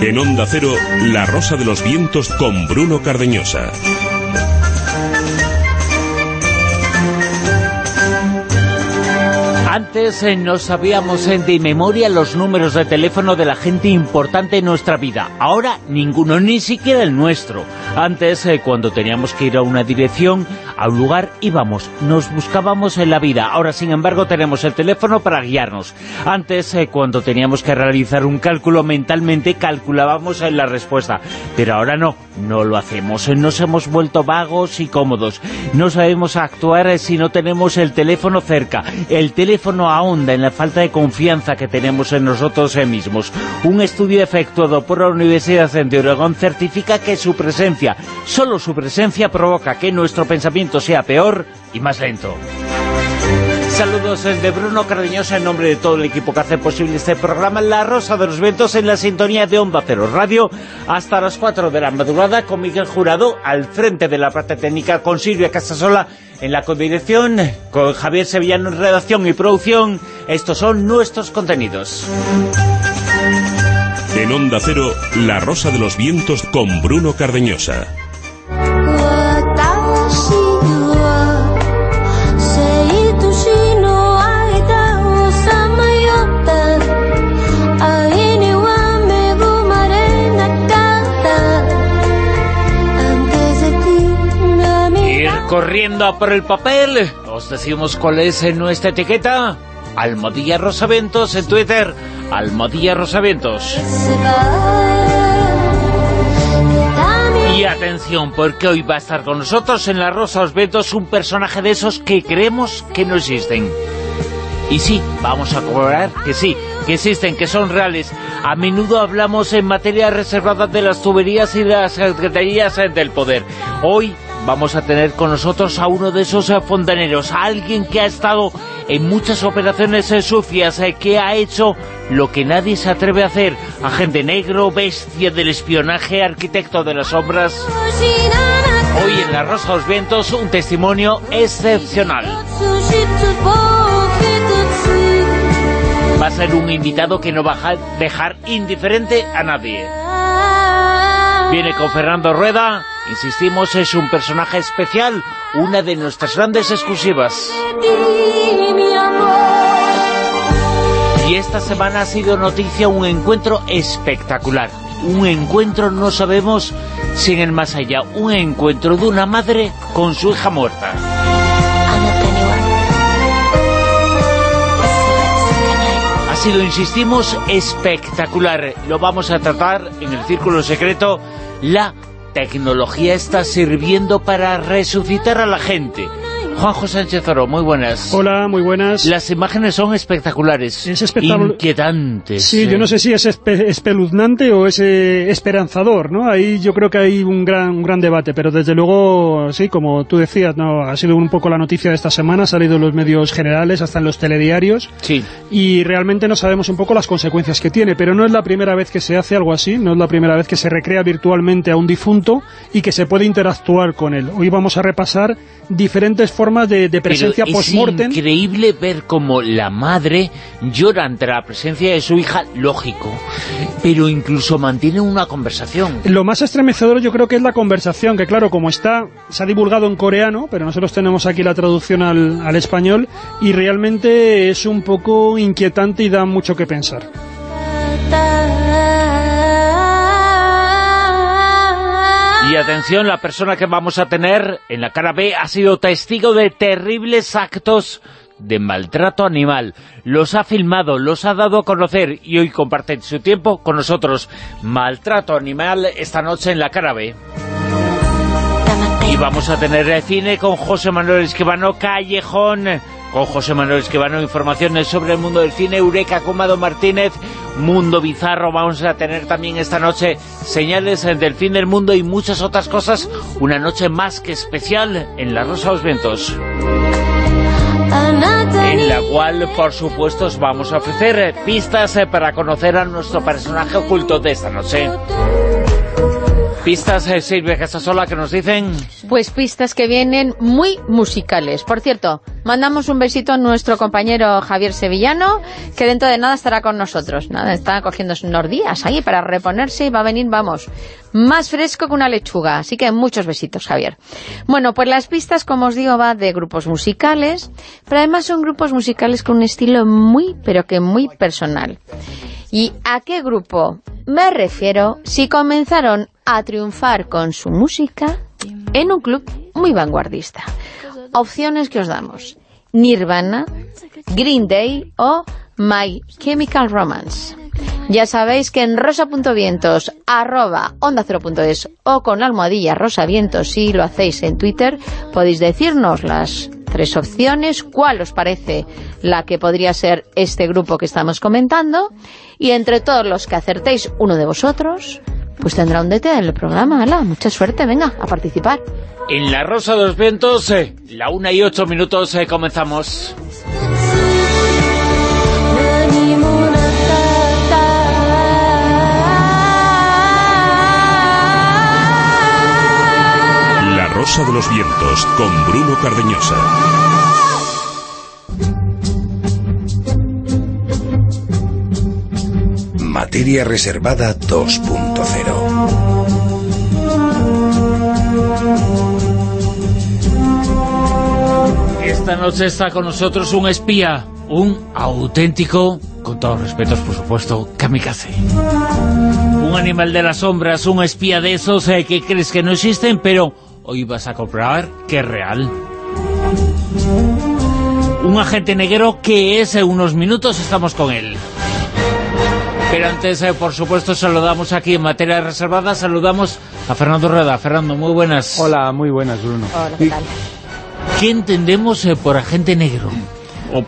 En Onda Cero, La Rosa de los Vientos con Bruno Cardeñosa. Antes eh, no sabíamos eh, de memoria los números de teléfono de la gente importante en nuestra vida. Ahora ninguno, ni siquiera el nuestro. Antes, eh, cuando teníamos que ir a una dirección, a un lugar, íbamos, nos buscábamos en la vida. Ahora, sin embargo, tenemos el teléfono para guiarnos. Antes, cuando teníamos que realizar un cálculo mentalmente, calculábamos la respuesta. Pero ahora no, no lo hacemos. Nos hemos vuelto vagos y cómodos. No sabemos actuar si no tenemos el teléfono cerca. El teléfono ahonda en la falta de confianza que tenemos en nosotros mismos. Un estudio efectuado por la Universidad de Oregón certifica que su presencia, solo su presencia provoca que nuestro pensamiento sea peor y más lento. Saludos de Bruno Cardeñosa en nombre de todo el equipo que hace posible este programa La Rosa de los Vientos en la sintonía de Onda Cero Radio hasta las 4 de la madrugada con Miguel Jurado al frente de la parte técnica con Silvia Casasola en la codirección con Javier Sevillano en redacción y producción. Estos son nuestros contenidos En Onda Cero La Rosa de los Vientos con Bruno Cardeñosa corriendo a por el papel. Os decimos cuál es nuestra etiqueta. Almodilla Rosaventos en Twitter. Almodilla Rosaventos. Y atención, porque hoy va a estar con nosotros en la Rosa Ventos un personaje de esos que creemos que no existen. Y sí, vamos a cobrar que sí, que existen, que son reales. A menudo hablamos en materia reservada de las tuberías y las secretarías del poder. Hoy vamos a tener con nosotros a uno de esos eh, fontaneros, a alguien que ha estado en muchas operaciones eh, sucias, eh, que ha hecho lo que nadie se atreve a hacer, agente negro, bestia del espionaje, arquitecto de las sombras. Hoy en La Rosa de los Vientos, un testimonio excepcional. Va a ser un invitado que no va a dejar indiferente a nadie. Viene con Fernando Rueda, insistimos, es un personaje especial, una de nuestras grandes exclusivas. Y esta semana ha sido noticia un encuentro espectacular. Un encuentro, no sabemos si en el más allá, un encuentro de una madre con su hija muerta. Ha sido, insistimos, espectacular. Lo vamos a tratar en el Círculo Secreto, la tecnología está sirviendo para resucitar a la gente. Juanjo Sánchez Oro, muy buenas. Hola, muy buenas. Las imágenes son espectaculares, es inquietantes. Sí, yo no sé si es espeluznante o es eh, esperanzador, ¿no? Ahí yo creo que hay un gran, un gran debate, pero desde luego, sí, como tú decías, no ha sido un poco la noticia de esta semana, ha salido en los medios generales, hasta en los telediarios, sí. y realmente no sabemos un poco las consecuencias que tiene, pero no es la primera vez que se hace algo así, no es la primera vez que se recrea virtualmente a un difunto y que se puede interactuar con él. Hoy vamos a repasar diferentes formas de, presencia post-mortem. Es increíble ver cómo la madre llora ante la presencia de su hija, lógico, pero incluso mantiene una conversación. Lo más estremecedor yo creo que es la conversación, que claro, como está, se ha divulgado en coreano, pero nosotros tenemos aquí la traducción al, al español, y realmente es un poco inquietante y da mucho que pensar. Atención, la persona que vamos a tener en la cara B ha sido testigo de terribles actos de maltrato animal. Los ha filmado, los ha dado a conocer y hoy comparten su tiempo con nosotros. Maltrato animal esta noche en la cara B. Y vamos a tener el cine con José Manuel Esquivano Callejón con José Manuel Esquivano, informaciones sobre el mundo del cine, Eureka Comado Martínez, Mundo Bizarro, vamos a tener también esta noche señales del fin del mundo y muchas otras cosas, una noche más que especial en La Rosa de los Vientos. En la cual, por supuesto, os vamos a ofrecer pistas para conocer a nuestro personaje oculto de esta noche. Pistas, eh, Silvia Casasola, que nos dicen... Pues pistas que vienen muy musicales. Por cierto, mandamos un besito a nuestro compañero Javier Sevillano, que dentro de nada estará con nosotros. Nada, está cogiendo unos días ahí para reponerse y va a venir, vamos, más fresco que una lechuga. Así que muchos besitos, Javier. Bueno, pues las pistas, como os digo, va de grupos musicales, pero además son grupos musicales con un estilo muy, pero que muy personal. ¿Y a qué grupo me refiero si comenzaron a triunfar con su música en un club muy vanguardista? Opciones que os damos. Nirvana, Green Day o My Chemical Romance. Ya sabéis que en rosa.vientos, arroba onda 0.es o con la almohadilla rosavientos, si lo hacéis en Twitter, podéis decirnos las tres opciones, cuál os parece la que podría ser este grupo que estamos comentando, y entre todos los que acertéis uno de vosotros, pues tendrá un DT en el programa. ¡Hala! Mucha suerte, venga, a participar. En la Rosa de los Vientos, eh, la una y ocho minutos, eh, comenzamos. Rosa de los Vientos con Bruno Cardeñosa. Materia Reservada 2.0 Esta noche está con nosotros un espía, un auténtico, con todos los respetos, por supuesto, kamikaze. Un animal de las sombras, un espía de esos eh, que crees que no existen, pero hoy vas a comprobar que es real. Un agente negro que es, en unos minutos estamos con él. Pero antes, eh, por supuesto, saludamos aquí en materia reservada, saludamos a Fernando Rueda. Fernando, muy buenas. Hola, muy buenas, Bruno. Hola, ¿qué tal? ¿Qué entendemos eh, por agente negro? O-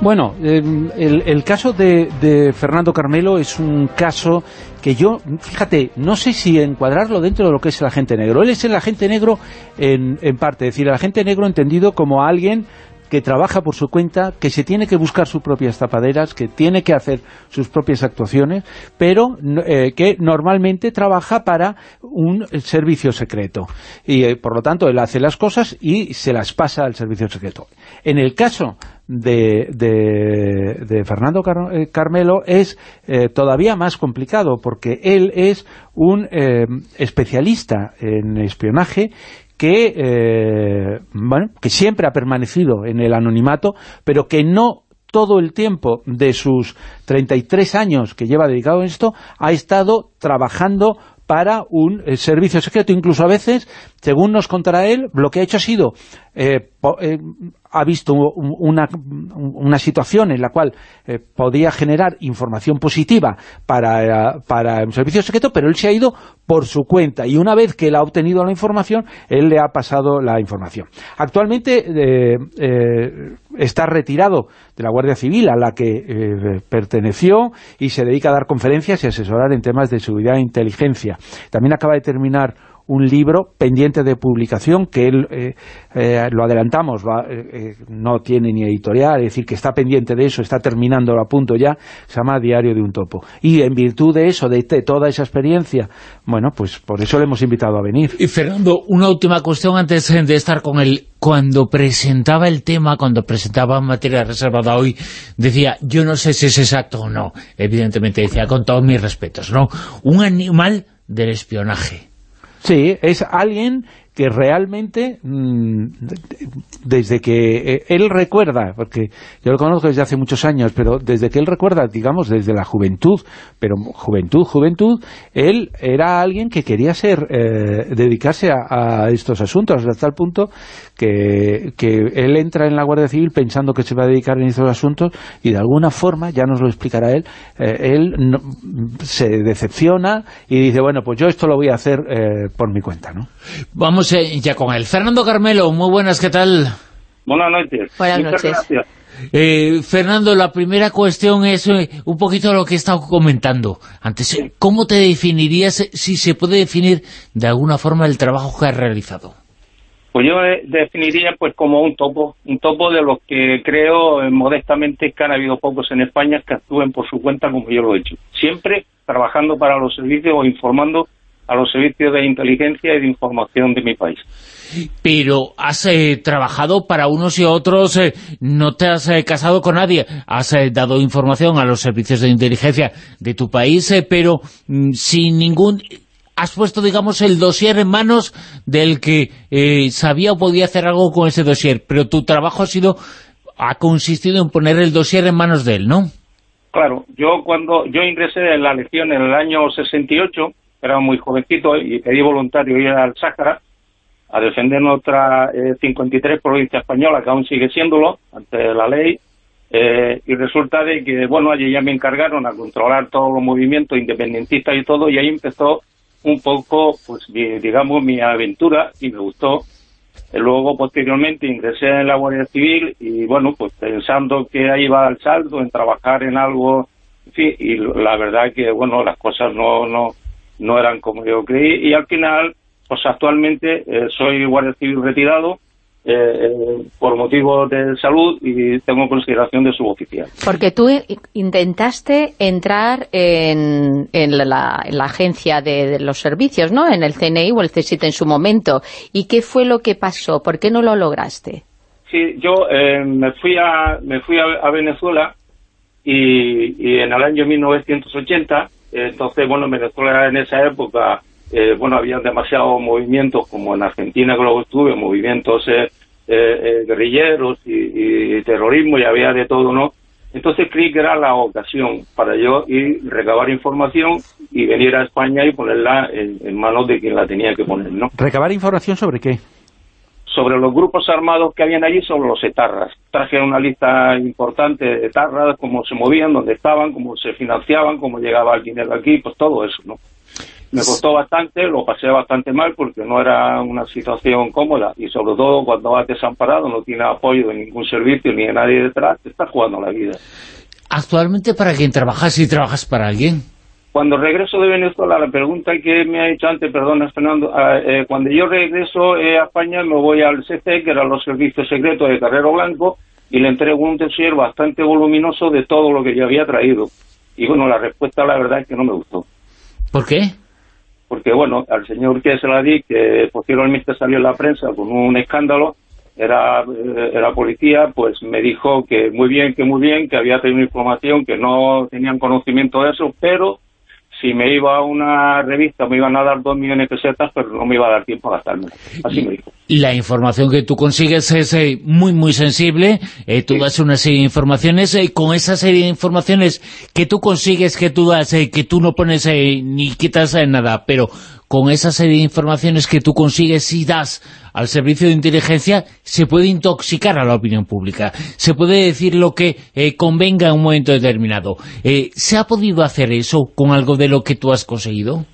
Bueno, eh, el, caso de, de Fernando Carmelo es un caso que yo, fíjate, no sé si encuadrarlo dentro de lo que es el agente negro. Él es el agente negro en, en parte, es decir, el agente negro entendido como alguien que trabaja por su cuenta, que se tiene que buscar sus propias tapaderas, que tiene que hacer sus propias actuaciones, pero eh, que normalmente trabaja para un servicio secreto. Y eh, por lo tanto, él hace las cosas y se las pasa al servicio secreto. En el caso de, de- de Fernando eh, Carmelo es eh, todavía más complicado porque él es un eh, especialista en espionaje que, eh, bueno, que siempre ha permanecido en el anonimato, pero que no todo el tiempo de sus 33 años que lleva dedicado a esto, ha estado trabajando para un servicio secreto, incluso a veces, según nos contará él, lo que ha hecho ha sido, eh, ha visto un- una, una situación en la cual eh, podía generar información positiva para, para un servicio secreto, pero él se ha ido por su cuenta y una vez que él ha obtenido la información, él le ha pasado la información. Actualmente eh, eh, está retirado de la Guardia Civil a la que perteneció y se dedica a dar conferencias y asesorar en temas de seguridad e inteligencia. También acaba de terminar un libro pendiente de publicación que él, eh, eh, lo adelantamos, va, eh, eh, no tiene ni editorial, es decir, que está pendiente de eso, está terminando a punto ya, se llama Diario de un Topo. Y en virtud de eso, de toda esa experiencia, bueno, pues por eso le hemos invitado a venir. Y Fernando, una última cuestión antes de estar con él. Cuando presentaba el tema, cuando presentaba materia reservada hoy, decía, yo no sé si es exacto o no. Evidentemente decía, con todos mis respetos, ¿no? Un animal del espionaje. Sí, es alguien que realmente, mm, de- desde que eh, él recuerda, porque yo lo conozco desde hace muchos años, pero desde que él recuerda, digamos, desde la juventud, pero juventud, juventud, él era alguien que quería ser, eh, dedicarse a, a estos asuntos, hasta tal punto que, que él entra en la Guardia Civil pensando que se va a dedicar en estos asuntos y de alguna forma, ya nos lo explicará él, eh, él no- se decepciona y dice, bueno, pues yo esto lo voy a hacer por mi cuenta, ¿no? Vamos ya con él. Fernando Carmelo, muy buenas, ¿qué tal? Buenas noches. Buenas Muchas noches. gracias. Eh, Fernando, la primera cuestión es eh, un poquito lo que he estado comentando antes. ¿Cómo te definirías, eh, si se puede definir de alguna forma el trabajo que has realizado? Pues yo eh, definiría pues como un topo, un topo de los que creo eh, modestamente que han habido pocos en España que actúen por su cuenta como yo lo he hecho. Siempre trabajando para los servicios o informando a los servicios de inteligencia y de información de mi país. Pero has eh, trabajado para unos y otros, eh, no te has eh, casado con nadie, has dado información a los servicios de inteligencia de tu país, pero mm, sin ningún... Has puesto, digamos, el dossier en manos del que sabía o podía hacer algo con ese dossier, pero tu trabajo ha sido ha consistido en poner el dossier en manos de él, ¿no? Claro, yo cuando yo ingresé en la legión en el año 68, era muy jovencito y pedí voluntario ir al Sáhara, a defender nuestra 53 eh, provincia española, que aún sigue siéndolo, ante la ley, eh, y resulta de que, bueno, allí ya me encargaron a controlar todos los movimientos independentistas y todo, y ahí empezó un poco, pues, digamos, mi aventura, y me gustó. luego, posteriormente, ingresé en la Guardia Civil, y bueno, pues pensando que ahí iba al salto, en trabajar en algo, en fin, y la verdad que, bueno, las cosas no, no, no eran como yo creí, y al final pues actualmente eh, soy guardia civil retirado eh, eh, por motivos de salud y tengo consideración de suboficial. Porque tú intentaste entrar en, la, agencia de, los servicios, ¿no? En el CNI o el CSIT en su momento. ¿Y qué fue lo que pasó? ¿Por qué no lo lograste? Sí, yo me fui a me fui a, Venezuela y, y, en el año 1980, entonces, bueno, Venezuela en esa época eh, bueno, había demasiados movimientos, como en Argentina que luego estuve, movimientos eh, eh, guerrilleros y, terrorismo, y había de todo, ¿no? Entonces creí que era la ocasión para yo ir, recabar información y venir a España y ponerla en, manos de quien la tenía que poner, ¿no? ¿Recabar información sobre qué? Sobre los grupos armados que habían allí, sobre los etarras. Traje una lista importante de etarras, cómo se movían, dónde estaban, cómo se financiaban, cómo llegaba el dinero aquí, pues todo eso, ¿no? Me costó bastante, lo pasé bastante mal porque no era una situación cómoda y sobre todo cuando vas desamparado, no tienes apoyo de ningún servicio ni de nadie detrás, te estás jugando la vida. ¿Actualmente para quién trabajas y trabajas para alguien? Cuando regreso de Venezuela, la pregunta que me ha hecho antes, perdona Fernando, ah, eh, cuando yo regreso eh, a España me voy al CC, que eran los servicios secretos de Carrero Blanco, y le entrego un dossier bastante voluminoso de todo lo que yo había traído. Y bueno, la respuesta la verdad es que no me gustó. ¿Por qué? porque bueno, al señor que se la di, que posteriormente salió en la prensa con un escándalo, era, eh, era policía, pues me dijo que muy bien, que muy bien, que había tenido información, que no tenían conocimiento de eso, pero si me iba a una revista me iban a dar dos millones de pesetas, pero no me iba a dar tiempo a gastarme. Así me dijo. La información que tú consigues es eh, muy, muy sensible. Eh, tú das una serie de informaciones. Eh, con esa serie de informaciones que tú consigues, que tú das, que tú no pones ni quitas nada, pero con esa serie de informaciones que tú consigues y das al servicio de inteligencia, se puede intoxicar a la opinión pública. Se puede decir lo que eh, convenga en un momento determinado. Eh, ¿Se ha podido hacer eso con algo de lo que tú has conseguido?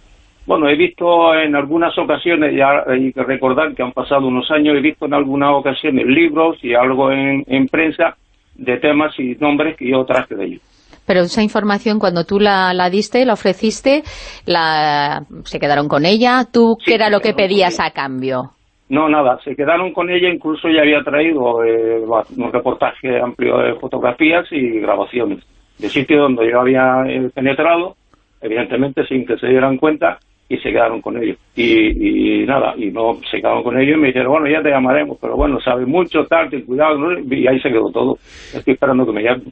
Bueno, he visto en algunas ocasiones, ya hay que recordar que han pasado unos años, he visto en algunas ocasiones libros y algo en, prensa de temas y nombres que yo traje de ellos. Pero esa información, cuando tú la, diste, la ofreciste, la, se quedaron con ella. ¿Tú qué era lo que pedías a cambio? No, nada, se quedaron con ella, incluso ya había traído eh, un reportaje amplio de fotografías y grabaciones de sitios donde yo había eh, penetrado, evidentemente sin que se dieran cuenta, y se quedaron con ellos. Y, nada, y no se quedaron con ellos y me dijeron, bueno, ya te llamaremos, pero bueno, sabes mucho, tal, ten cuidado, y ahí se quedó todo. Estoy esperando que me llamen.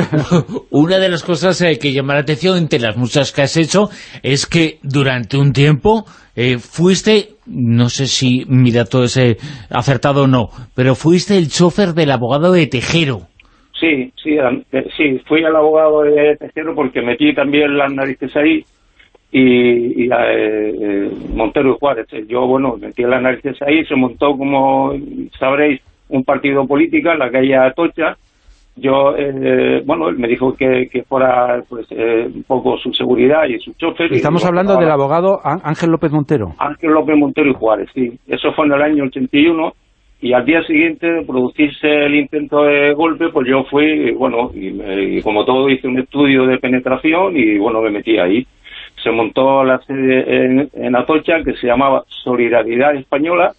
Una de las cosas eh, que llama la atención, entre las muchas que has hecho, es que durante un tiempo eh, fuiste, no sé si mi dato es eh, acertado o no, pero fuiste el chofer del abogado de Tejero. Sí, sí, sí, fui el abogado de Tejero porque metí también las narices ahí y, y eh, eh, Montero y Juárez. Yo, bueno, metí el análisis ahí, se montó, como sabréis, un partido político la calle Atocha. Yo, eh, bueno, él me dijo que, que fuera pues un poco su seguridad y su chofer. Estamos hablando del abogado Ángel López Montero. Ángel López Montero y Juárez, sí. Eso fue en el año 81 y al día siguiente de producirse el intento de golpe, pues yo fui, bueno, y, y como todo hice un estudio de penetración y bueno, me metí ahí se montó la sede en, Atocha que se llamaba Solidaridad Española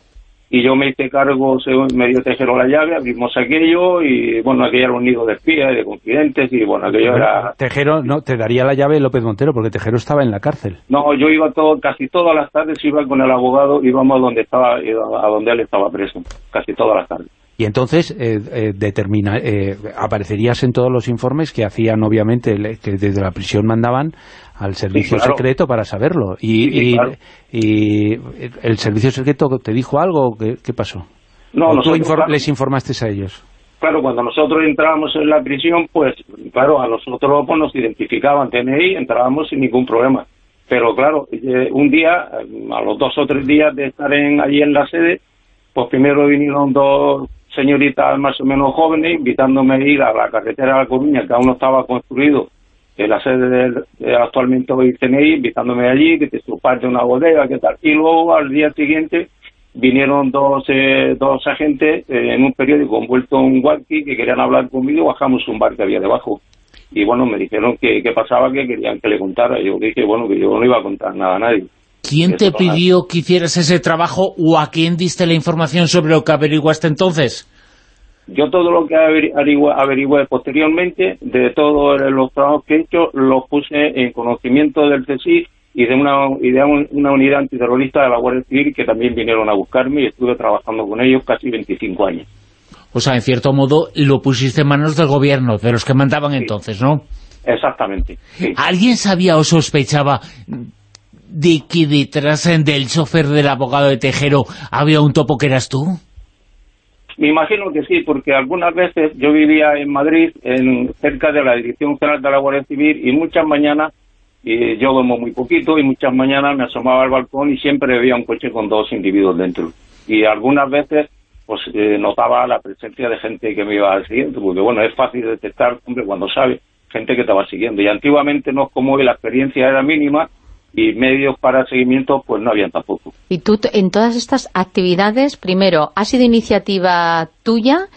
y yo me hice cargo, me dio Tejero la llave, abrimos aquello y bueno, aquello era un nido de espías y de confidentes y bueno, aquello era... Tejero no te daría la llave López Montero porque Tejero estaba en la cárcel. No, yo iba todo, casi todas las tardes iba con el abogado, íbamos a donde estaba, a donde él estaba preso, casi todas las tardes. Y entonces eh, eh, determina, eh, aparecerías en todos los informes que hacían obviamente, que desde la prisión mandaban al servicio secreto para saberlo. Y, y, el servicio secreto te dijo algo, ¿qué, qué pasó? No, ¿O tú les informaste a ellos? Claro, cuando nosotros entrábamos en la prisión, pues claro, a nosotros pues, nos identificaban TNI, entrábamos sin ningún problema. Pero claro, eh, un día, a los dos o tres días de estar en, allí en la sede, pues primero vinieron dos señoritas más o menos jóvenes invitándome a ir a la carretera de La Coruña, que aún no estaba construido la sede de, actualmente hoy TNI, invitándome allí, que te parte una bodega, qué tal. Y luego al día siguiente vinieron dos, eh, dos agentes eh, en un periódico envuelto en un walkie que querían hablar conmigo, bajamos un bar que había debajo. Y bueno, me dijeron que, pasaba, que querían que le contara. Yo dije, bueno, que yo no iba a contar nada a nadie. ¿Quién te pidió que hicieras ese trabajo o a quién diste la información sobre lo que averiguaste entonces? Yo todo lo que averigué, posteriormente, de todos los trabajos que he hecho, los puse en conocimiento del CSI y de una, y de una unidad antiterrorista de la Guardia Civil que también vinieron a buscarme y estuve trabajando con ellos casi 25 años. O sea, en cierto modo lo pusiste en manos del gobierno, de los que mandaban entonces, ¿no? Exactamente. ¿Alguien sabía o sospechaba de que detrás del chofer del abogado de Tejero había un topo que eras tú? Me imagino que sí, porque algunas veces yo vivía en Madrid, en, cerca de la Dirección General de la Guardia Civil, y muchas mañanas, y yo duermo muy poquito, y muchas mañanas me asomaba al balcón y siempre había un coche con dos individuos dentro. Y algunas veces pues eh, notaba la presencia de gente que me iba siguiendo, porque bueno, es fácil detectar, hombre, cuando sabe, gente que te va siguiendo. Y antiguamente no es como hoy, la experiencia era mínima, y medios para seguimiento pues no habían tampoco. Y tú en todas estas actividades, primero, ¿ha sido iniciativa tuya?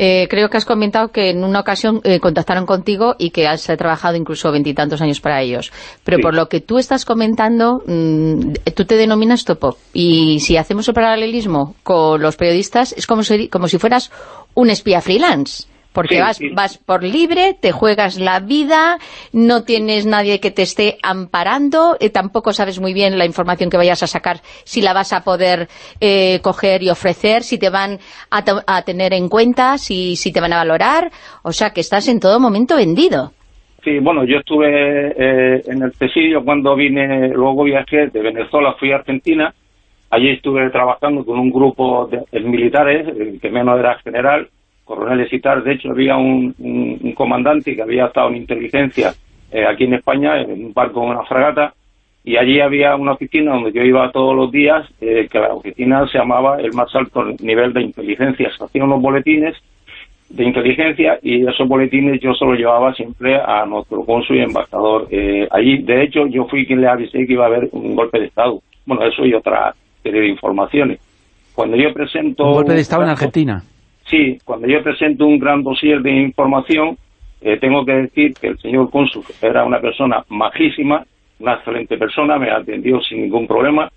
Eh, creo que has comentado que en una ocasión eh, contactaron contigo y que has trabajado incluso veintitantos años para ellos. Pero por lo que tú estás comentando, mm, tú te denominas topo. Y si hacemos el paralelismo con los periodistas, es como como si fueras un espía freelance porque vas, vas por libre, te juegas la vida, no tienes nadie que te esté amparando, eh, tampoco sabes muy bien la información que vayas a sacar, si la vas a poder eh, coger y ofrecer, si te van a, tener en cuenta, si, si te van a valorar, o sea que estás en todo momento vendido. Sí, bueno, yo estuve eh, en el presidio cuando vine, luego viajé de Venezuela, fui a Argentina, allí estuve trabajando con un grupo de, militares, que menos era general, coroneles y tal. De hecho, había un, comandante que había estado en inteligencia eh, aquí en España, en un barco, en una fragata, y allí había una oficina donde yo iba todos los días, eh, que la oficina se llamaba el más alto nivel de inteligencia. Se hacían unos boletines de inteligencia y esos boletines yo solo llevaba siempre a nuestro cónsul y embajador eh, allí. De hecho, yo fui quien le avisé que iba a haber un golpe de Estado. Bueno, eso y otra serie de informaciones. Cuando yo presento... ¿Un golpe de Estado en Argentina? Sí, cuando yo presento un gran dossier de información, eh, tengo que decir que el señor cónsul era una persona majísima, una excelente persona, me atendió sin ningún problema,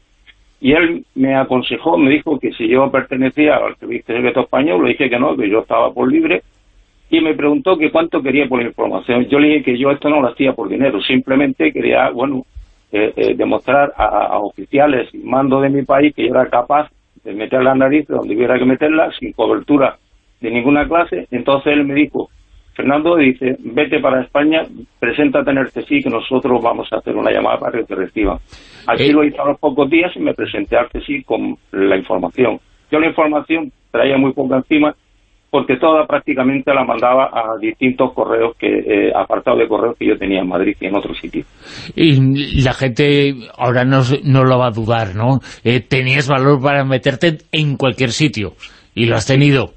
y él me aconsejó, me dijo que si yo pertenecía al Servicio Secreto Español, le dije que no, que yo estaba por libre, y me preguntó que cuánto quería por la información. Yo le dije que yo esto no lo hacía por dinero, simplemente quería, bueno, eh, eh, demostrar a, a, oficiales y mando de mi país que yo era capaz de meter la nariz donde hubiera que meterla, sin cobertura de ninguna clase. Entonces él me dijo, Fernando, dice, vete para España, preséntate en el CSI, que nosotros vamos a hacer una llamada para que te reciban. Así eh. lo hice a los pocos días y me presenté al CSI con la información. Yo la información traía muy poco encima, porque toda prácticamente la mandaba a distintos correos, que eh, apartados de correos que yo tenía en Madrid y en otros sitios. Y la gente ahora no, no lo va a dudar, ¿no? Eh, tenías valor para meterte en cualquier sitio, y lo has tenido.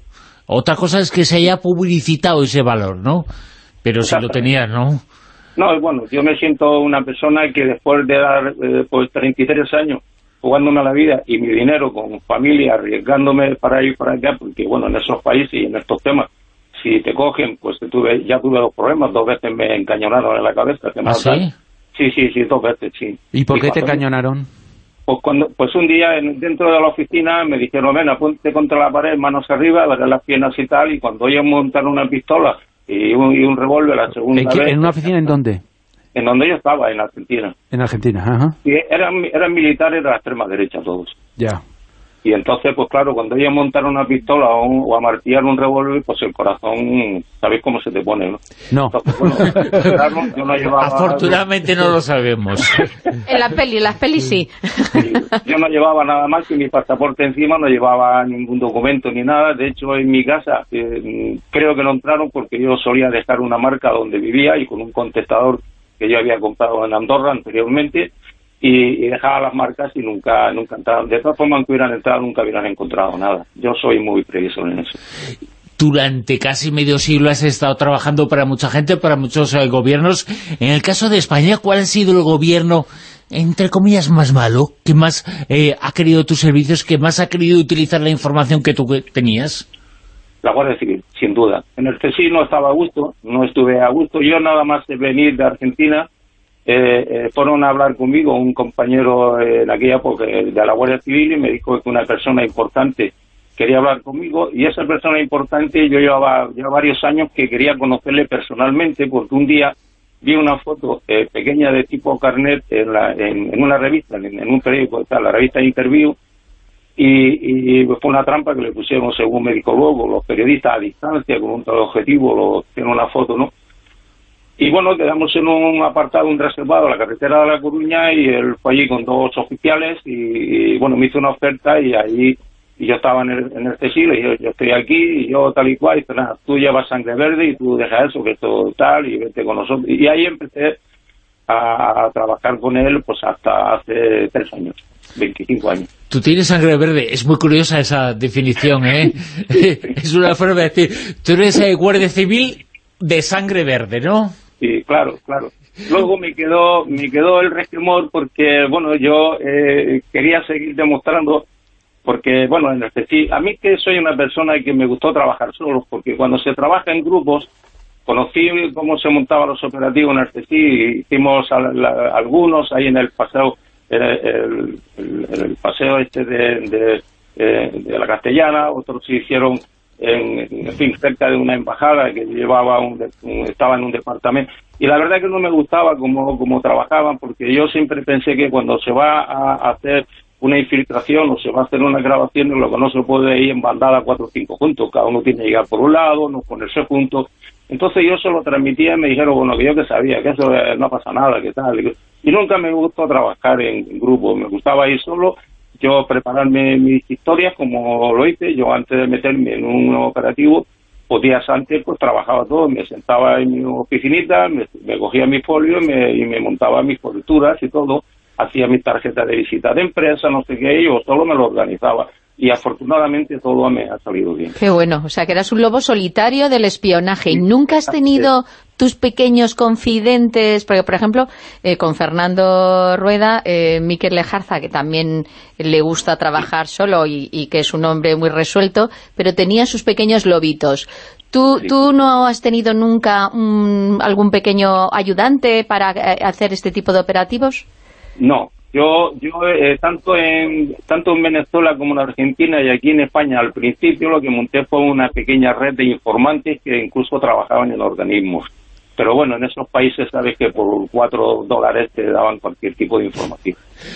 Otra cosa es que se haya publicitado ese valor, ¿no? Pero si lo tenías, ¿no? No, bueno, yo me siento una persona que después de dar eh, pues 33 años jugándome la vida y mi dinero con familia, arriesgándome para ir para allá, porque bueno, en esos países y en estos temas, si te cogen, pues tuve, ya tuve dos problemas, dos veces me encañonaron en la cabeza. ¿Ah, sí? Sí, sí, sí, dos veces, sí. ¿Y por qué te encañonaron? Pues cuando, pues un día en- dentro de la oficina me dijeron, ven, ponte contra la pared, manos arriba, verás las piernas y tal, y cuando ellos montaron una pistola y un, y un revólver la segunda ¿En, qué- vez, en una oficina en dónde? En donde yo estaba, en Argentina. En Argentina, ajá. Y eran, eran militares de la extrema derecha todos. Ya. Y entonces, pues claro, cuando ellos montaron una pistola o, un- o amartillar un revólver, pues el corazón, ¿sabéis cómo se te pone, no? No. Entonces, bueno, claro, yo no llevaba... Afortunadamente no lo sabemos. En la peli, en las pelis sí. Yo no llevaba nada más que mi pasaporte encima, no llevaba ningún documento ni nada. De hecho, en mi casa eh, creo que no entraron porque yo solía dejar una marca donde vivía y con un contestador que yo había comprado en Andorra anteriormente y, dejaba las marcas y nunca nunca. De todas formas, aunque hubieran entrado, nunca hubieran encontrado nada. Yo soy muy previsor en eso. Durante casi medio siglo has estado trabajando para mucha gente, para muchos eh, gobiernos. En el caso de España, ¿cuál ha sido el gobierno, entre comillas, más malo? ¿Que más eh, ha querido tus servicios? ¿Que más ha querido utilizar la información que tú tenías? La Guardia Civil, sin duda. En el CSI no estaba a gusto, no estuve a gusto. Yo nada más de venir de Argentina, eh, eh, fueron a hablar conmigo un compañero eh, en aquella época eh, de la Guardia Civil y me dijo que una persona importante quería hablar conmigo y esa persona importante yo llevaba ya varios años que quería conocerle personalmente porque un día vi una foto eh, pequeña de tipo carnet en, la- en- en una revista, en, un periódico, está, la revista Interview, y, y fue una trampa que le pusieron, según me dijo luego, los periodistas a distancia, con un objetivo, lo, tiene una foto, ¿no? Y bueno, quedamos en un apartado, un reservado, la carretera de La Coruña, y él fue allí con dos oficiales, y, y, bueno, me hizo una oferta, y ahí, y yo estaba en el, en el le dije, yo estoy aquí, y yo tal y cual, y dice, nada, tú llevas sangre verde, y tú deja eso, que esto tal, y vete con nosotros. Y ahí empecé a, a trabajar con él, pues hasta hace tres años, 25 años. Tú tienes sangre verde. Es muy curiosa esa definición, ¿eh? es una forma de decir, tú eres eh, guardia civil de sangre verde, ¿no? Sí, claro, claro. Luego me quedó, me quedó el resquemor porque, bueno, yo eh, quería seguir demostrando, porque, bueno, en el a mí que soy una persona que me gustó trabajar solo, porque cuando se trabaja en grupos, conocí cómo se montaban los operativos en CSI, hicimos algunos ahí en el paseo, el, el- paseo este de, de, eh, la Castellana, otros se hicieron en, fin, cerca de una embajada que llevaba un, un- estaba en un departamento. Y la verdad que no me gustaba cómo, cómo trabajaban, porque yo siempre pensé que cuando se va a hacer una infiltración o se va a hacer una grabación, lo que no se puede ir en bandada cuatro o cinco juntos, cada uno tiene que llegar por un lado, no ponerse juntos. Entonces yo se lo transmitía me dijeron, bueno, que yo que sabía, que eso eh, no pasa nada, que tal. Y nunca me gustó trabajar en, grupo, me gustaba ir solo, yo prepararme mis historias como lo hice, yo antes de meterme en un operativo, pues días antes pues trabajaba todo, me sentaba en mi oficinita, me, me cogía mi folio y me, y me montaba mis coberturas y todo, hacía mis tarjetas de visita de empresa, no sé qué, yo solo me lo organizaba. Y afortunadamente todo me ha salido bien. Qué bueno, o sea que eras un lobo solitario del espionaje y nunca has tenido tus pequeños confidentes, porque por ejemplo, eh, con Fernando Rueda, eh, Miquel Lejarza, que también le gusta trabajar solo y, y que es un hombre muy resuelto, pero tenía sus pequeños lobitos. ¿Tú, Sí. ¿tú no has tenido nunca un- algún pequeño ayudante para eh, hacer este tipo de operativos? No, yo, yo eh, tanto en tanto en Venezuela como en Argentina y aquí en España al principio lo que monté fue una pequeña red de informantes que incluso trabajaban en organismos. Pero bueno, en esos países sabes que por cuatro dólares te daban cualquier tipo de información.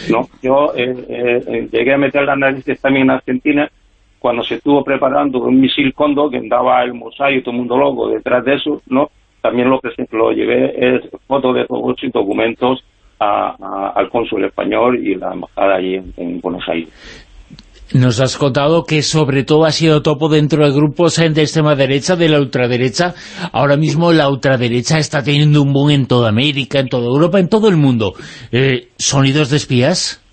No, yo eh, eh, eh, llegué a meter el análisis también en Argentina cuando se estuvo preparando un misil Condor que andaba el mosaico todo el mundo loco detrás de eso, ¿no? También lo que se- lo llevé es fotos de todos y documentos a- a- al cónsul español y la embajada allí en, en Buenos Aires. Nos has contado que sobre todo ha sido topo dentro de grupos de extrema derecha, de la ultraderecha. Ahora mismo la ultraderecha está teniendo un boom en toda América, en toda Europa, en todo el mundo. Eh, ¿Sonidos de espías?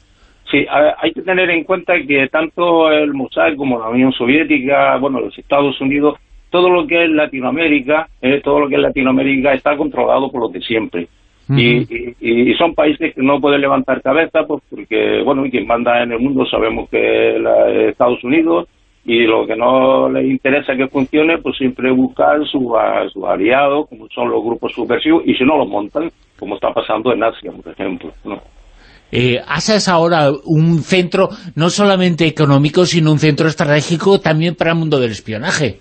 Sí, a- hay que tener en cuenta que tanto el Mossad como la Unión Soviética, bueno, los Estados Unidos, todo lo que es Latinoamérica, eh, todo lo que es Latinoamérica está controlado por los de siempre. Y, y- y son países que no pueden levantar cabeza pues porque, bueno, quien manda en el mundo sabemos que es la- Estados Unidos y lo que no les interesa que funcione, pues siempre buscar sus sus aliados, como son los grupos subversivos, y si no los montan, como está pasando en Asia, por ejemplo, ¿no? Eh, ASA es ahora un centro no solamente económico, sino un centro estratégico también para el mundo del espionaje.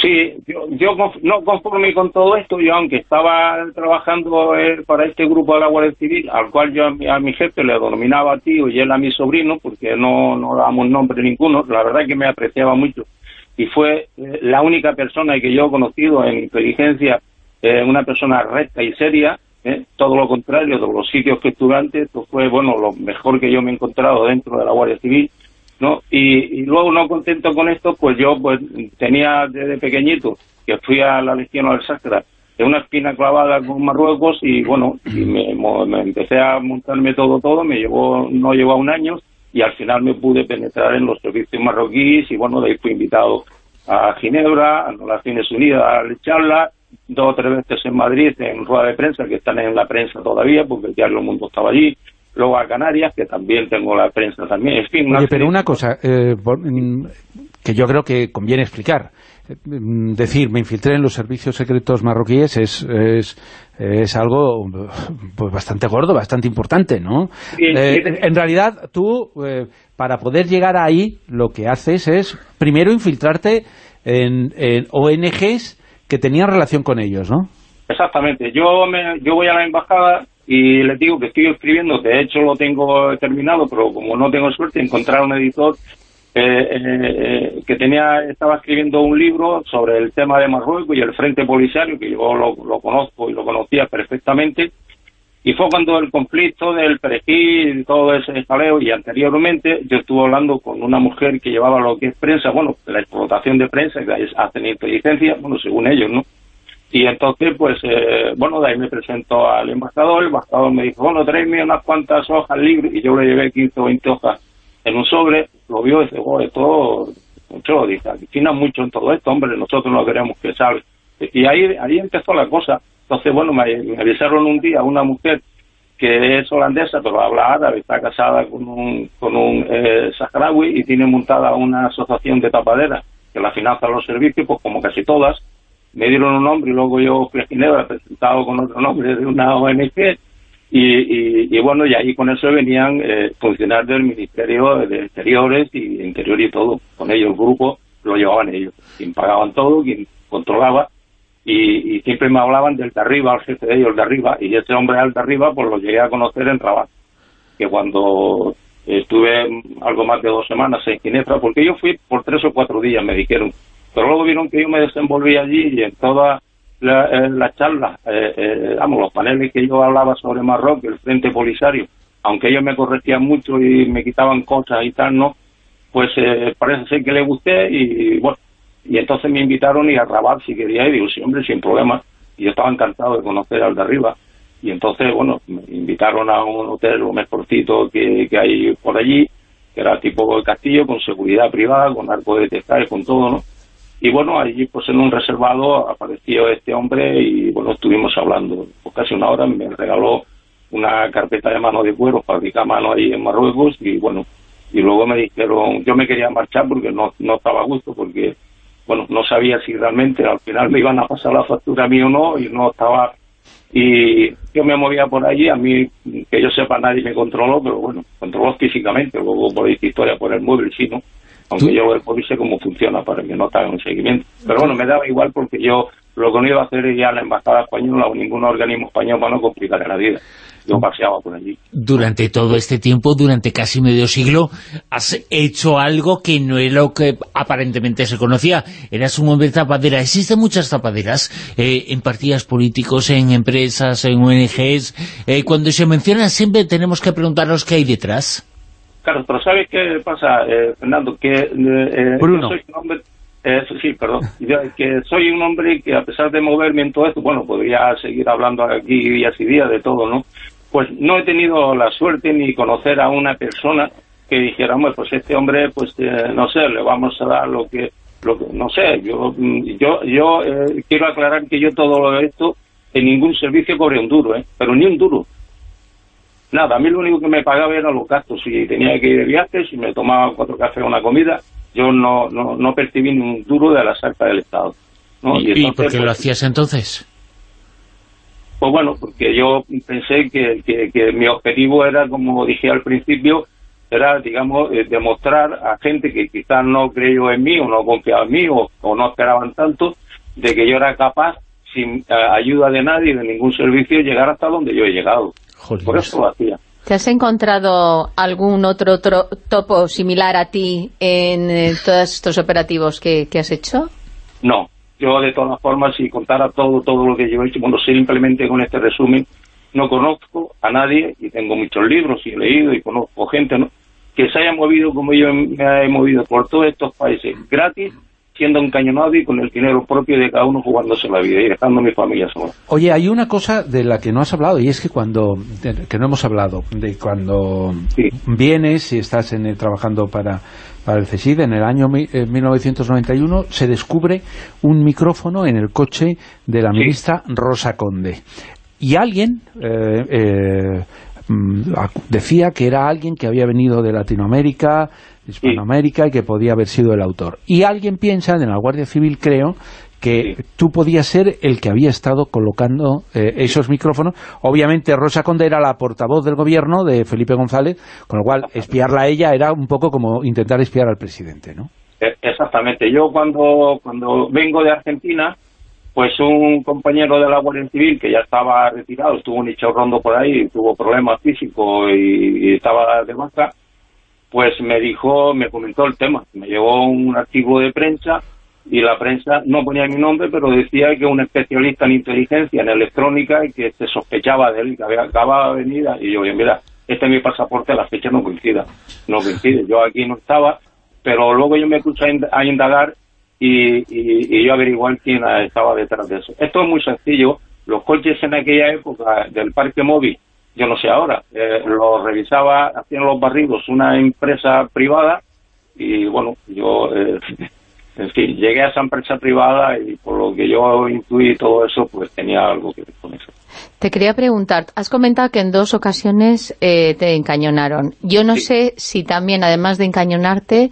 Sí, yo, yo no conforme con todo esto, yo aunque estaba trabajando eh, para este grupo de la Guardia Civil, al cual yo a mi, jefe le denominaba tío y él a mi sobrino, porque no, no damos nombre ninguno, la verdad que me apreciaba mucho. Y fue eh, la única persona que yo he conocido en inteligencia, eh, una persona recta y seria, todo lo contrario de los sitios que estuve antes, esto fue, bueno, lo mejor que yo me he encontrado dentro de la Guardia Civil, ¿no? Y, luego, no contento con esto, pues yo pues tenía desde pequeñito, que fui a la Legión del Sacra, de una espina clavada con Marruecos y bueno, y me, empecé a montarme todo, todo, me llevó, no llevó un año y al final me pude penetrar en los servicios marroquíes y bueno, de ahí fui invitado a Ginebra, a las Naciones Unidas a la charla, dos o tres veces en Madrid en rueda de prensa, que están en la prensa todavía, porque diario El Mundo estaba allí, luego a Canarias, que también tengo la prensa también, en fin... Oye, pero una cosa eh, mm, que yo creo que conviene explicar, mm, decir, me infiltré en los servicios secretos marroquíes es, es, algo pues bastante gordo, bastante importante, ¿no? Eh, en realidad, tú, eh, para poder llegar ahí, lo que haces es, primero, infiltrarte en, en ONGs que tenían relación con ellos, ¿no? Exactamente. Yo, me, yo voy a la embajada y les digo que estoy escribiendo, de hecho lo tengo terminado, pero como no tengo suerte, encontrar un editor eh, eh, que tenía estaba escribiendo un libro sobre el tema de Marruecos y el Frente Polisario, que yo lo, conozco y lo conocía perfectamente, y fue cuando el conflicto del perejil y todo ese jaleo, y anteriormente yo estuve hablando con una mujer que llevaba lo que es prensa, bueno, la explotación de prensa, que hacen inteligencia, bueno, según ellos, ¿no? Y entonces, pues, eh, bueno, de ahí me presento al embajador, el embajador me dijo, bueno, tráeme unas cuantas hojas libres, y yo le llevé 15 o 20 hojas en un sobre, lo vio y dice, oh, esto, mucho, dice, fina mucho en todo esto, hombre, nosotros no queremos que salga. Y ahí, ahí empezó la cosa. Entonces, bueno, me, avisaron un día una mujer que es holandesa, pero habla árabe, está casada con un, con un eh, saharaui y tiene montada una asociación de tapaderas que la financia los servicios, pues como casi todas, me dieron un nombre y luego yo fui a Ginebra presentado con otro nombre de una ONG y, y, bueno, y ahí con eso venían eh, funcionarios del Ministerio de Exteriores y Interior y todo, con ellos el grupo lo llevaban ellos, quien pagaban todo, quien controlaba. Y, siempre me hablaban del de arriba, el jefe de ellos, el de arriba, y ese hombre al de arriba pues lo llegué a conocer en Rabat, que cuando estuve algo más de dos semanas en Ginebra, porque yo fui por tres o cuatro días, me dijeron, pero luego vieron que yo me desenvolví allí y en todas las la charlas, eh, eh, vamos, los paneles que yo hablaba sobre Marroquí, el Frente Polisario, aunque ellos me corregían mucho y me quitaban cosas y tal, ¿no? Pues eh, parece ser que le gusté y bueno, y entonces me invitaron y a Rabat si quería y digo, sí, sin problema. Y yo estaba encantado de conocer al de arriba. Y entonces, bueno, me invitaron a un hotel lo mejorcito que, que hay por allí, que era tipo castillo, con seguridad privada, con arco de testar, con todo, ¿no? Y bueno, allí pues en un reservado apareció este hombre y bueno, estuvimos hablando pues, casi una hora, me regaló una carpeta de mano de cuero, fabrica mano ahí en Marruecos y bueno, y luego me dijeron, yo me quería marchar porque no, no estaba a gusto, porque bueno, no sabía si realmente al final me iban a pasar la factura a mí o no y no estaba y yo me movía por allí, a mí que yo sepa nadie me controló, pero bueno, controló físicamente, luego por historia por el mueble sí, ¿no? Aunque yo después sé cómo funciona para que no te un seguimiento. Pero bueno, me daba igual porque yo lo que no iba a hacer ya la embajada española o ningún organismo español para no complicar la vida. Yo paseaba por allí. Durante todo este tiempo, durante casi medio siglo, has hecho algo que no era lo que aparentemente se conocía. Eras un hombre tapadera. Existen muchas tapaderas eh, en partidos políticos, en empresas, en ONGs. Eh, cuando se menciona siempre tenemos que preguntarnos qué hay detrás. Claro, pero ¿sabes qué pasa, eh, Fernando? Que eh, eh soy un hombre... Eh, sí, perdón. que soy un hombre que a pesar de moverme en todo esto, bueno, podría seguir hablando aquí días y días de todo, ¿no? Pues no he tenido la suerte ni conocer a una persona que dijera, pues este hombre, pues no sé, le vamos a dar lo que, lo que no sé, yo yo yo quiero aclarar que yo todo esto en ningún servicio cobré un duro, ¿eh? Pero ni un duro. Nada, a mí lo único que me pagaba era los gastos. Si tenía que ir de viaje, si me tomaba cuatro cafés o una comida, yo no, no, no percibí ni un duro de la salta del Estado. ¿Y, por qué lo pues, hacías entonces? Pues bueno, porque yo pensé que, que, mi objetivo era, como dije al principio, era, digamos, eh, demostrar a gente que quizás no creyó en mí o no confiaba en mí o, no esperaban tanto, de que yo era capaz, sin eh, ayuda de nadie, de ningún servicio, llegar hasta donde yo he llegado. Por eso lo hacía. ¿Te has encontrado algún otro, topo similar a ti en eh, todos estos operativos que, has hecho? No, yo de todas formas, si contara todo todo lo que yo he hecho, bueno, simplemente con este resumen, no conozco a nadie, y tengo muchos libros y he leído y conozco gente ¿no? que se haya movido como yo me he movido por todos estos países gratis siendo encañonado y con el dinero propio de cada uno jugándose la vida y dejando a mi familia sola. Oye, hay una cosa de la que no has hablado y es que cuando, que no hemos hablado, de cuando vienes y estás en trabajando para, para el CSID en el año 1991 se descubre un micrófono en el coche de la ministra Rosa Conde. Y alguien eh, eh, mm, decía que era alguien que había venido de Latinoamérica, Hispanoamérica y que podía haber sido el autor. Y alguien piensa, en la Guardia Civil creo, que tú podías ser el que había estado colocando eh, esos micrófonos. Obviamente Rosa Conde era la portavoz del gobierno de Felipe González, con lo cual espiarla a ella era un poco como intentar espiar al presidente, ¿no? E, exactamente. Yo cuando, cuando vengo de Argentina, pues un compañero de la Guardia Civil que ya estaba retirado, estuvo un rondo por ahí, tuvo problemas físicos y, y estaba de baja, pues me dijo, me comentó el tema. Me llevó un artículo de prensa y la prensa no ponía mi nombre, pero decía que un especialista en inteligencia, en electrónica, y que se sospechaba de él, que había acabado de venir, y yo, mira, este es mi pasaporte, la fecha no coincida, no coincide, yo aquí no estaba, pero luego yo me puse a indagar y, y, yo averiguar quién estaba detrás de eso. Esto es muy sencillo, los coches en aquella época del parque móvil yo no sé ahora, eh, lo revisaba, hacían los barridos una empresa privada y bueno, yo, eh, en fin, llegué a esa empresa privada y por lo que yo intuí todo eso, pues tenía algo que ver con eso. Te quería preguntar, has comentado que en dos ocasiones eh, te encañonaron. Yo no sé si también, además de encañonarte,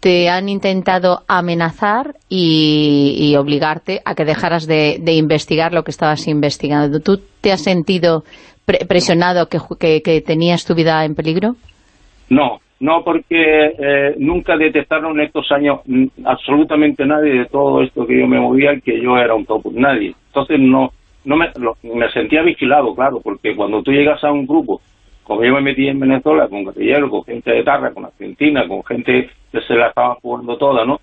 te han intentado amenazar y, obligarte a que dejaras de, de, investigar lo que estabas investigando. ¿Tú te has sentido presionado que, que, tenías tu vida en peligro? No, no, porque eh, nunca detectaron estos años absolutamente nadie de todo esto que yo me movía que yo era un topo, nadie. Entonces no no me, me sentía vigilado, claro, porque cuando tú llegas a un grupo, como yo me metí en Venezuela, con guerrilleros, con gente de Tarra, con Argentina, con gente que se la estaba jugando toda, ¿no?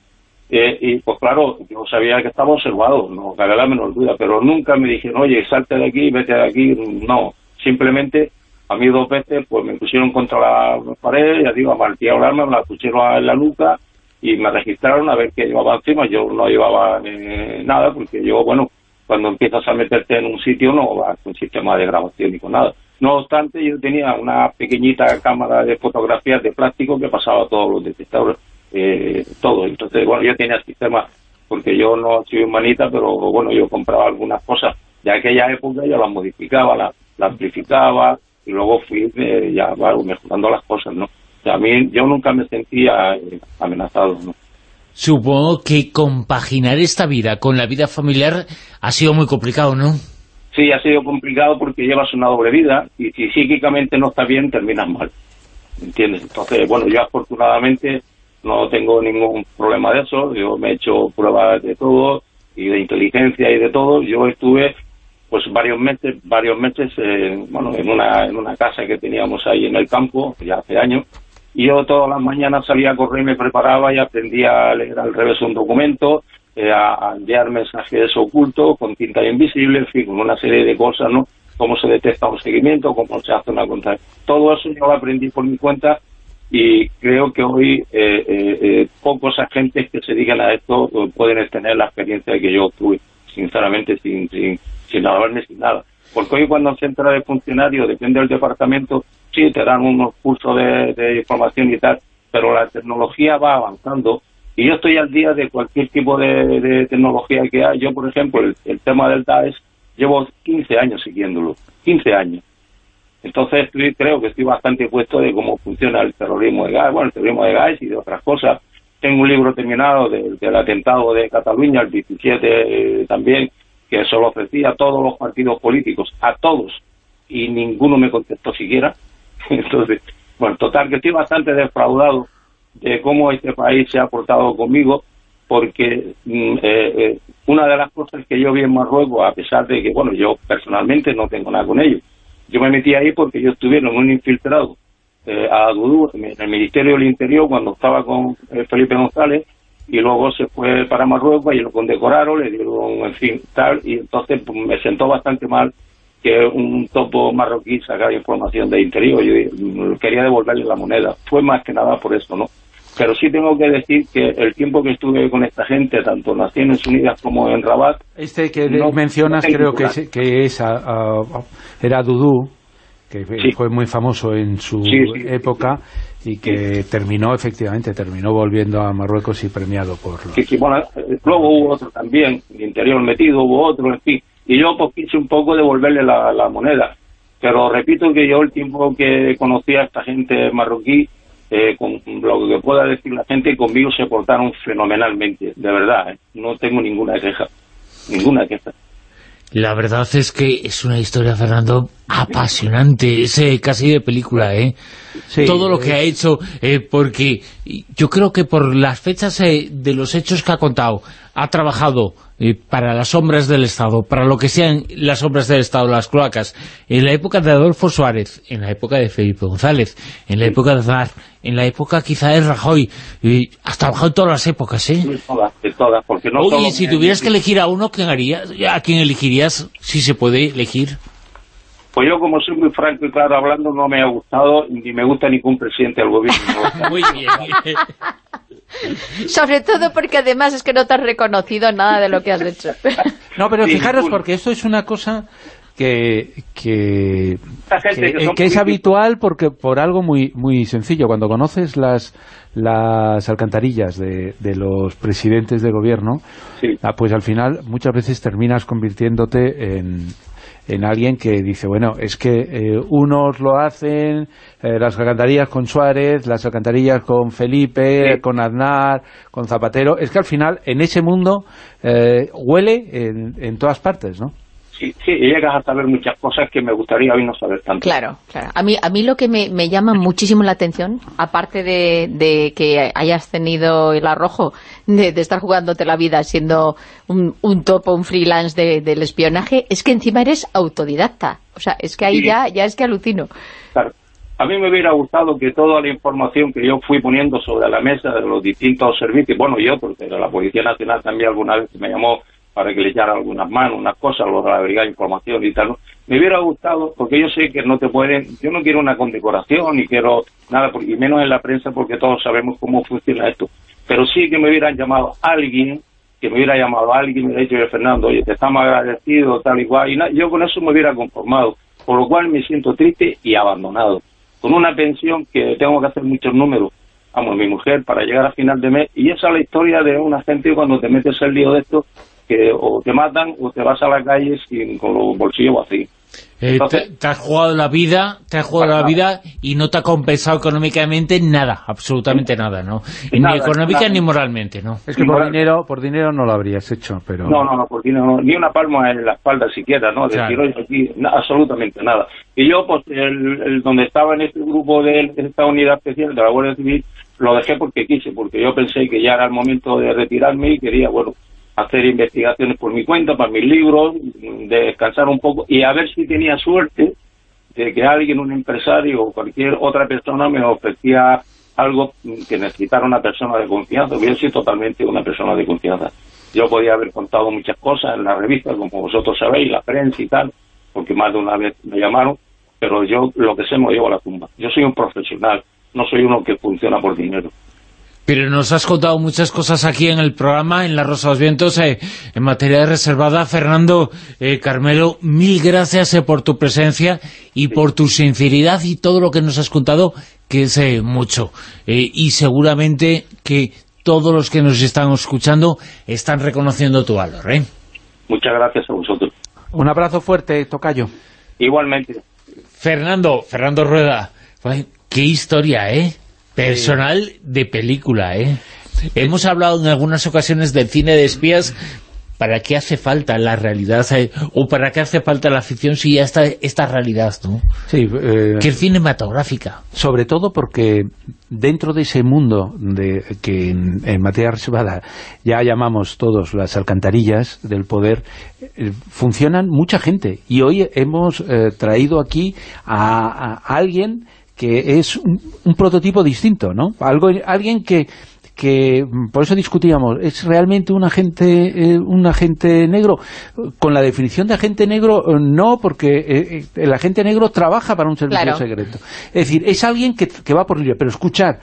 Eh, y pues claro, yo sabía que estaba observado, no cabe la menor duda, pero nunca me dijeron, oye, salte de aquí, vete de aquí, no Simplemente a mí dos veces pues me pusieron contra la pared, ya digo, a el arma, me la pusieron en la nuca y me registraron a ver qué llevaba encima. Yo no llevaba eh, nada porque yo, bueno, cuando empiezas a meterte en un sitio no vas con sistema de grabación ni con nada. No obstante, yo tenía una pequeñita cámara de fotografías de plástico que pasaba todos los detectores, eh, todo. Entonces, bueno, yo tenía sistema, porque yo no soy humanita, pero bueno, yo compraba algunas cosas de aquella época, yo las modificaba, las la amplificaba y luego fui eh, ya mejorando las cosas, ¿no? a mí yo nunca me sentía eh, amenazado, ¿no? Supongo que compaginar esta vida con la vida familiar ha sido muy complicado, ¿no? Sí, ha sido complicado porque llevas una doble vida y si psíquicamente no estás bien, terminas mal. ¿Entiendes? Entonces, bueno, yo afortunadamente no tengo ningún problema de eso. Yo me he hecho pruebas de todo y de inteligencia y de todo. Yo estuve pues varios meses, varios meses, eh, bueno, en una, en una casa que teníamos ahí en el campo, ya hace años, y yo todas las mañanas salía a correr, me preparaba y aprendía a leer al revés un documento, eh, a, enviar mensajes ocultos con tinta invisible, en fin, con una serie de cosas, ¿no? Cómo se detecta un seguimiento, cómo se hace una contra. Todo eso yo lo aprendí por mi cuenta y creo que hoy eh, pocos agentes que se digan a esto pueden tener la experiencia que yo tuve, sinceramente, sin, sin sin hablarme sin nada. Porque hoy cuando se entra de funcionario, depende del departamento, sí, te dan unos cursos de, información y tal, pero la tecnología va avanzando y yo estoy al día de cualquier tipo de, tecnología que hay. Yo, por ejemplo, el, tema del Daesh, llevo 15 años siguiéndolo, 15 años. Entonces creo que estoy bastante puesto de cómo funciona el terrorismo de gas, bueno, el terrorismo de gas y de otras cosas. Tengo un libro terminado del atentado de Cataluña, el 17 eh, también, que se lo ofrecí a todos los partidos políticos, a todos, y ninguno me contestó siquiera. Entonces, bueno, total, que estoy bastante defraudado de cómo este país se ha portado conmigo, porque mm, eh, eh, una de las cosas que yo vi en Marruecos, a pesar de que, bueno, yo personalmente no tengo nada con ellos, yo me metí ahí porque yo estuvieron un infiltrado eh, a Dudú en el Ministerio del Interior cuando estaba con Felipe González y luego se fue para Marruecos y lo condecoraron, le dieron, en fin, tal, y entonces pues, me sentó bastante mal que un topo marroquí sacara información de interior. Yo quería devolverle la moneda. Fue más que nada por eso, ¿no? Pero sí tengo que decir que el tiempo que estuve con esta gente, tanto en Naciones Unidas como en Rabat... Este que mencionas creo que es, que es era Dudú, que fue muy famoso en su época y que terminó, efectivamente, terminó volviendo a Marruecos y premiado por los... Sí, bueno, luego hubo otro también, interior metido, hubo otro, en fin y yo pues quise un poco devolverle la, la moneda. Pero repito que yo el tiempo que conocí a esta gente marroquí, eh, con lo que pueda decir la gente, conmigo se portaron fenomenalmente, de verdad, ¿eh? no tengo ninguna queja, ninguna queja. La verdad es que es una historia, Fernando, apasionante, es eh, casi de película, ¿eh? Todo lo que ha hecho, eh, porque yo creo que por las fechas de los hechos que ha contado, ha trabajado para las sombras del Estado, para lo que sean las sombras del Estado, las cloacas, en la época de Adolfo Suárez, en la época de Felipe González, en la época de Aznar, en la época quizá de Rajoy, y has trabajado en todas las épocas, ¿eh? De todas, de todas, porque no Oye, si tuvieras que elegir a uno, ¿quién harías? ¿A quién elegirías, si se puede elegir? Pues yo, como soy muy franco y claro hablando, no me ha gustado, ni me gusta ningún presidente del gobierno. muy bien. Sobre todo porque además es que no te has reconocido nada de lo que has hecho. No, pero fijaros, porque esto es una cosa que, que, que, es habitual porque por algo muy muy sencillo. Cuando conoces las las alcantarillas de, de los presidentes de gobierno, ah, pues al final muchas veces terminas convirtiéndote en, en alguien que dice, bueno, es que eh, unos lo hacen, eh, las alcantarillas con Suárez, las alcantarillas con Felipe, con Aznar, con Zapatero, es que al final en ese mundo eh, huele en, en todas partes, ¿no? Sí, sí, llegas a saber muchas cosas que me gustaría hoy no saber tanto. Claro, claro. A mí, a mí lo que me, me llama muchísimo la atención, aparte de, de, que hayas tenido el arrojo de, de, estar jugándote la vida siendo un, un topo, un freelance del espionaje, es que encima eres autodidacta. O sea, es que ahí ya, ya es que alucino. Claro. A mí me hubiera gustado que toda la información que yo fui poniendo sobre la mesa de los distintos servicios, bueno, yo, porque la Policía Nacional también alguna vez me llamó para que le echara algunas manos, unas cosas, lo de la brigada información y tal. Me hubiera gustado, porque yo sé que no te pueden, yo no quiero una condecoración, ni quiero nada, y menos en la prensa, porque todos sabemos cómo funciona esto. Pero sí que me hubieran llamado alguien, que me hubiera llamado alguien y me hubiera dicho, Fernando, oye, te estamos agradecidos, tal y cual, y yo con eso me hubiera conformado, por lo cual me siento triste y abandonado. Con una pensión que tengo que hacer muchos números, vamos, mi mujer, para llegar a final de mes, y esa es la historia de una gente cuando te metes el lío de esto, que o te matan o te vas a la calle sin, con los bolsillos vacíos. Eh, te, has jugado la vida, te has jugado la vida y no te ha compensado económicamente nada, absolutamente nada, ¿no? ni económica ni moralmente, ¿no? Es que por dinero, por dinero no lo habrías hecho, pero... No, no, no, por dinero, ni una palma en la espalda siquiera, ¿no? Decir, aquí, absolutamente nada. Y yo, pues, el, donde estaba en este grupo de esta unidad especial de la Guardia Civil, lo dejé porque quise, porque yo pensé que ya era el momento de retirarme y quería, bueno, hacer investigaciones por mi cuenta, para mis libros, descansar un poco y a ver si tenía suerte de que alguien, un empresario o cualquier otra persona me ofrecía algo que necesitara una persona de confianza. Yo soy totalmente una persona de confianza. Yo podía haber contado muchas cosas en la revista, como vosotros sabéis, la prensa y tal, porque más de una vez me llamaron, pero yo lo que sé me llevo a la tumba. Yo soy un profesional, no soy uno que funciona por dinero. Pero nos has contado muchas cosas aquí en el programa, en La Rosa de los Vientos, eh, en materia de reservada. Fernando, eh, Carmelo, mil gracias eh, por tu presencia y por tu sinceridad y todo lo que nos has contado, que es mucho. y seguramente que todos los que nos están escuchando están reconociendo tu valor. Muchas gracias a vosotros. Un abrazo fuerte, Tocayo. Igualmente. Fernando, Fernando Rueda, qué historia, ¿eh? Personal de película, ¿eh? Hemos hablado en algunas ocasiones del cine de espías, ¿para qué hace falta la realidad? ¿O para qué hace falta la ficción si ya está esta realidad, no? Sí, eh, Que es cinematográfica. sobre todo porque dentro de ese mundo de, que en, en materia reservada ya llamamos todos las alcantarillas del poder, eh, funcionan mucha gente. Y hoy hemos eh, traído aquí a, a alguien que es un, un prototipo distinto, ¿no? Algo, alguien que que por eso discutíamos, ¿es realmente un agente eh, un agente negro? Con la definición de agente negro, eh, no, porque eh, eh, el agente negro trabaja para un servicio Claro. secreto. Es decir, es alguien que, que va por libre, pero escuchar,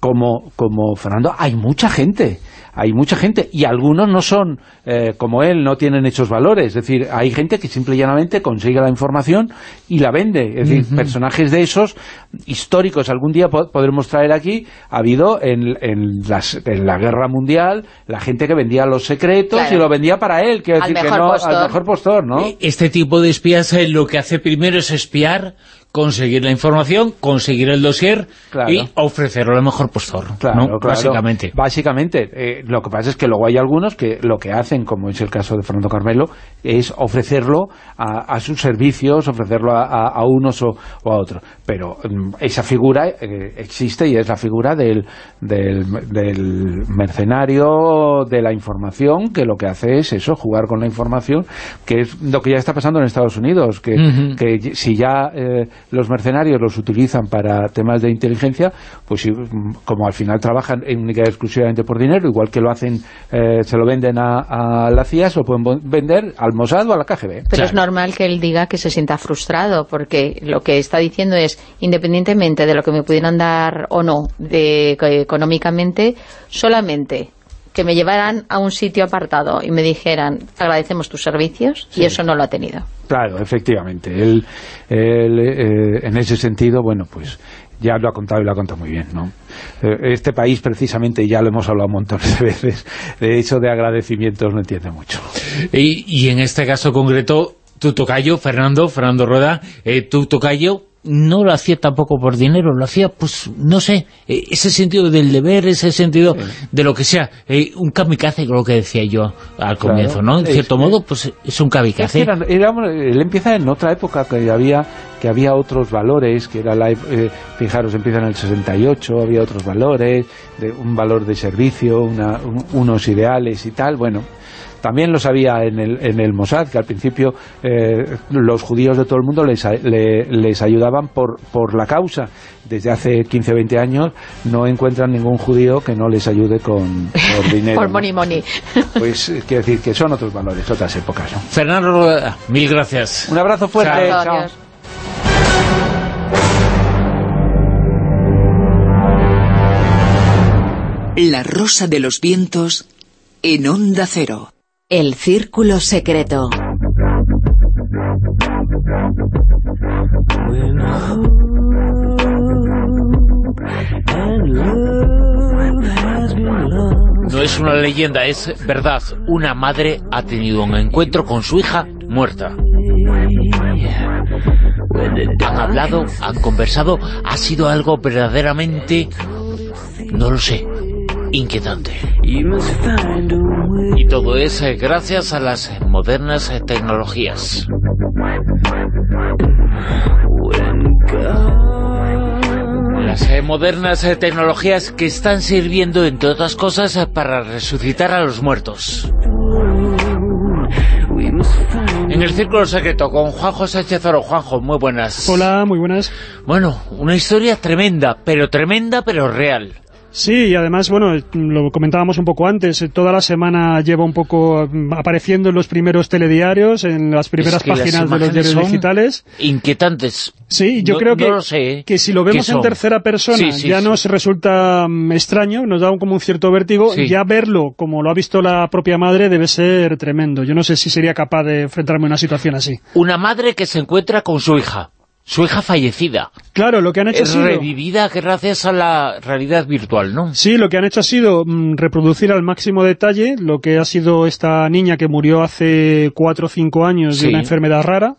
como, como Fernando, hay mucha gente, hay mucha gente, y algunos no son, eh, como él, no tienen hechos valores, es decir, hay gente que simple y llanamente consigue la información y la vende, es decir, personajes de esos, históricos, algún día po- podremos traer aquí, ha habido en, en, las- en la guerra mundial, la gente que vendía los secretos Claro. y lo vendía para él, quiero Al decir que no, postor. al mejor postor, ¿no? Este tipo de espías eh, lo que hace primero es espiar, conseguir la información, conseguir el dossier Claro. y ofrecerlo al mejor postor, Claro, ¿no? claro. Básicamente. Básicamente, eh, lo que pasa es que luego hay algunos que lo que hacen, como es el caso de Fernando Carmelo, es ofrecerlo a, a sus servicios, ofrecerlo a, a- a unos o, o a otros. Pero mm, esa figura eh, existe y es la figura del, del, del mercenario de la información, que lo que hace es eso, jugar con la información, que es lo que ya está pasando en Estados Unidos, que, que si ya eh, los mercenarios los utilizan para temas de inteligencia, pues como al final trabajan única y exclusivamente por dinero, igual que lo hacen, eh, se lo venden a, a la CIA, se lo pueden vender al Mossad o a la KGB. Pero es normal que él diga que se sienta frustrado, porque lo que está diciendo es, independientemente de lo que me pudieran dar o no de, económicamente, solamente que me llevaran a un sitio apartado y me dijeran, agradecemos tus servicios, y eso no lo ha tenido. Claro, efectivamente. Él, él, eh, en ese sentido, bueno, pues ya lo ha contado y lo ha contado muy bien, ¿no? Eh, este país, precisamente, ya lo hemos hablado montones de veces, de hecho de agradecimientos no entiende mucho. Y, y en este caso concreto, tu tocayo, Fernando, Fernando Rueda, eh, tu tocayo no lo hacía tampoco por dinero, lo hacía, pues, no sé, eh, ese sentido del deber, ese sentido de lo que sea, eh, un kamikaze, lo que decía yo al comienzo, ¿no? En es- cierto modo, pues es un Es que kamikaze. era- era- él empieza en otra época que había que había otros valores, que era la, eh, fijaros, empieza en el 68, había otros valores, de un valor de servicio, una- un- unos ideales y tal, bueno, también los había en el, en el Mossad, que al principio eh, los judíos de todo el mundo les, a- le- les ayudaban por, por la causa. Desde hace 15 o 20 años no encuentran ningún judío que no les ayude con dinero. Por ¿no? money money. Pues eh, quiero decir que son otros valores, otras épocas. ¿no? Fernando Rueda, mil gracias. Un abrazo fuerte. Chao. La rosa de los vientos en onda cero. El círculo secreto. No es una leyenda, es verdad. Una madre ha tenido un encuentro con su hija muerta. Han hablado, han conversado, ha sido algo verdaderamente, no lo sé, inquietante. Y todo es eh, gracias a las modernas eh, tecnologías. Las eh, modernas tecnologías que están sirviendo, entre otras cosas, para resucitar a los muertos. En el Círculo Secreto, con Juanjo Sánchez Oro. Juanjo, muy buenas. Hola, muy buenas. Bueno, una historia tremenda, pero tremenda, pero real. Sí, y además, bueno, lo comentábamos un poco antes, eh, toda la semana lleva un poco mm, apareciendo en los primeros telediarios, en las primeras Es que las páginas de los diarios digitales. Inquietantes. Sí, yo No- creo que, no sé, que si lo ¿Qué vemos en tercera persona Sí, sí, ya sí. nos resulta mm, extraño, nos da como un cierto vértigo, ya verlo como lo ha visto la propia madre debe ser tremendo. Yo no sé si sería capaz de enfrentarme a una situación así. Una madre que se encuentra con su hija. Su hija fallecida. Claro, lo que han hecho ha Es sido... revivida gracias a la realidad virtual, ¿no? Sí, lo que han hecho ha sido mm, reproducir al máximo detalle lo que ha sido esta niña que murió hace cuatro o cinco años Sí. de una enfermedad rara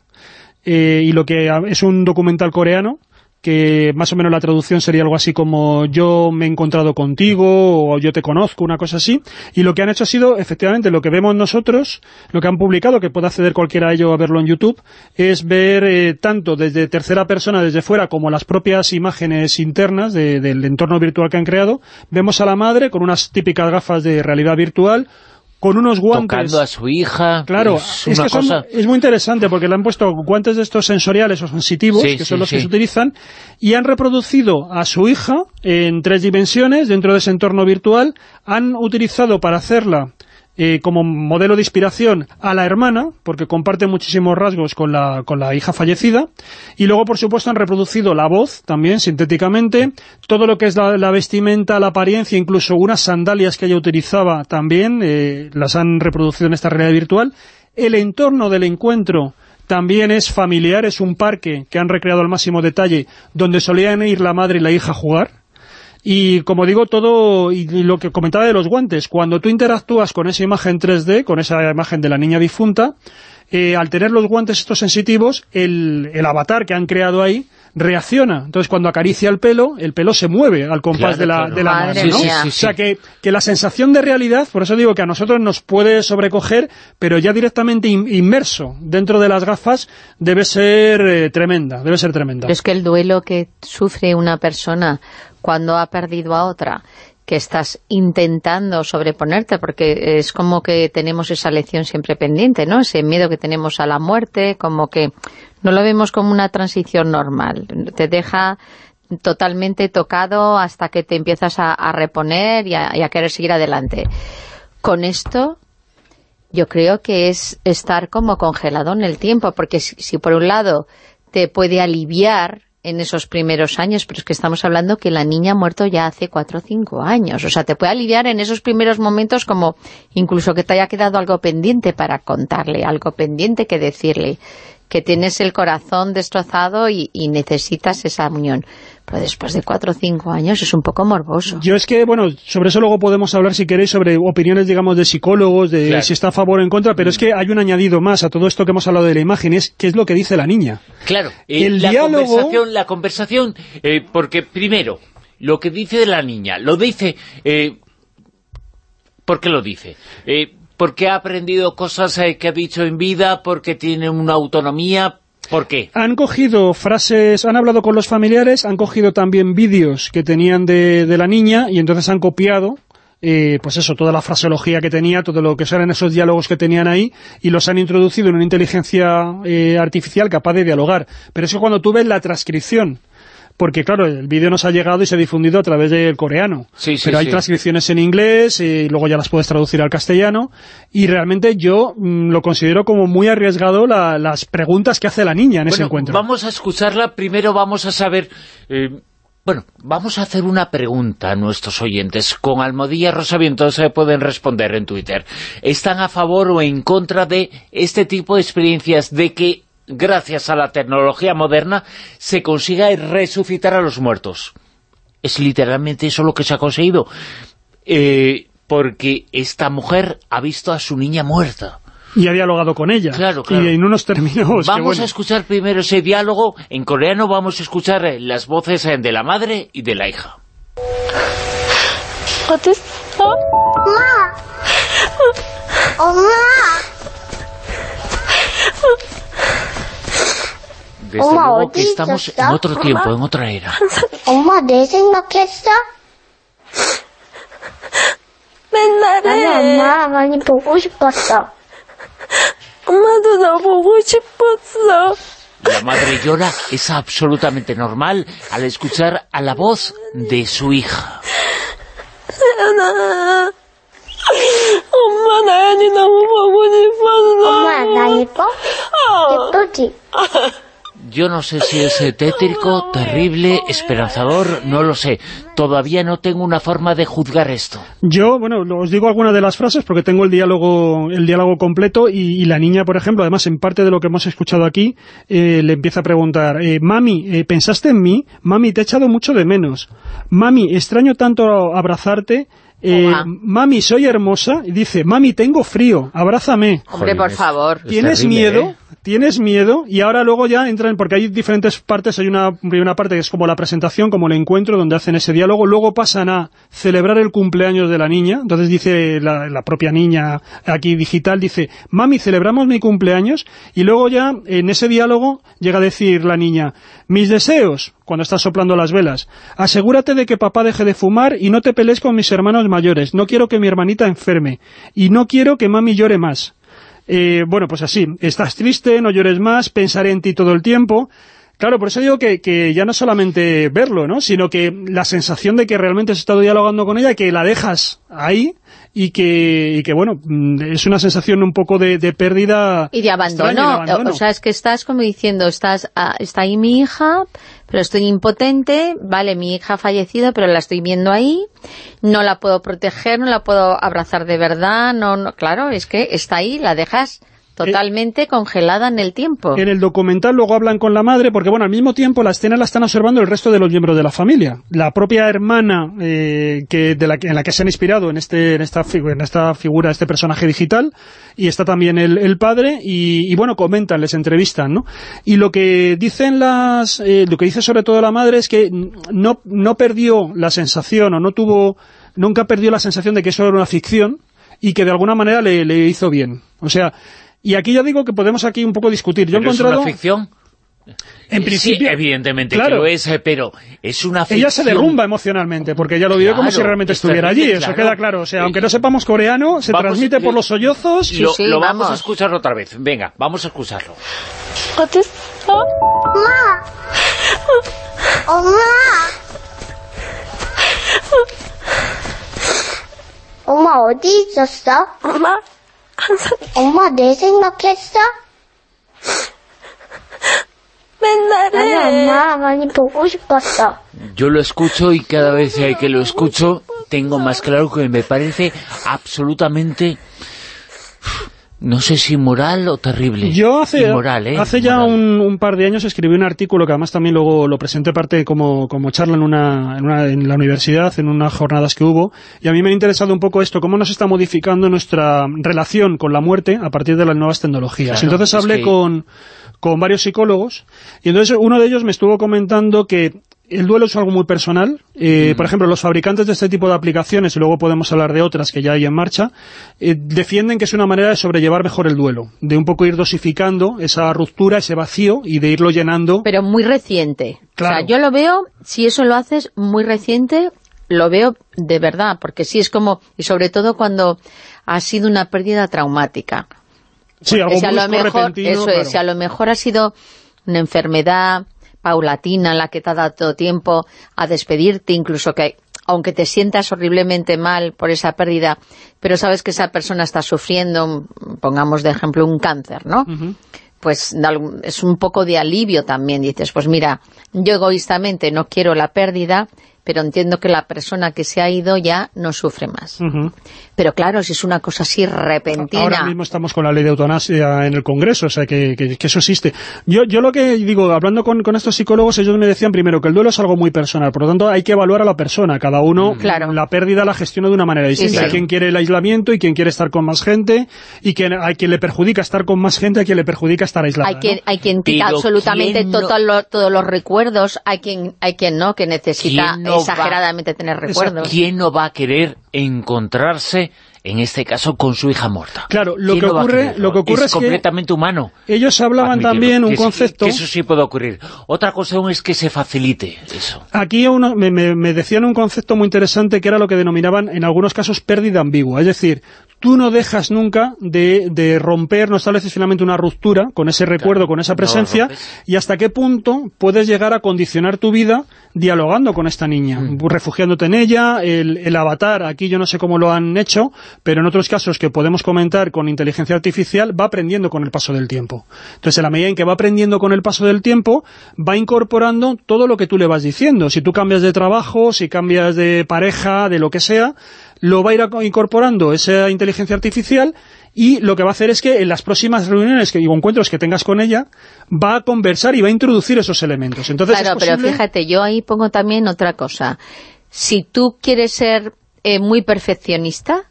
eh, y lo que ha- es un documental coreano que más o menos la traducción sería algo así como yo me he encontrado contigo o yo te conozco, una cosa así, y lo que han hecho ha sido, efectivamente, lo que vemos nosotros, lo que han publicado, que puede acceder cualquiera a ello a verlo en YouTube, es ver eh, tanto desde tercera persona, desde fuera, como las propias imágenes internas del entorno virtual que han creado, vemos a la madre con unas típicas gafas de realidad virtual, con unos guantes... Tocando a su hija... Claro, es, una que son- cosa... es muy interesante porque le han puesto guantes de estos sensoriales o sensitivos, Sí, que sí, son los que se utilizan, y han reproducido a su hija en tres dimensiones dentro de ese entorno virtual, han utilizado para hacerla eh, como modelo de inspiración a la hermana, porque comparte muchísimos rasgos con la, con la hija fallecida, y luego, por supuesto, han reproducido la voz también, sintéticamente, todo lo que es la, vestimenta, la apariencia, incluso unas sandalias que ella utilizaba también, eh, las han reproducido en esta realidad virtual. El entorno del encuentro también es familiar, es un parque que han recreado al máximo detalle, donde solían ir la madre y la hija a jugar, y como digo, todo, y lo que comentaba de los guantes, cuando tú interactúas con esa imagen 3D, con esa imagen de la niña difunta, eh, al tener los guantes estos sensitivos, el, el avatar que han creado ahí reacciona. Entonces, cuando acaricia el pelo, el pelo se mueve al compás Claro, de la, claro. de la Madre mano, ¿no? mía. Sí, sí, O sea, que, que la sensación de realidad, por eso digo que a nosotros nos puede sobrecoger, pero ya directamente in- inmerso dentro de las gafas, debe ser eh, tremenda, debe ser tremenda. Pero es que el duelo que sufre una persona cuando ha perdido a otra, que estás intentando sobreponerte, porque es como que tenemos esa lección siempre pendiente, ¿no? Ese miedo que tenemos a la muerte, como que no lo vemos como una transición normal. Te deja totalmente tocado hasta que te empiezas a, reponer y a, querer seguir adelante. Con esto yo creo que es estar como congelado en el tiempo, porque si por un lado te puede aliviar en esos primeros años, pero es que estamos hablando que la niña ha muerto ya hace cuatro o cinco años, o sea, te puede aliviar en esos primeros momentos como incluso que te haya quedado algo pendiente para contarle, algo pendiente que decirle, que tienes el corazón destrozado y, y necesitas esa unión. Pero después de cuatro o cinco años es un poco morboso. Yo es que, bueno, sobre eso luego podemos hablar si queréis sobre opiniones, digamos, de psicólogos, de Claro. si está a favor o en contra, pero es que hay un añadido más a todo esto que hemos hablado de la imagen, es qué es lo que dice la niña. Claro, eh, El la diálogo- conversación, la conversación eh, porque primero, lo que dice de la niña, lo dice, eh, ¿por qué lo dice? Eh, porque ha aprendido cosas eh, que ha dicho en vida, porque tiene una autonomía, ¿por qué? Han cogido frases, han hablado con los familiares, han cogido también vídeos que tenían de, de la niña y entonces han copiado eh, pues eso, toda la fraseología que tenía, todo lo que eran esos diálogos que tenían ahí, y los han introducido en una inteligencia eh, artificial capaz de dialogar. Pero eso cuando tú ves la transcripción, porque claro, el vídeo nos ha llegado y se ha difundido a través del coreano, Sí, sí, pero hay sí. transcripciones en inglés, y luego ya las puedes traducir al castellano, y realmente yo mm, lo considero como muy arriesgado la- las preguntas que hace la niña en ese encuentro. vamos a escucharla, primero vamos a saber... eh, bueno, vamos a hacer una pregunta a nuestros oyentes. Con Almodía Rosavientos se pueden responder en Twitter. ¿Están a favor o en contra de este tipo de experiencias de que, gracias a la tecnología moderna, se consiga resucitar a los muertos? Es literalmente eso lo que se ha conseguido. Eh, porque esta mujer ha visto a su niña muerta. y ha dialogado con ella. Claro, claro. Y en unos términos que, Vamos bueno, a escuchar primero ese diálogo. En coreano vamos a escuchar eh, las voces eh, de la madre y de la hija. desde luego que estamos en otro tiempo, en otra era. La madre llora, es absolutamente normal al escuchar a la voz de su hija. Yo no sé si es tétrico, terrible, esperanzador, no lo sé. Todavía no tengo una forma de juzgar esto. Yo, bueno, os digo algunas de las frases porque tengo el diálogo el diálogo completo y, y la niña, por ejemplo, además en parte de lo que hemos escuchado aquí, eh, le empieza a preguntar, eh, mami, eh, ¿pensaste en mí? Mami, te he echado mucho de menos. Mami, extraño tanto abrazarte. Eh, mami, soy hermosa. Y dice, mami, tengo frío, abrázame. Hombre, por favor. es ¿Tienes terrible, miedo? Tienes miedo y ahora luego ya entran, porque hay diferentes partes, hay una primera parte que es como la presentación, como el encuentro donde hacen ese diálogo, luego pasan a celebrar el cumpleaños de la niña, entonces dice la, propia niña aquí digital, dice, mami, celebramos mi cumpleaños, y luego ya en ese diálogo llega a decir la niña, mis deseos, cuando estás soplando las velas, asegúrate de que papá deje de fumar y no te pelees con mis hermanos mayores, no quiero que mi hermanita enferme, y no quiero que mami llore más. Eh, bueno, pues así, estás triste, no llores más, pensaré en ti todo el tiempo. Claro, por eso digo que, que ya no solamente verlo, ¿no? sino que la sensación de que realmente has estado dialogando con ella, que la dejas ahí y que, y que bueno, mm, es una sensación un poco de, de pérdida... Y de abandono. extraña, de abandono. O sea, es que estás como diciendo, estás ah, está ahí mi hija, pero estoy impotente, vale, mi hija ha fallecido, pero la estoy viendo ahí, no la puedo proteger, no la puedo abrazar de verdad, no, no claro, es que está ahí, la dejas totalmente congelada en el tiempo. En el documental luego hablan con la madre, porque bueno, al mismo tiempo la escena la están observando el resto de los miembros de la familia. La propia hermana eh, que de la, en la que se han inspirado en, este, en, esta, en esta figura, este personaje digital, y está también el, el padre, y, y bueno, comentan, les entrevistan, ¿no? Y lo que dicen las, eh, lo que dice sobre todo la madre es que no, no perdió la sensación, o no tuvo, nunca perdió la sensación de que eso era una ficción, y que de alguna manera le, le hizo bien. O sea, y aquí ya digo que podemos aquí un poco discutir. Yo he ¿Pero es encontrado... una ficción? En Sí, principio, evidentemente claro. que lo es, eh, pero es una ficción. ella se derrumba emocionalmente, porque ella lo vive como si realmente es estuviera allí, eso queda claro. O sea, aunque no sepamos coreano, se Vamos, transmite por le- los sollozos. Lo, sí, lo vamos. vamos. a escuchar otra vez. Venga, vamos a escucharlo. 어딨어? 엄마! 엄마! 엄마 어디 있었어? 엄마 항상 엄마 내 생각했어? 맨날 나는 엄마 많이 보고 싶었어. Yo lo escucho y cada vez eh, que lo escucho tengo más claro que me parece absolutamente... no sé si moral o terrible. Yo hace, Inmoral, ¿eh? hace ya un, un par de años escribí un artículo que además también luego lo presenté parte como, como charla en, una, en, una- en la universidad, en unas jornadas que hubo, y a mí me ha interesado un poco esto, cómo nos está modificando nuestra relación con la muerte a partir de las nuevas tecnologías. Claro, entonces es hablé que- con, con varios psicólogos, y entonces uno de ellos me estuvo comentando que el duelo es algo muy personal. Eh, Por ejemplo, los fabricantes de este tipo de aplicaciones, y luego podemos hablar de otras que ya hay en marcha, eh, defienden que es una manera de sobrellevar mejor el duelo, de un poco ir dosificando esa ruptura, ese vacío, y de irlo llenando. Pero muy reciente. Claro. O sea, yo lo veo, si eso lo haces muy reciente, lo veo de verdad, porque sí es como, y sobre todo cuando ha sido una pérdida traumática. Sí, algo si a lo mejor, eso claro. es, si a lo mejor ha sido una enfermedad paulatina en la que te ha dado tiempo a despedirte, incluso que aunque te sientas horriblemente mal por esa pérdida, pero sabes que esa persona está sufriendo, pongamos de ejemplo un cáncer, ¿no? Pues es un poco de alivio también, dices, pues mira, yo egoístamente no quiero la pérdida, pero entiendo que la persona que se ha ido ya no sufre más. Pero claro, si es una cosa así repentina... Ahora mismo estamos con la ley de eutanasia en el Congreso, o sea, que, que- que eso existe. Yo, yo lo que digo, hablando con, con estos psicólogos, ellos me decían primero que el duelo es algo muy personal, por lo tanto hay que evaluar a la persona, cada uno Claro. la pérdida la gestiona de una manera distinta. sí. Hay quien quiere el aislamiento y quien quiere estar con más gente, y quien, hay quien le perjudica estar con más gente, a quien le perjudica estar aislado. Hay quien, hay quien quita Pero absolutamente ¿quién no- todo lo- todos los recuerdos, hay quien, hay quien no, que necesita ¿Quién no va- exageradamente tener recuerdos. ¿Quién no va a querer encontrarse, en este caso, con su hija muerta? Claro, lo ¿Quién que ocurre- quererlo? lo que ocurre es que- completamente humano. Ellos hablaban admitirlo, también un que concepto... que eso sí puede ocurrir. Otra cosa es que se facilite eso. Aquí uno, me, me- me decían un concepto muy interesante que era lo que denominaban en algunos casos pérdida ambigua. Es decir, tú no dejas nunca de, de romper, no estableces finalmente una ruptura con ese recuerdo, con esa presencia, y hasta qué punto puedes llegar a condicionar tu vida dialogando con esta niña, Mm. refugiándote en ella, el, el avatar, aquí yo no sé cómo lo han hecho, pero en otros casos que podemos comentar con inteligencia artificial, va aprendiendo con el paso del tiempo. Entonces, en la medida en que va aprendiendo con el paso del tiempo, va incorporando todo lo que tú le vas diciendo. Si tú cambias de trabajo, si cambias de pareja, de lo que sea, lo va a ir incorporando esa inteligencia artificial y lo que va a hacer es que en las próximas reuniones que, o encuentros que tengas con ella, va a conversar y va a introducir esos elementos. Entonces, claro, pero fíjate, yo ahí pongo también otra cosa. Si tú quieres ser eh, muy perfeccionista,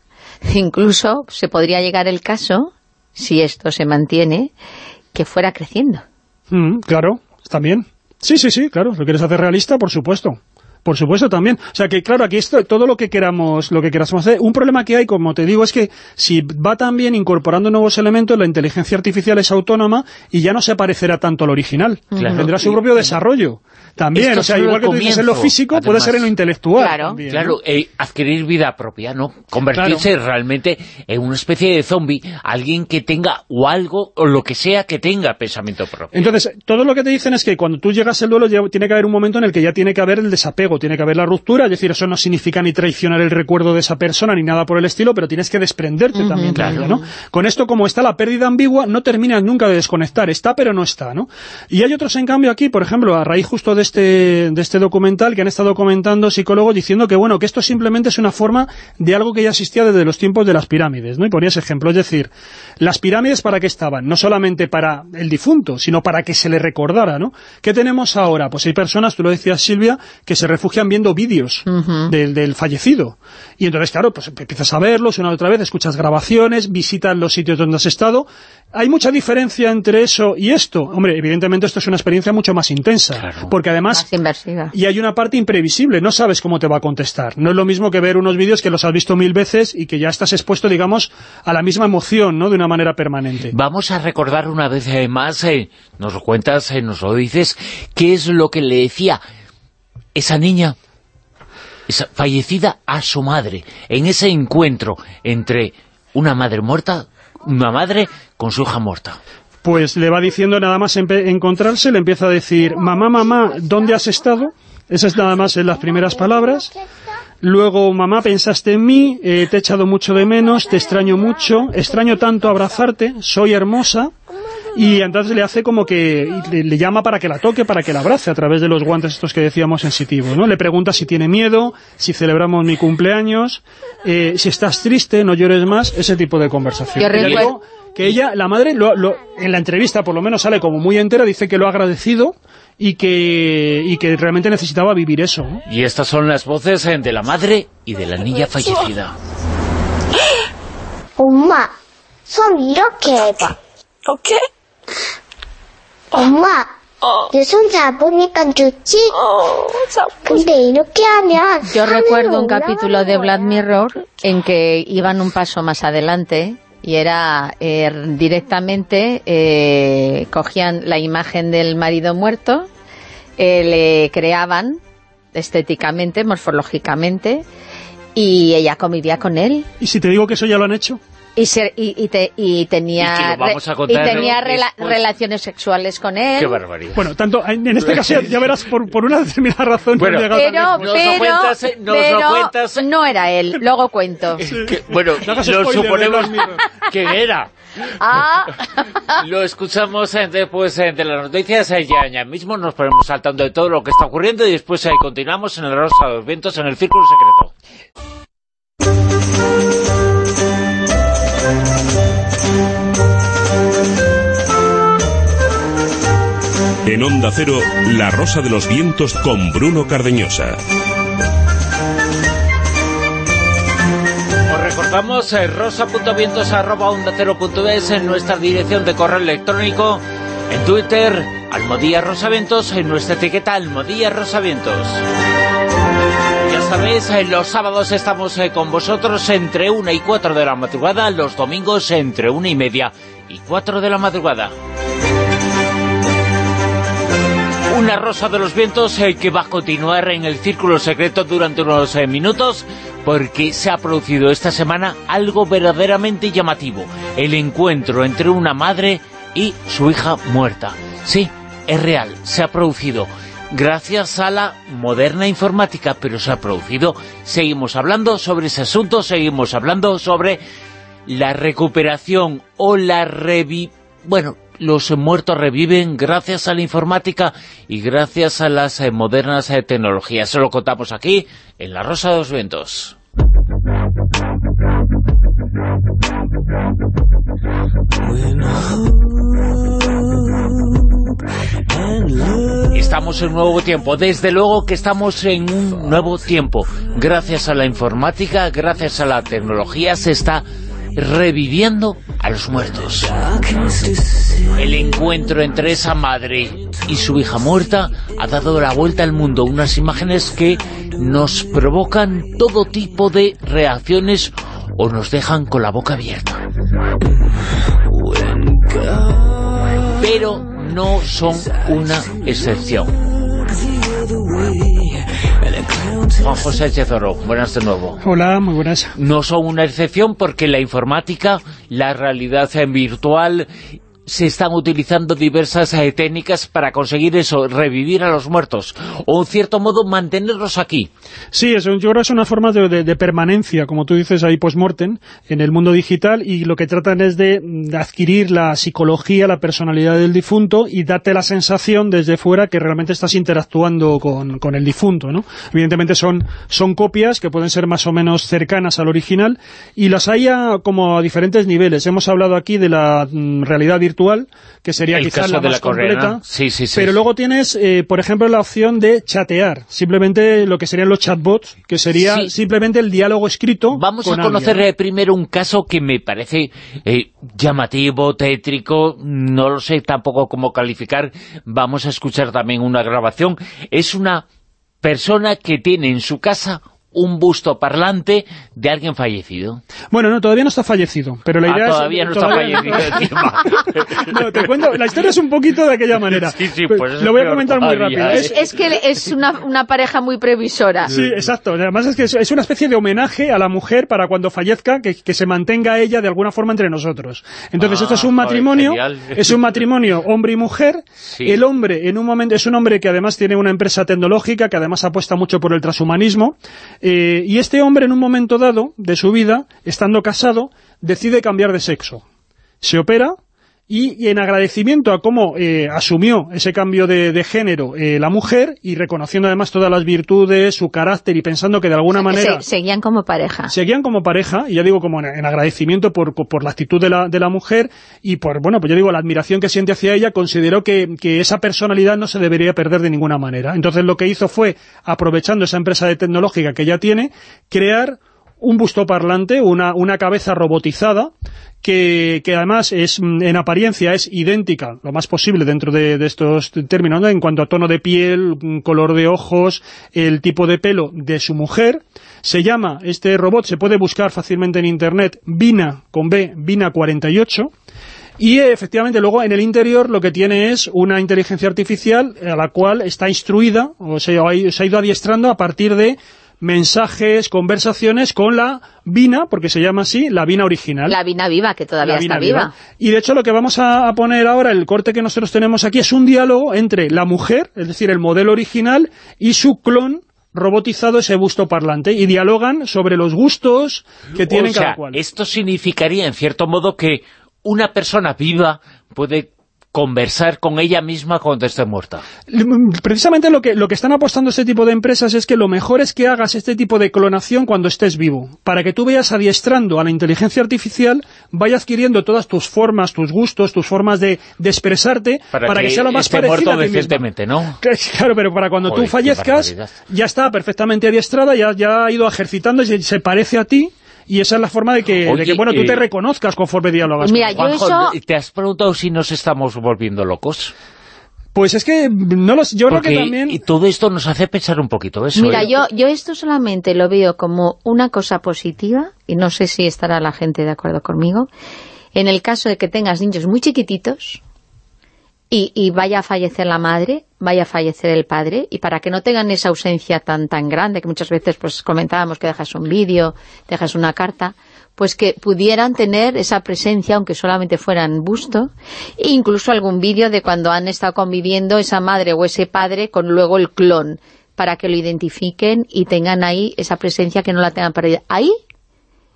incluso se podría llegar el caso, si esto se mantiene, que fuera creciendo. Mm, claro, también. Sí, sí, sí, claro. ¿Lo quieres hacer realista? Por supuesto. Por supuesto también. O sea que claro, aquí esto, todo lo que queramos, lo que queramos hacer. Un problema que hay, como te digo, es que si va también incorporando nuevos elementos, la inteligencia artificial es autónoma y ya no se parecerá tanto al original. Tendrá su propio desarrollo. También, Esto o sea, igual que tú dices en lo físico, puede ser en lo intelectual. Claro. también, ¿no? Claro, eh, adquirir vida propia, ¿no? Convertirse realmente en una especie de zombie, alguien que tenga o algo, o lo que sea que tenga pensamiento propio. Entonces, todo lo que te dicen es que cuando tú llegas al duelo ya tiene que haber un momento en el que ya tiene que haber el desapego, tiene que haber la ruptura, es decir, eso no significa ni traicionar el recuerdo de esa persona ni nada por el estilo, pero tienes que desprenderte también de ella, ¿no? Con esto, como está la pérdida ambigua, no terminas nunca de desconectar, está pero no está, ¿no? Y hay otros, en cambio, aquí, por ejemplo, a raíz justo de este, de este documental que han estado comentando psicólogos diciendo que, bueno, que esto simplemente es una forma de algo que ya existía desde los tiempos de las pirámides, ¿no? Y ponías ejemplo, es decir, las pirámides para qué estaban, no solamente para el difunto, sino para que se le recordara, ¿no? ¿Qué tenemos ahora? Pues hay personas, tú lo decías Silvia, que se refugian viendo vídeos del, del fallecido. Y entonces, claro, pues empiezas a verlos una y otra vez, escuchas grabaciones, visitas los sitios donde has estado. Hay mucha diferencia entre eso y esto. Hombre, evidentemente esto es una experiencia mucho más intensa, porque además Más inversiva. y hay una parte imprevisible, no sabes cómo te va a contestar. No es lo mismo que ver unos vídeos que los has visto mil veces y que ya estás expuesto, digamos, a la misma emoción, ¿no?, de una manera permanente. Vamos a recordar una vez eh, más, eh, nos lo cuentas, eh, nos lo dices, qué es lo que le decía esa niña esa fallecida a su madre, en ese encuentro entre una madre muerta, una madre con su hija muerta. Pues le va diciendo nada más encontrarse, le empieza a decir, mamá, mamá, ¿dónde has estado? Esas nada más en las primeras palabras. Luego, mamá, pensaste en mí, eh, te he echado mucho de menos, te extraño mucho, extraño tanto abrazarte, soy hermosa. Y entonces le hace como que le, le llama para que la toque, para que la abrace a través de los guantes estos que decíamos sensitivos, ¿no? Le pregunta si tiene miedo, si celebramos mi cumpleaños, eh, si estás triste, no llores más, ese tipo de conversación que ella, la madre, lo, lo, en la entrevista por lo menos sale como muy entera, dice que lo ha agradecido y que, y que realmente necesitaba vivir eso. Y estas son las voces eh, de la madre y de la niña fallecida. Oma, son ¿Ok? Oma, Yo recuerdo un capítulo de Black Mirror en que iban un paso más adelante y era eh, directamente eh, cogían la imagen del marido muerto, eh, le creaban estéticamente, morfológicamente y ella convivía con él. Y si te digo que eso ya lo han hecho, y, se- y, y te- y tenía, y tenía rela- después. relaciones sexuales con él. Qué barbaridad. bueno, tanto en en este caso ya, verás por, por una determinada razón no Bueno, llegado tan Pero, lejos. Nos lo pero, cuentas, eh, nos lo pero cuentas. no era él, luego cuento. Que- bueno, No lo suponemos que era. Ah, Lo escuchamos eh, después eh, de las noticias, eh, ya, ya mismo nos ponemos al tanto de todo lo que está ocurriendo y después eh, continuamos en el Rosa de los Vientos, en el Círculo Secreto. En Onda Cero, La Rosa de los Vientos con Bruno Cardeñosa. Os recordamos eh, rosa.vientos arroba onda cero punto es en nuestra dirección de correo electrónico, en Twitter, Almodía Rosaventos, en nuestra etiqueta Almodía Rosaventos. Ya sabéis, eh, los sábados estamos eh, con vosotros entre una y cuatro de la madrugada, los domingos entre una y media y cuatro de la madrugada. Una rosa de los vientos eh, que va a continuar en el círculo secreto durante unos eh, minutos porque se ha producido esta semana algo verdaderamente llamativo. El encuentro entre una madre y su hija muerta. Sí, es real, se ha producido. Gracias a la moderna informática, pero se ha producido. Seguimos hablando sobre ese asunto, seguimos hablando sobre la recuperación o la revi... Bueno, los muertos reviven gracias a la informática y gracias a las eh, modernas eh, tecnologías. Eso lo contamos aquí, en La Rosa de los Vientos. Estamos en un nuevo tiempo, desde luego que estamos en un nuevo tiempo. Gracias a la informática, gracias a la tecnología, se está reviviendo a los muertos. El encuentro entre esa madre y su hija muerta ha dado la vuelta al mundo. Unas imágenes que nos provocan todo tipo de reacciones o nos dejan con la boca abierta. Pero no son una excepción. Juan José Chezoro, buenas de nuevo. Hola, muy buenas. No son una excepción porque la informática, la realidad virtual se están utilizando diversas eh, técnicas para conseguir eso, revivir a los muertos, o en cierto modo mantenerlos aquí. Sí, eso, yo creo que es una forma de, permanencia, como tú dices ahí post-mortem, en el mundo digital, y lo que tratan es de, adquirir la psicología, la personalidad del difunto, y darte la sensación desde fuera que realmente estás interactuando con, con el difunto, ¿no? Evidentemente son, son copias que pueden ser más o menos cercanas al original, y las hay a, como a diferentes niveles. Hemos hablado aquí de la mm, realidad virtual que sería quizás la más completa. pero luego tienes, eh, por ejemplo, la opción de chatear, simplemente lo que serían los chatbots, que sería simplemente el diálogo escrito Vamos a conocer eh, primero un caso que me parece eh, llamativo, tétrico, no lo sé tampoco cómo calificar. Vamos a escuchar también una grabación. Es una persona que tiene en su casa un busto parlante de alguien fallecido. Bueno, no, todavía no está fallecido, pero la ah, idea todavía no está fallecido. no, te cuento, la historia es un poquito de aquella manera. Sí, sí, pues Lo voy a comentar muy rápido. ¿eh? Es, que es una, una, pareja muy previsora. Sí, exacto. Además es que es, una especie de homenaje a la mujer para cuando fallezca, que, que se mantenga ella de alguna forma entre nosotros. Entonces esto es un ah, matrimonio, es un matrimonio hombre y mujer. El hombre, en un momento, es un hombre que además tiene una empresa tecnológica, que además apuesta mucho por el transhumanismo, eh, y este hombre en un momento dado de su vida, estando casado, decide cambiar de sexo. Se opera y, en agradecimiento a cómo eh, asumió ese cambio de, género eh, la mujer y reconociendo además todas las virtudes, su carácter y pensando que de alguna manera... seguían como pareja. Seguían como pareja, y ya digo como en, agradecimiento por, por, la actitud de la, de la mujer y por, bueno, pues yo digo, la admiración que siente hacia ella, consideró que, que esa personalidad no se debería perder de ninguna manera. Entonces lo que hizo fue, aprovechando esa empresa de tecnológica que ya tiene, crear un busto parlante, una, una cabeza robotizada, que, que, además es mm, en apariencia es idéntica, lo más posible dentro de, estos términos, en cuanto a tono de piel, mm, color de ojos, el tipo de pelo de su mujer. Se llama, este robot se puede buscar fácilmente en internet, Vina, con B, Vina 48, y efectivamente luego en el interior lo que tiene es una inteligencia artificial a la cual está instruida, o se ha ido adiestrando a partir de mensajes, conversaciones con la Vina, porque se llama así, la Vina original. La Vina viva, que todavía está viva. Y de hecho lo que vamos a, poner ahora, el corte que nosotros tenemos aquí, es un diálogo entre la mujer, es decir, el modelo original, y su clon robotizado ese busto parlante y dialogan sobre los gustos que tienen cada cual. Esto significaría, en cierto modo, que una persona viva puede conversar con ella misma cuando esté muerta. Precisamente lo que, lo que están apostando este tipo de empresas es que lo mejor es que hagas este tipo de clonación cuando estés vivo, para que tú vayas adiestrando a la inteligencia artificial, vaya adquiriendo todas tus formas, tus gustos, tus formas de, expresarte, para, que, sea lo más parecido a ¿no? Claro, pero para cuando tú fallezcas, ya está perfectamente adiestrada, ya, ya ha ido ejercitando y se parece a ti, y esa es la forma de que, bueno, tú te reconozcas conforme dialogas. Mira, yo eso... ¿te has preguntado si nos estamos volviendo locos? Pues es que no los, yo creo que también... Y todo esto nos hace pensar un poquito eso. Mira, ¿eh? yo, yo esto solamente lo veo como una cosa positiva, y no sé si estará la gente de acuerdo conmigo, en el caso de que tengas niños muy chiquititos, y, vaya a fallecer la madre, vaya a fallecer el padre, y para que no tengan esa ausencia tan tan grande, que muchas veces pues comentábamos que dejas un vídeo, dejas una carta, pues que pudieran tener esa presencia, aunque solamente fueran busto, e incluso algún vídeo de cuando han estado conviviendo esa madre o ese padre con luego el clon, para que lo identifiquen y tengan ahí esa presencia que no la tengan perdida. Ahí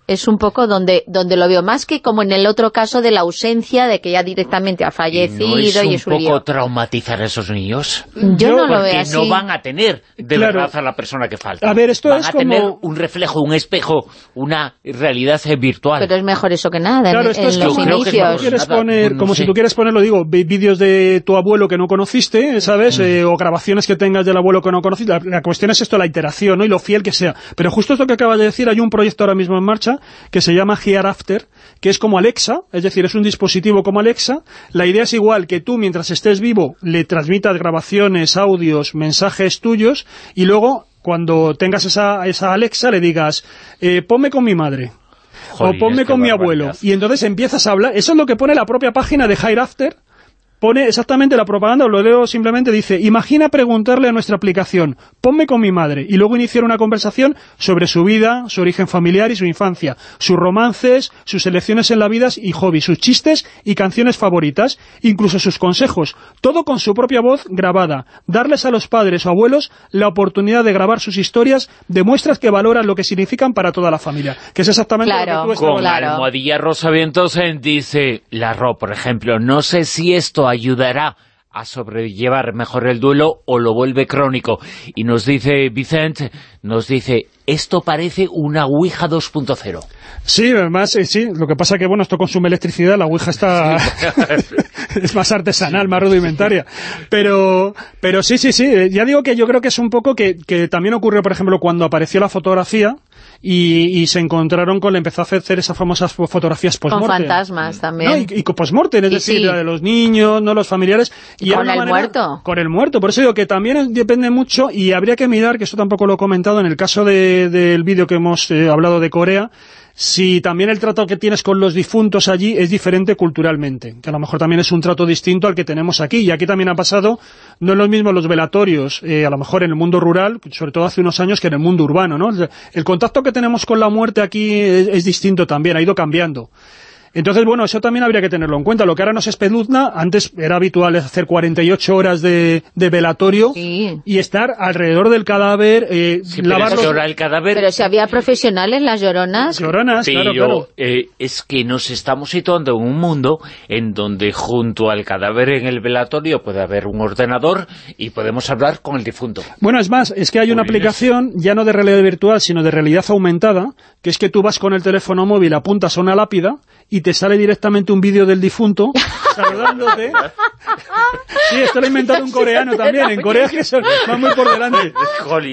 es un poco donde donde lo veo, más que como en el otro caso de la ausencia de que ya directamente ha fallecido y es un poco traumatizar a esos niños? Yo no lo veo así. no van a tener de verdad a la persona que falta. A ver, esto van a tener un reflejo, un espejo, una realidad virtual. Pero es mejor eso que nada claro, esto es los inicios. quieres poner, como si tú quieres ponerlo, digo, vídeos de tu abuelo que no conociste, ¿sabes? Mm. Eh, o grabaciones que tengas del abuelo que no conociste. La, cuestión es esto, la iteración, ¿no? Y lo fiel que sea. Pero justo esto que acabas de decir, hay un proyecto ahora mismo en marcha que se llama Hereafter, que es como Alexa, es decir, es un dispositivo como Alexa. La idea es igual que tú, mientras estés vivo, le transmitas grabaciones, audios, mensajes tuyos, y luego, cuando tengas esa, esa Alexa, le digas, eh, ponme con mi madre, o ponme con mi abuelo. Y entonces empiezas a hablar. Eso es lo que pone la propia página de Hereafter. Pone exactamente la propaganda, lo leo simplemente, dice, imagina preguntarle a nuestra aplicación, ponme con mi madre, y luego iniciar una conversación sobre su vida, su origen familiar y su infancia, sus romances, sus elecciones en la vida y hobbies, sus chistes y canciones favoritas, incluso sus consejos, todo con su propia voz grabada. Darles a los padres o abuelos la oportunidad de grabar sus historias demuestras que valoran lo que significan para toda la familia, que es exactamente lo que tú estabas Con diciendo. Almohadilla Rosavientos eh, dice, la Ro, por ejemplo, no sé si esto ayudará a sobrellevar mejor el duelo o lo vuelve crónico. Y nos dice Vicente, nos dice, esto parece una Ouija 2.0. Sí, además, eh, sí, lo que pasa que, bueno, esto consume electricidad, la Ouija está... es más artesanal, más rudimentaria. Pero, pero sí, sí, sí, eh, ya digo que yo creo que es un poco que, que también ocurrió, por ejemplo, cuando apareció la fotografía y, y se encontraron con, le empezó a hacer esas famosas fo- fotografías Con post-mortem. fantasmas también. No, y, y con post-mortem, es Y decir, sí. la de los niños, no los familiares. Y con el manera- muerto. Con el muerto, por eso digo que también depende mucho y habría que mirar, que eso tampoco lo he comentado en el caso de- del vídeo que hemos eh, hablado de Corea, si también el trato que tienes con los difuntos allí es diferente culturalmente, que a lo mejor también es un trato distinto al que tenemos aquí, y aquí también ha pasado, no es lo mismo los velatorios, eh, a lo mejor en el mundo rural, sobre todo hace unos años, que en el mundo urbano, ¿no? El contacto que tenemos con la muerte aquí es, es distinto también, ha ido cambiando. Entonces, bueno, eso también habría que tenerlo en cuenta. Lo que ahora nos espeluzna, antes era habitual hacer 48 horas de, de velatorio y estar alrededor del cadáver, eh, pero lavar es los- que ahora el cadáver... Pero si había profesionales, las lloronas. Lloronas, Pero eh, es que nos estamos situando en un mundo en donde junto al cadáver en el velatorio puede haber un ordenador y podemos hablar con el difunto. Bueno, es más, es que hay una aplicación ya no de realidad virtual, sino de realidad aumentada, que es que tú vas con el teléfono móvil, apuntas a una lápida y te sale directamente un vídeo del difunto saludándote. Sí, esto lo ha inventado un coreano también. En Corea que se va muy por delante.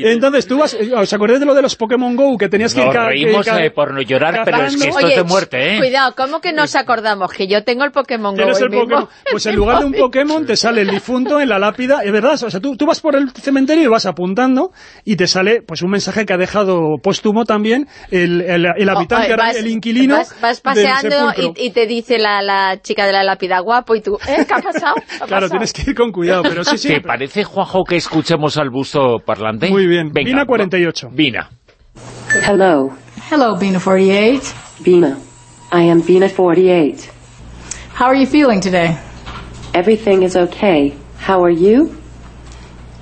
Entonces tú vas... ¿Os acordáis de lo de los Pokémon GO? Que tenías que ir... Nos reímos eh, por no llorar, pero es que esto Oye, es de muerte, ¿eh? Cuidado, ¿cómo que nos acordamos? Que yo tengo el Pokémon Go el. Pokémon. Pues en lugar de un Pokémon te sale el difunto en la lápida, es verdad, o sea, tú, tú vas por el cementerio y vas apuntando y te sale pues un mensaje que ha dejado póstumo también el, el, el habitante, Oye, ahora vas- el inquilino Vas, vas paseando y, y te dice la, la chica de la lápida guapo y tú, ¿eh? ¿Qué ha pasado? ¿Qué ha Claro, pasado? tienes que ir con cuidado, pero sí, sí. ¿Te parece, Juanjo, que escuchemos al busto parlante? Muy bien. Venga, Vina 48. Vina. Hello. Hello, Bina 48. Bina. I am Bina 48. How are you feeling today? Everything is okay. How are you?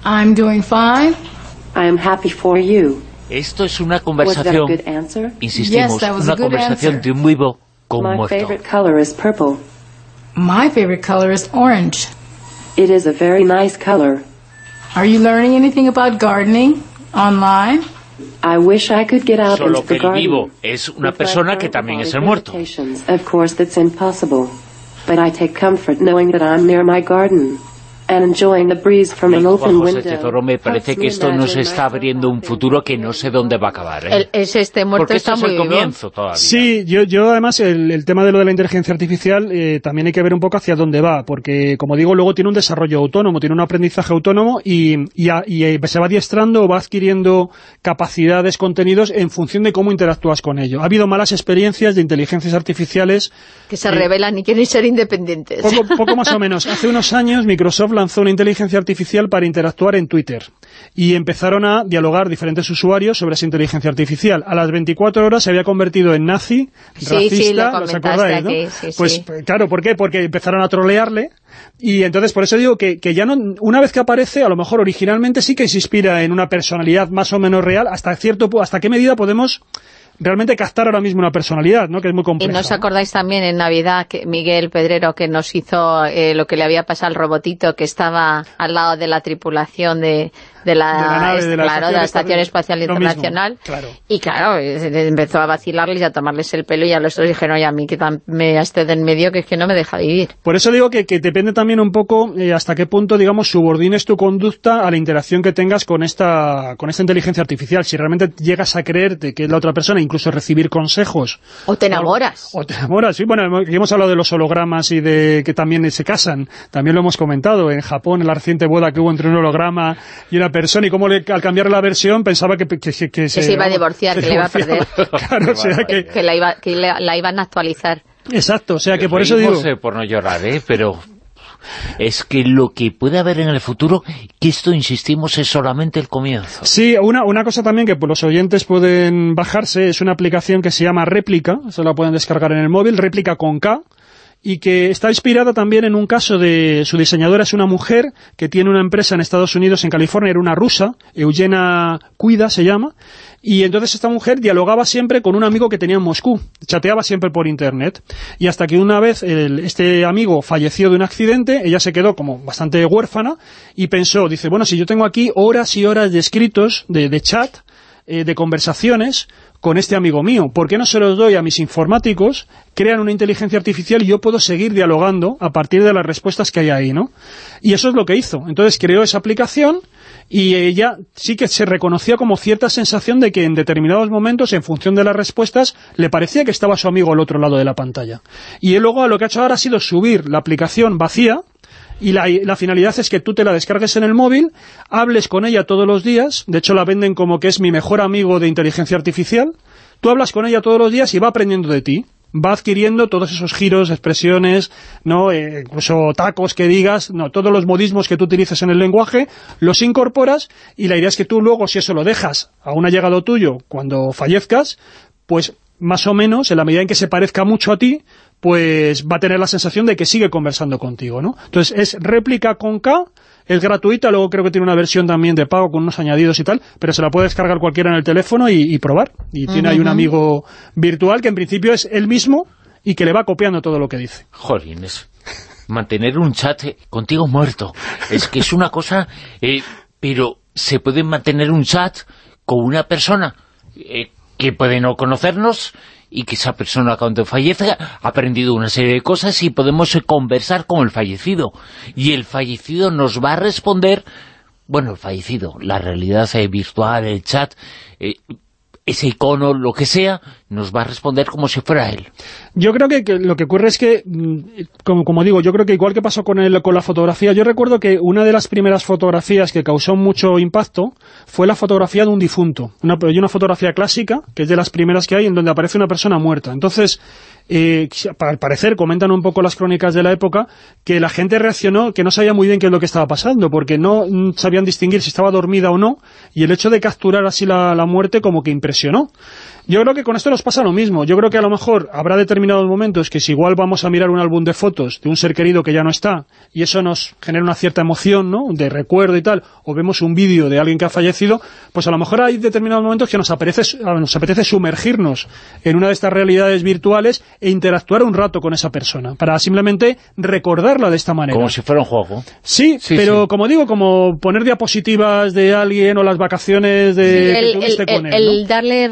I'm doing fine. I am happy for you. Esto es una conversación, insistimos, Yes, una conversación answer. de un vivo con My muerto. favorite color is purple. My favorite color is orange. It is a very nice color. Are you learning anything about gardening online? I wish I could get out Solo into que the el garden. vivo es una persona que también es el muerto. Of course that's impossible. But I take comfort knowing that I'm near my garden and enjoying the breeze from an Juan open José window. Tesoro, me parece que esto nos está abriendo un futuro que no sé dónde va a acabar. ¿eh? El- es este muerto Porque esto está es el muy vivo. comienzo todavía. Sí, yo, yo además el, el tema de lo de la inteligencia artificial eh, también hay que ver un poco hacia dónde va, porque como digo, luego tiene un desarrollo autónomo, tiene un aprendizaje autónomo y, y, a- y, eh, se va adiestrando o va adquiriendo capacidades, contenidos en función de cómo interactúas con ello. Ha habido malas experiencias de inteligencias artificiales Que se rebelan y quieren ser independientes. poco, poco más o menos. Hace unos años Microsoft lanzó una inteligencia artificial para interactuar en Twitter y empezaron a dialogar diferentes usuarios sobre esa inteligencia artificial. A las 24 horas se había convertido en nazi, Sí, racista, sí, lo ¿os acordáis, no? sí, pues claro, ¿por qué? Porque empezaron a trolearle y entonces por eso digo que, que ya no, una vez que aparece, a lo mejor originalmente sí que se inspira en una personalidad más o menos real, hasta cierto hasta qué medida podemos realmente captar ahora mismo una personalidad, ¿no? Que es muy Y complejo. no os acordáis también en Navidad que Miguel Pedrero que nos hizo eh, lo que le había pasado al robotito que estaba al lado de la tripulación de, de la, De la nave, de la claro, de la Estación Espacial mismo, Internacional. claro. Y claro, empezó a vacilarles y a tomarles el pelo y a los otros dijeron, oye, a mí que me esté de en medio que es que no me deja vivir. Por eso digo que, que depende también un poco eh, hasta qué punto, digamos, subordines tu conducta a la interacción que tengas con esta con esta inteligencia artificial. Si realmente llegas a creerte que es la otra persona, incluso recibir consejos. O te enamoras. O, te enamoras, sí. Bueno, hemos, hemos hablado de los hologramas y de que también se casan. También lo hemos comentado. En Japón, en la reciente boda que hubo entre un holograma y una persona, y cómo le, al cambiar la versión pensaba que, que, que, que se, se, iba a divorciar, que le iba a perder. claro, o sea que... Que, la, iba, que la, la iban a actualizar. Exacto, o sea que por eso digo... sé por no llorar, ¿eh? Pero es que lo que puede haber en el futuro, que esto, insistimos, es solamente el comienzo. Sí, una, una cosa también que los oyentes pueden bajarse es una aplicación que se llama Réplica, se la pueden descargar en el móvil, Réplica con K, y que está inspirada también en un caso de... Su diseñadora es una mujer que tiene una empresa en Estados Unidos, en California, era una rusa, Eugena Cuida se llama, y entonces esta mujer dialogaba siempre con un amigo que tenía en Moscú, chateaba siempre por internet, y hasta que una vez el, este amigo falleció de un accidente, ella se quedó como bastante huérfana, y pensó, dice, bueno, si yo tengo aquí horas y horas de escritos, de, de chat, eh, de conversaciones con este amigo mío. ¿Por qué no se los doy a mis informáticos, crean una inteligencia artificial y yo puedo seguir dialogando a partir de las respuestas que hay ahí, ¿no? Y eso es lo que hizo. Entonces creó esa aplicación y ella sí que se reconocía como cierta sensación de que en determinados momentos, en función de las respuestas, le parecía que estaba su amigo al otro lado de la pantalla. Y él luego lo que ha hecho ahora ha sido subir la aplicación vacía, y la, la, finalidad es que tú te la descargues en el móvil, hables con ella todos los días, de hecho la venden como que es mi mejor amigo de inteligencia artificial, tú hablas con ella todos los días y va aprendiendo de ti, va adquiriendo todos esos giros, expresiones, no eh, incluso tacos que digas, no todos los modismos que tú utilices en el lenguaje, los incorporas y la idea es que tú luego, si eso lo dejas a un allegado tuyo cuando fallezcas, pues más o menos, en la medida en que se parezca mucho a ti, pues va a tener la sensación de que sigue conversando contigo, ¿no? Entonces es réplica con K, es gratuita, luego creo que tiene una versión también de pago con unos añadidos y tal, pero se la puede descargar cualquiera en el teléfono y, y probar. Y tiene ahí un amigo virtual que en principio es él mismo y que le va copiando todo lo que dice. Jolines, mantener un chat contigo muerto, es que es una cosa... Eh, pero se puede mantener un chat con una persona eh, que puede no conocernos y que esa persona cuando fallece ha aprendido una serie de cosas y podemos conversar con el fallecido. Y el fallecido nos va a responder, bueno, el fallecido, la realidad virtual, el chat, eh, ese icono, lo que sea, nos va a responder como si fuera él. Yo creo que, lo que ocurre es que, mm, como, digo, yo creo que igual que pasó con, el, con la fotografía, yo recuerdo que una de las primeras fotografías que causó mucho impacto fue la fotografía de un difunto. Una, una fotografía clásica, que es de las primeras que hay, en donde aparece una persona muerta. Entonces, eh, al parecer, comentan un poco las crónicas de la época, que la gente reaccionó, que no sabía muy bien qué es lo que estaba pasando, porque no mm, sabían distinguir si estaba dormida o no, y el hecho de capturar así la muerte como que impresionó. Yo creo que con esto nos pasa lo mismo. Yo creo que a lo mejor habrá determinados momentos que si igual vamos a mirar un álbum de fotos de un ser querido que ya no está, y eso nos genera una cierta emoción, ¿no?, de recuerdo y tal, o vemos un vídeo de alguien que ha fallecido, pues a lo mejor hay determinados momentos que nos apetece, nos apetece sumergirnos en una de estas realidades virtuales e interactuar un rato con esa persona, para simplemente recordarla de esta manera. Como si fuera un juego. Sí, sí pero sí. como digo, como poner diapositivas de alguien o las vacaciones de sí, el, el, con él, el, ¿no? darle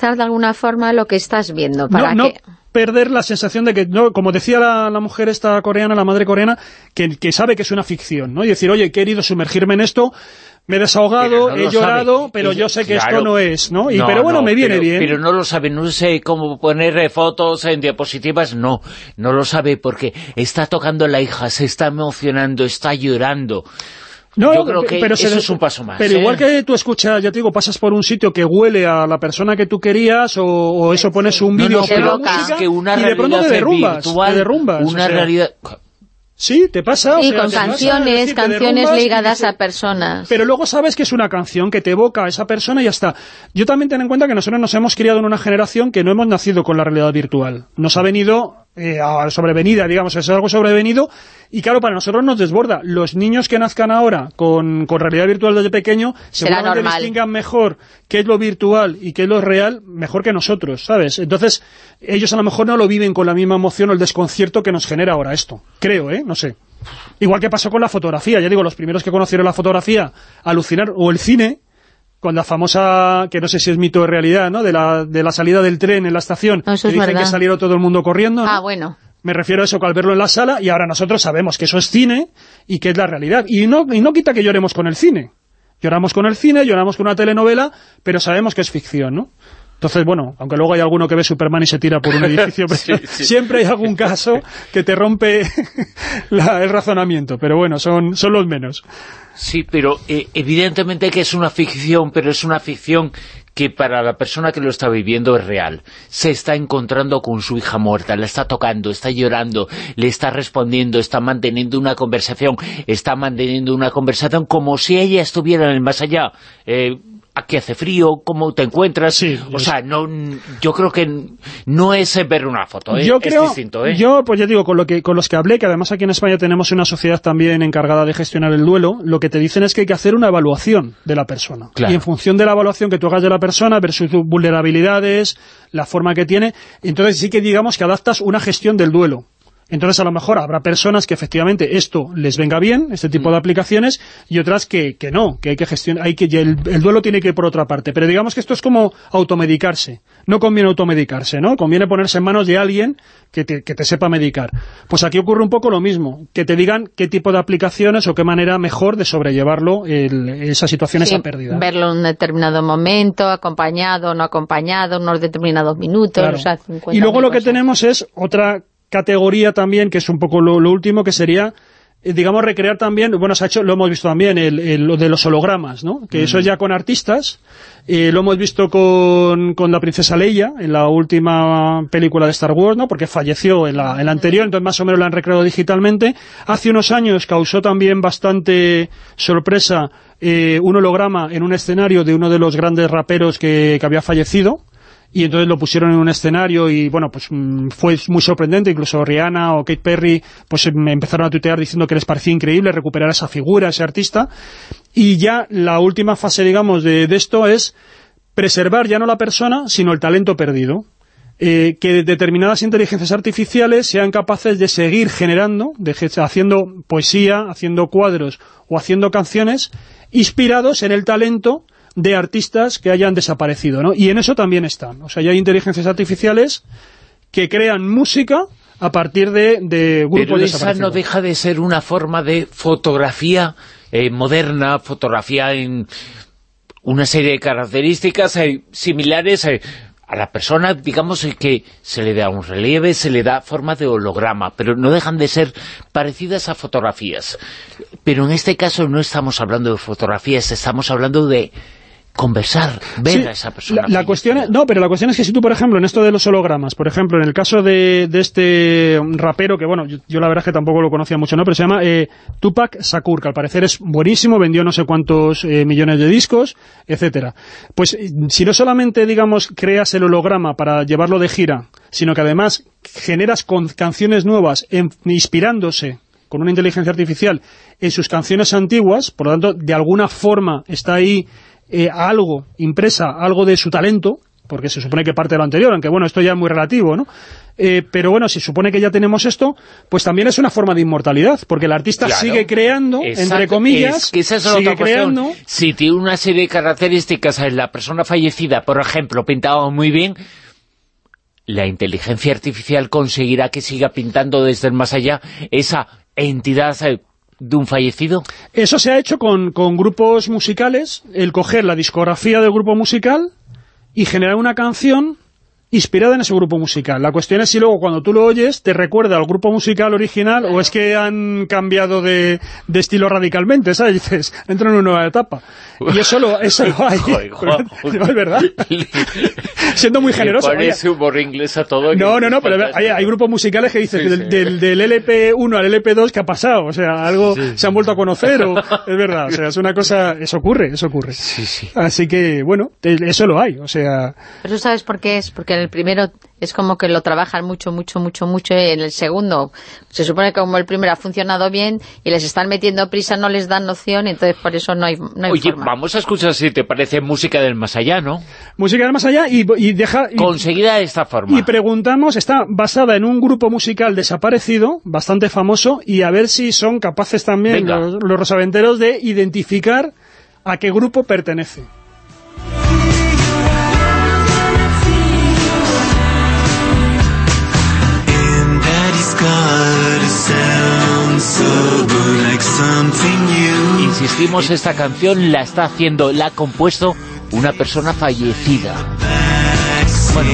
de alguna forma lo que estás viendo. Para no, que... no perder la sensación de que, no, como decía la, la, mujer esta coreana, la madre coreana, que, que, sabe que es una ficción, ¿no? Y decir, oye, he querido sumergirme en esto, me he desahogado, no he llorado, sabe. pero yo sé que claro. esto no es, ¿no? Y, no, pero bueno, me viene pero, bien. Pero no lo sabe, no sé cómo poner fotos en diapositivas, no, no lo sabe porque está tocando la hija, se está emocionando, está llorando. No, yo creo que pero eso se, es un paso más. Pero ¿eh? igual que tú escuchas, ya te digo, pasas por un sitio que huele a la persona que tú querías o, o eso pones un vídeo no, no, que una y de pronto te derrumbas, virtual, te derrumbas. Una o sea, realidad... Sí, te pasa. Sí, o sea, con canciones, decir, canciones ligadas a personas. Pero luego sabes que es una canción que te evoca a esa persona y ya está. Yo también ten en cuenta que nosotros nos hemos criado en una generación que no hemos nacido con la realidad virtual. Nos ha venido eh, sobrevenida, digamos, es algo sobrevenido y claro, para nosotros nos desborda. Los niños que nazcan ahora con, con realidad virtual desde pequeño seguramente distingan mejor qué es lo virtual y qué es lo real mejor que nosotros, ¿sabes? Entonces, ellos a lo mejor no lo viven con la misma emoción o el desconcierto que nos genera ahora esto. Creo, ¿eh? No sé. Igual que pasó con la fotografía. Ya digo, los primeros que conocieron la fotografía, alucinar, o el cine, con la famosa, que no sé si es mito o realidad, ¿no? De la, de la salida del tren en la estación, no, eso que es dicen verdad. que salieron todo el mundo corriendo. ¿no? Ah, bueno. Me refiero a eso al verlo en la sala y ahora nosotros sabemos que eso es cine y que es la realidad. Y no, y no quita que lloremos con el cine. Lloramos con el cine, lloramos con una telenovela, pero sabemos que es ficción, ¿no? Entonces, bueno, aunque luego hay alguno que ve Superman y se tira por un edificio, pero siempre hay algún caso que te rompe el razonamiento, pero bueno, son, son los menos. Sí, pero eh, evidentemente que es una ficción, pero es una ficción que para la persona que lo está viviendo es real. Se está encontrando con su hija muerta, la está tocando, está llorando, le está respondiendo, está manteniendo una conversación, está manteniendo una conversación como si ella estuviera en el más allá. Eh, aquí hace frío, cómo te encuentras. o sea, no, yo creo que no es ver una foto, ¿eh? yo es distinto. ¿eh? Yo, pues ya digo, con, lo que, con los que hablé, que además aquí en España tenemos una sociedad también encargada de gestionar el duelo, lo que te dicen es que hay que hacer una evaluación de la persona. Y en función de la evaluación que tú hagas de la persona, ver sus vulnerabilidades, la forma que tiene, entonces sí que digamos que adaptas una gestión del duelo. Entonces, a lo mejor habrá personas que efectivamente esto les venga bien, este tipo de mm. aplicaciones, y otras que, que no, que hay que gestionar, hay que el, duelo tiene que ir por otra parte. Pero digamos que esto es como automedicarse. No conviene automedicarse, ¿no? Conviene ponerse en manos de alguien que te, que te sepa medicar. Pues aquí ocurre un poco lo mismo, que te digan qué tipo de aplicaciones o qué manera mejor de sobrellevarlo esa situación, esa pérdida. verlo en un determinado momento, acompañado, no acompañado, unos determinados minutos. y luego lo que tenemos es otra categoría también, que es un poco lo, último, que sería eh, digamos, recrear también, bueno, se ha hecho, lo hemos visto también, el, lo de los hologramas, ¿no? Que eso es ya con artistas, eh, lo hemos visto con, con, la princesa Leia, en la última película de Star Wars, ¿no? Porque falleció en la, en la anterior, entonces más o menos la han recreado digitalmente. Hace unos años causó también bastante sorpresa eh, un holograma en un escenario de uno de los grandes raperos que, que había fallecido, y entonces lo pusieron en un escenario y bueno, pues mm, fue muy sorprendente, incluso Rihanna o Kate Perry pues me empezaron a tuitear diciendo que les parecía increíble recuperar esa figura, ese artista, y ya la última fase, digamos, de, esto es preservar ya no la persona, sino el talento perdido. Eh, que determinadas inteligencias artificiales sean capaces de seguir generando, de, haciendo poesía, haciendo cuadros o haciendo canciones inspirados en el talento de artistas que hayan desaparecido, ¿no? Y en eso también están. O sea, ya hay inteligencias artificiales que crean música a partir de, de grupos Pero esa no deja de ser una forma de fotografía eh, moderna, fotografía en una serie de características eh, similares eh, a la persona, digamos que se le da un relieve, se le da forma de holograma, pero no dejan de ser parecidas a fotografías. Pero en este caso no estamos hablando de fotografías, estamos hablando de conversar, ver a esa persona. La, cuestión no, pero la cuestión es que si tú, por ejemplo, en esto de los hologramas, por ejemplo, en el caso de, este rapero, que bueno, yo, la verdad es que tampoco lo conocía mucho, ¿no? Pero se llama eh, Tupac Shakur, que al parecer es buenísimo, vendió no sé cuántos eh, millones de discos, etcétera. Pues si no solamente, digamos, creas el holograma para llevarlo de gira, sino que además generas con canciones nuevas inspirándose con una inteligencia artificial en sus canciones antiguas, por lo tanto, de alguna forma está ahí eh, algo, impresa algo de su talento, porque se supone que parte de lo anterior, aunque bueno, esto ya es muy relativo, ¿no? Eh, pero bueno, si supone que ya tenemos esto, pues también es una forma de inmortalidad, porque el artista sigue creando, entre comillas, sigue creando... Si tiene una serie de características en la persona fallecida, por ejemplo, pintado muy bien, la inteligencia artificial conseguirá que siga pintando desde el más allá esa entidad eh, de un fallecido? Eso se ha hecho con, con grupos musicales, el coger la discografía del grupo musical y generar una canción inspirada en ese grupo musical. La cuestión es si luego cuando tú lo oyes te recuerda al grupo musical original o es que han cambiado de, de estilo radicalmente, ¿sabes? dices, entro en una nueva etapa. Y eso lo, eso lo hay. no, es verdad. Siendo muy generoso. Parece humor inglés a todo. No, no, no, pero hay, hay, grupos musicales que dicen del, del, LP1 al LP2 ¿qué ha pasado? O sea, algo se han vuelto a conocer o, es verdad, o sea, es una cosa, eso ocurre, eso ocurre. Así que, bueno, eso lo hay, o sea... Pero ¿sabes por qué es? Porque el primero es como que lo trabajan mucho, mucho, mucho, mucho, y en el segundo se supone que como el primero ha funcionado bien y les están metiendo prisa, no les dan noción, y entonces por eso no hay, no Oye, vamos a escuchar si te parece música del más allá, ¿no? Música del más allá y, deja... Conseguida de esta forma. Y preguntamos, está basada en un grupo musical desaparecido, bastante famoso, y a ver si son capaces también los, los rosaventeros de identificar a qué grupo pertenece. Insistimos, esta canción la está haciendo, la ha compuesto una persona fallecida. Bueno,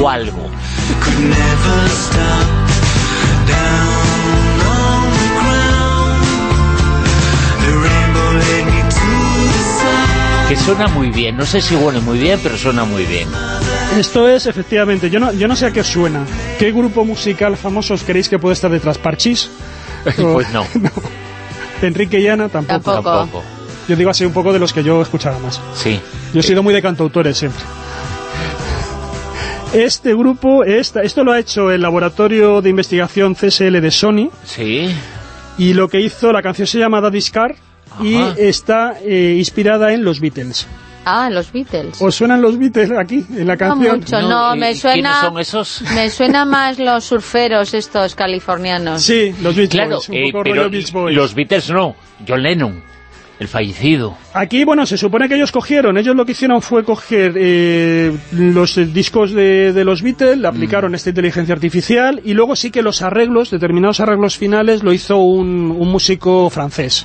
o algo. Que suena muy bien, no sé si huele muy bien, pero suena muy bien. Esto es, efectivamente, yo no, yo no sé a qué os suena. ¿Qué grupo musical famoso os creéis que puede estar detrás? ¿Parchís? pues no. Enrique y Ana tampoco. Tampoco. Tampoco. Yo digo así un poco de los que yo escuchaba más. Sí. Yo he sido muy de cantautores siempre. Este grupo, esta, esto lo ha hecho el laboratorio de investigación CSL de Sony Sí. y lo que hizo, la canción se llama Daddy's Car y está eh, inspirada en los Beatles. Ah, los Beatles. ¿Os suenan los Beatles aquí, en la No canción? mucho, no, ¿y me quiénes suena... son esos? Me suena más los surferos estos californianos. Sí, los Beach Claro, Boys, un eh, poco pero rollo Beach Boys. los Beatles no. John Lennon, el fallecido. Aquí, bueno, se supone que ellos cogieron, ellos lo que hicieron fue coger eh, los discos de, de los Beatles, le aplicaron Mm. esta inteligencia artificial y luego sí que los arreglos, determinados arreglos finales, lo hizo un, un músico francés.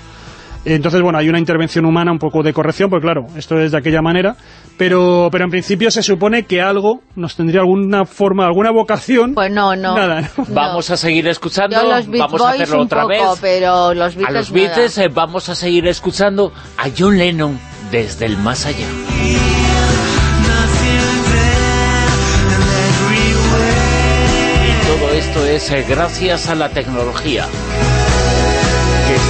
Entonces, bueno, hay una intervención humana un poco de corrección, porque claro, esto es de aquella manera, pero, pero en principio se supone que algo nos tendría alguna forma, alguna vocación. Pues no, no. Nada, ¿no? Vamos a seguir escuchando, vamos a hacerlo un otra poco, vez. pero los A Beatles los. Beatles eh, vamos a seguir escuchando a John Lennon desde el más allá. Y todo esto es eh, gracias a la tecnología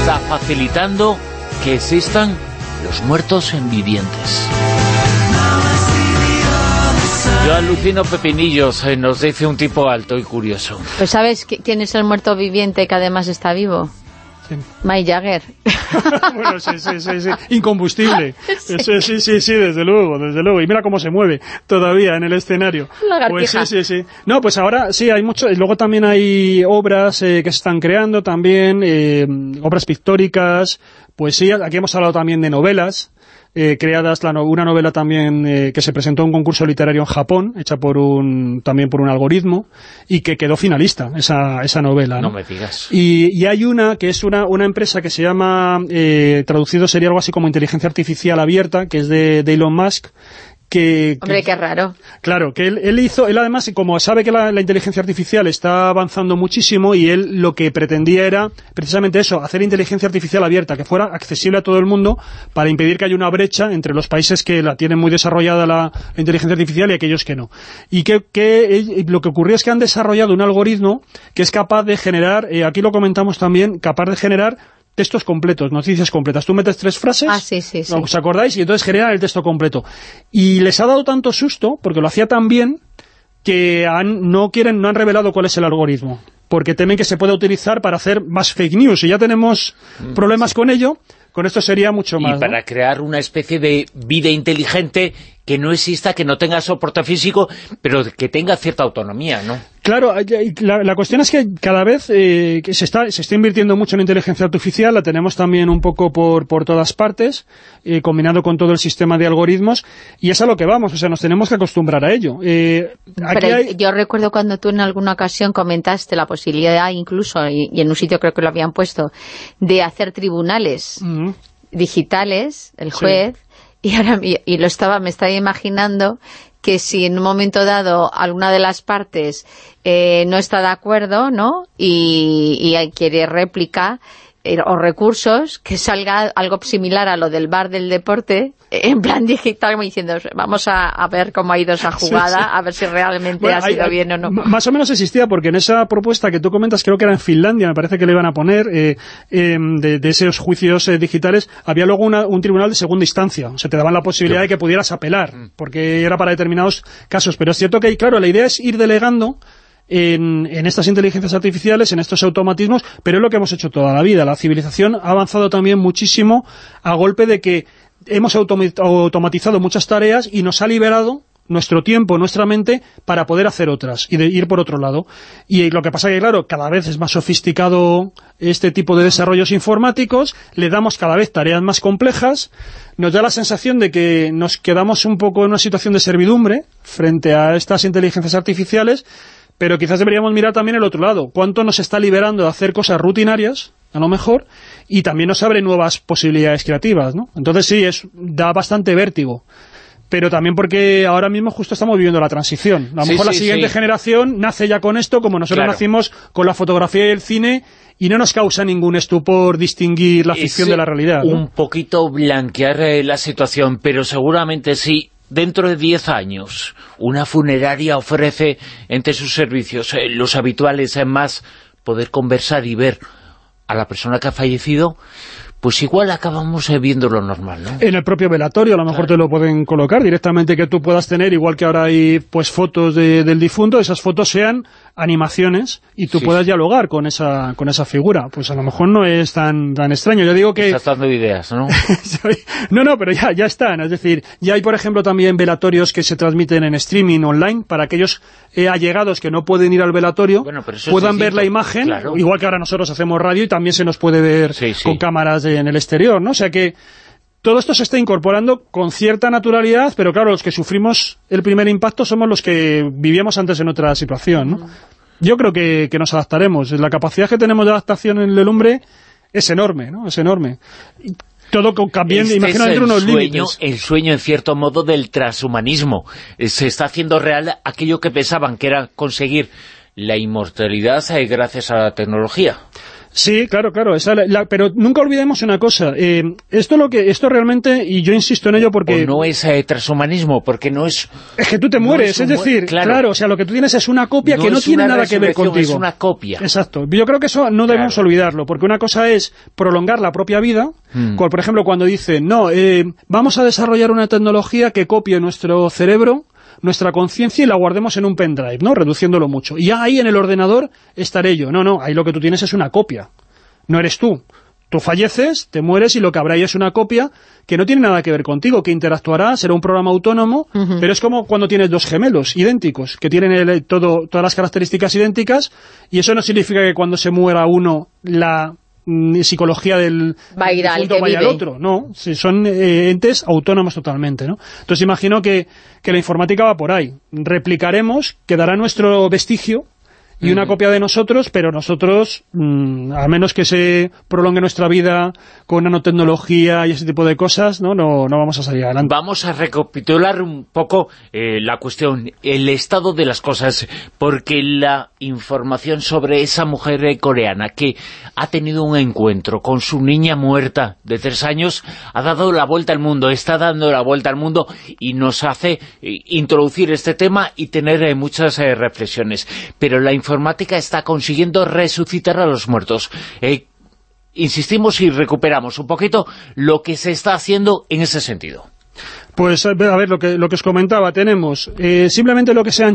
está facilitando que existan los muertos en vivientes. Yo alucino pepinillos, eh, nos dice un tipo alto y curioso. Pues ¿sabes qui- quién es el muerto viviente que además está vivo? Sí. Mike Jagger. bueno, sí, sí, sí, sí. Incombustible. Eso, sí, sí, sí, desde luego, desde luego. Y mira cómo se mueve todavía en el escenario. Pues sí, sí, sí. No, pues ahora sí, hay mucho. y Luego también hay obras eh, que se están creando también, eh, obras pictóricas, poesía. Aquí hemos hablado también de novelas. Eh, creadas la no- una novela también eh, que se presentó en un concurso literario en Japón, hecha por un también por un algoritmo, y que quedó finalista, esa, esa novela. No ¿no? me digas. Y, y hay una que es una, una empresa que se llama, eh, traducido sería algo así como inteligencia artificial abierta, que es de, de Elon Musk, que, que- Hombre, qué raro. Claro, que él, él hizo, él además, como sabe que la, la inteligencia artificial está avanzando muchísimo y él lo que pretendía era precisamente eso, hacer inteligencia artificial abierta, que fuera accesible a todo el mundo para impedir que haya una brecha entre los países que la tienen muy desarrollada la, la inteligencia artificial y aquellos que no. Y que, que lo que ocurrió es que han desarrollado un algoritmo que es capaz de generar, eh, aquí lo comentamos también, capaz de generar textos completos, noticias completas. Tú metes tres frases, Ah, sí, sí, sí. ¿os acordáis? Y entonces generan el texto completo. Y les ha dado tanto susto, porque lo hacía tan bien, que han- no quieren, no han revelado cuál es el algoritmo. Porque temen que se pueda utilizar para hacer más fake news. Y ya tenemos problemas con ello, con esto sería mucho más. Mm, Y ¿no? para crear una especie de vida inteligente que no exista, que no tenga soporte físico, pero que tenga cierta autonomía, ¿no? Claro, la, la cuestión es que cada vez eh, que se, está, se está invirtiendo mucho en inteligencia artificial, la tenemos también un poco por, por todas partes, eh, combinado con todo el sistema de algoritmos, y es a lo que vamos, o sea, nos tenemos que acostumbrar a ello. Eh, aquí Pero hay- yo recuerdo cuando tú en alguna ocasión comentaste la posibilidad incluso, y, y en un sitio creo que lo habían puesto, de hacer tribunales digitales, el Sí. Y ahora mi- y lo estaba me estaba imaginando que si en un momento dado alguna de las partes eh, no está de acuerdo, ¿no? Y, y quiere réplica o recursos, que salga algo similar a lo del bar del deporte, eh, en plan digital, como diciendo, vamos a, a ver cómo ha ido esa jugada, sí. a ver si realmente Bueno, ha sido hay- bien o no. Más o menos existía, porque en esa propuesta que tú comentas, creo que era en Finlandia, me parece que le iban a poner, eh, em, de, de esos juicios eh, digitales, había luego una- un tribunal de segunda instancia. O sea, te daban la posibilidad de que pudieras apelar, porque era para determinados casos. Pero es cierto que, claro, la idea es ir delegando en, en estas inteligencias artificiales, en estos automatismos, pero es lo que hemos hecho toda la vida. La civilización ha avanzado también muchísimo a golpe de que hemos automatizado muchas tareas y nos ha liberado nuestro tiempo, nuestra mente, para poder hacer otras y de ir por otro lado. Y lo que pasa que, claro, cada vez es más sofisticado este tipo de desarrollos informáticos, le damos cada vez tareas más complejas, nos da la sensación de que nos quedamos un poco en una situación de servidumbre frente a estas inteligencias artificiales, pero quizás deberíamos mirar también el otro lado. ¿Cuánto nos está liberando de hacer cosas rutinarias, a lo mejor, y también nos abre nuevas posibilidades creativas, ¿no? Entonces sí, es, da bastante vértigo. pero también porque ahora mismo justo estamos viviendo la transición. A lo Sí, mejor la sí, siguiente sí. generación nace ya con esto, como nosotros Claro. nacimos con la fotografía y el cine, y no nos causa ningún estupor distinguir la ficción Es, de la realidad. ¿no? Un poquito blanquear eh, la situación, pero seguramente sí. Dentro de 10 años, una funeraria ofrece entre sus servicios, eh, los habituales, eh, más poder conversar y ver a la persona que ha fallecido, pues igual acabamos eh, viendo lo normal, ¿no? En el propio velatorio a lo mejor te lo pueden colocar directamente que tú puedas tener, igual que ahora hay pues fotos de- del difunto, esas fotos sean animaciones y tú Sí, puedas dialogar con esa con esa figura. Pues a lo mejor no es tan tan extraño. Yo digo que Estás dando ideas, ¿no? no, no, pero ya, ya están. Es decir, ya hay, por ejemplo, también velatorios que se transmiten en streaming online para aquellos eh, allegados que no pueden ir al velatorio, Bueno, puedan ver la imagen, claro. igual que ahora nosotros hacemos radio y también se nos puede ver Sí, sí. con cámaras de- en el exterior, ¿no? O sea que todo esto se está incorporando con cierta naturalidad, pero claro, los que sufrimos el primer impacto somos los que vivíamos antes en otra situación, ¿no? Yo creo que, que nos adaptaremos. La capacidad que tenemos de adaptación en el hombre es enorme, ¿no? Es enorme. Y Todo con- cambiando, Este dentro unos sueño, límites. el sueño, en cierto modo, del transhumanismo. Eh, Se está haciendo real aquello que pensaban que era conseguir la inmortalidad eh, gracias a la tecnología. Sí, claro, claro, esa la- la- pero nunca olvidemos una cosa, eh, esto lo que esto realmente, y yo insisto en ello porque... O no es eh, transhumanismo, porque no es... Es que tú te no mueres, es decir, claro. claro. o sea, lo que tú tienes es una copia No que no tiene nada que ver contigo. es una copia. Exacto. Yo creo que eso no debemos olvidarlo, porque una cosa es prolongar la propia vida, Mm. cual, por ejemplo, cuando dicen, no, eh, vamos a desarrollar una tecnología que copie nuestro cerebro, nuestra conciencia y la guardemos en un pendrive, ¿no? Reduciéndolo mucho. Y ya ahí en el ordenador estaré yo. No, no, ahí lo que tú tienes es una copia. No eres tú. Tú falleces, te mueres y lo que habrá ahí es una copia que no tiene nada que ver contigo, que interactuará, será un programa autónomo, pero es como cuando tienes dos gemelos idénticos, que tienen el- todo, todas las características idénticas, y eso no significa que cuando se muera uno, la psicología del Va a ir al difunto que vaya al vive. otro, no, son eh, entes autónomos totalmente, ¿no? Entonces imagino que, que la informática va por ahí, replicaremos, quedará nuestro vestigio, y una copia de nosotros, pero nosotros, mm, a menos que se prolongue nuestra vida con nanotecnología y ese tipo de cosas, no, no, no vamos a salir adelante. Vamos a recapitular un poco eh, la cuestión, el estado de las cosas, porque la información sobre esa mujer eh, coreana que ha tenido un encuentro con su niña muerta de tres años, ha dado la vuelta al mundo, está dando la vuelta al mundo y nos hace eh, introducir este tema y tener eh, muchas eh, reflexiones. Pero la informática está consiguiendo resucitar a los muertos. Insistimos y recuperamos un poquito lo que se está haciendo en ese sentido. Pues a ver, lo que, os comentaba, tenemos simplemente lo que sea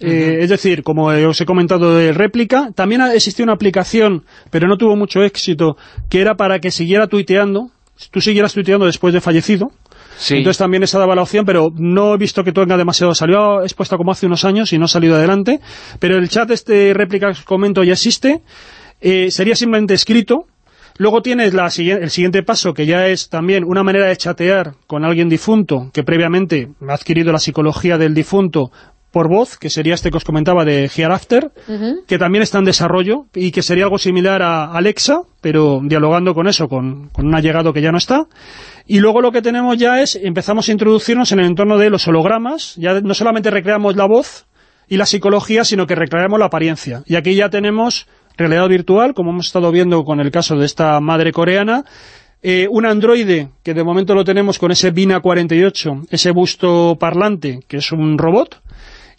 eh, es decir, como eh, os he comentado de réplica, también ha- existía una aplicación, pero no tuvo mucho éxito, que era para que siguiera tuiteando, tú siguieras tuiteando después de fallecido, Sí. Entonces también esa daba la opción, pero no he visto que tenga demasiado. Salió expuesta como hace unos años y no ha salido adelante. Pero el chat este réplica que os comento ya existe. Eh, sería simplemente escrito. Luego tienes la, el siguiente paso, que ya es también una manera de chatear con alguien difunto, que previamente ha adquirido la psicología del difunto por voz, que sería este que os comentaba de Hereafter, que también está en desarrollo y que sería algo similar a Alexa, pero dialogando con eso, con, con un allegado que ya no está. Y luego lo que tenemos ya es, empezamos a introducirnos en el entorno de los hologramas, ya no solamente recreamos la voz y la psicología, sino que recreamos la apariencia. Y aquí ya tenemos realidad virtual, como hemos estado viendo con el caso de esta madre coreana, eh, un androide, que de momento lo tenemos con ese Bina 48, ese busto parlante, que es un robot,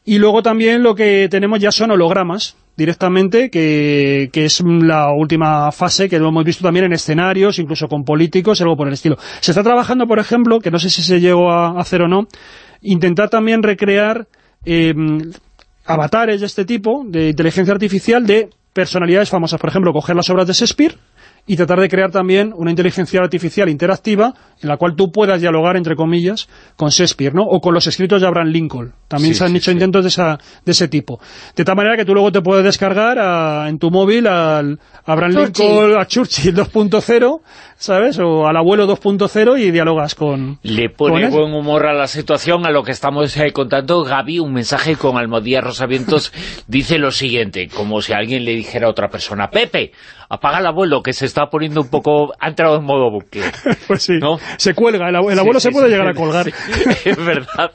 y luego también lo que tenemos ya son hologramas, directamente, que, que es la última fase, que lo hemos visto también en escenarios, incluso con políticos, algo por el estilo. Se está trabajando, por ejemplo, que no sé si se llegó a hacer o no, intentar también recrear eh, avatares de este tipo, de inteligencia artificial, de personalidades famosas. Por ejemplo, coger las obras de Shakespeare y tratar de crear también una inteligencia artificial interactiva en la cual tú puedas dialogar, entre comillas, con Shakespeare, ¿no? O con los escritos de Abraham Lincoln. También Sí, se han sí, hecho sí. intentos de, esa, de ese tipo. De tal manera que tú luego te puedes descargar a- en tu móvil al Abraham Churchill. Lincoln, a Churchill 2.0, ¿sabes? O al abuelo 2.0 y dialogas con Le pone buen humor a la situación, a lo que estamos eh, contando. Gaby, un mensaje con Almodía Rosavientos, dice lo siguiente, como si alguien le dijera a otra persona, Pepe, apaga al abuelo, que se está poniendo un poco... Ha entrado en modo bucle. Pues sí, ¿No? se cuelga, el, abuelo sí, se puede sí, llegar a colgar. es verdad,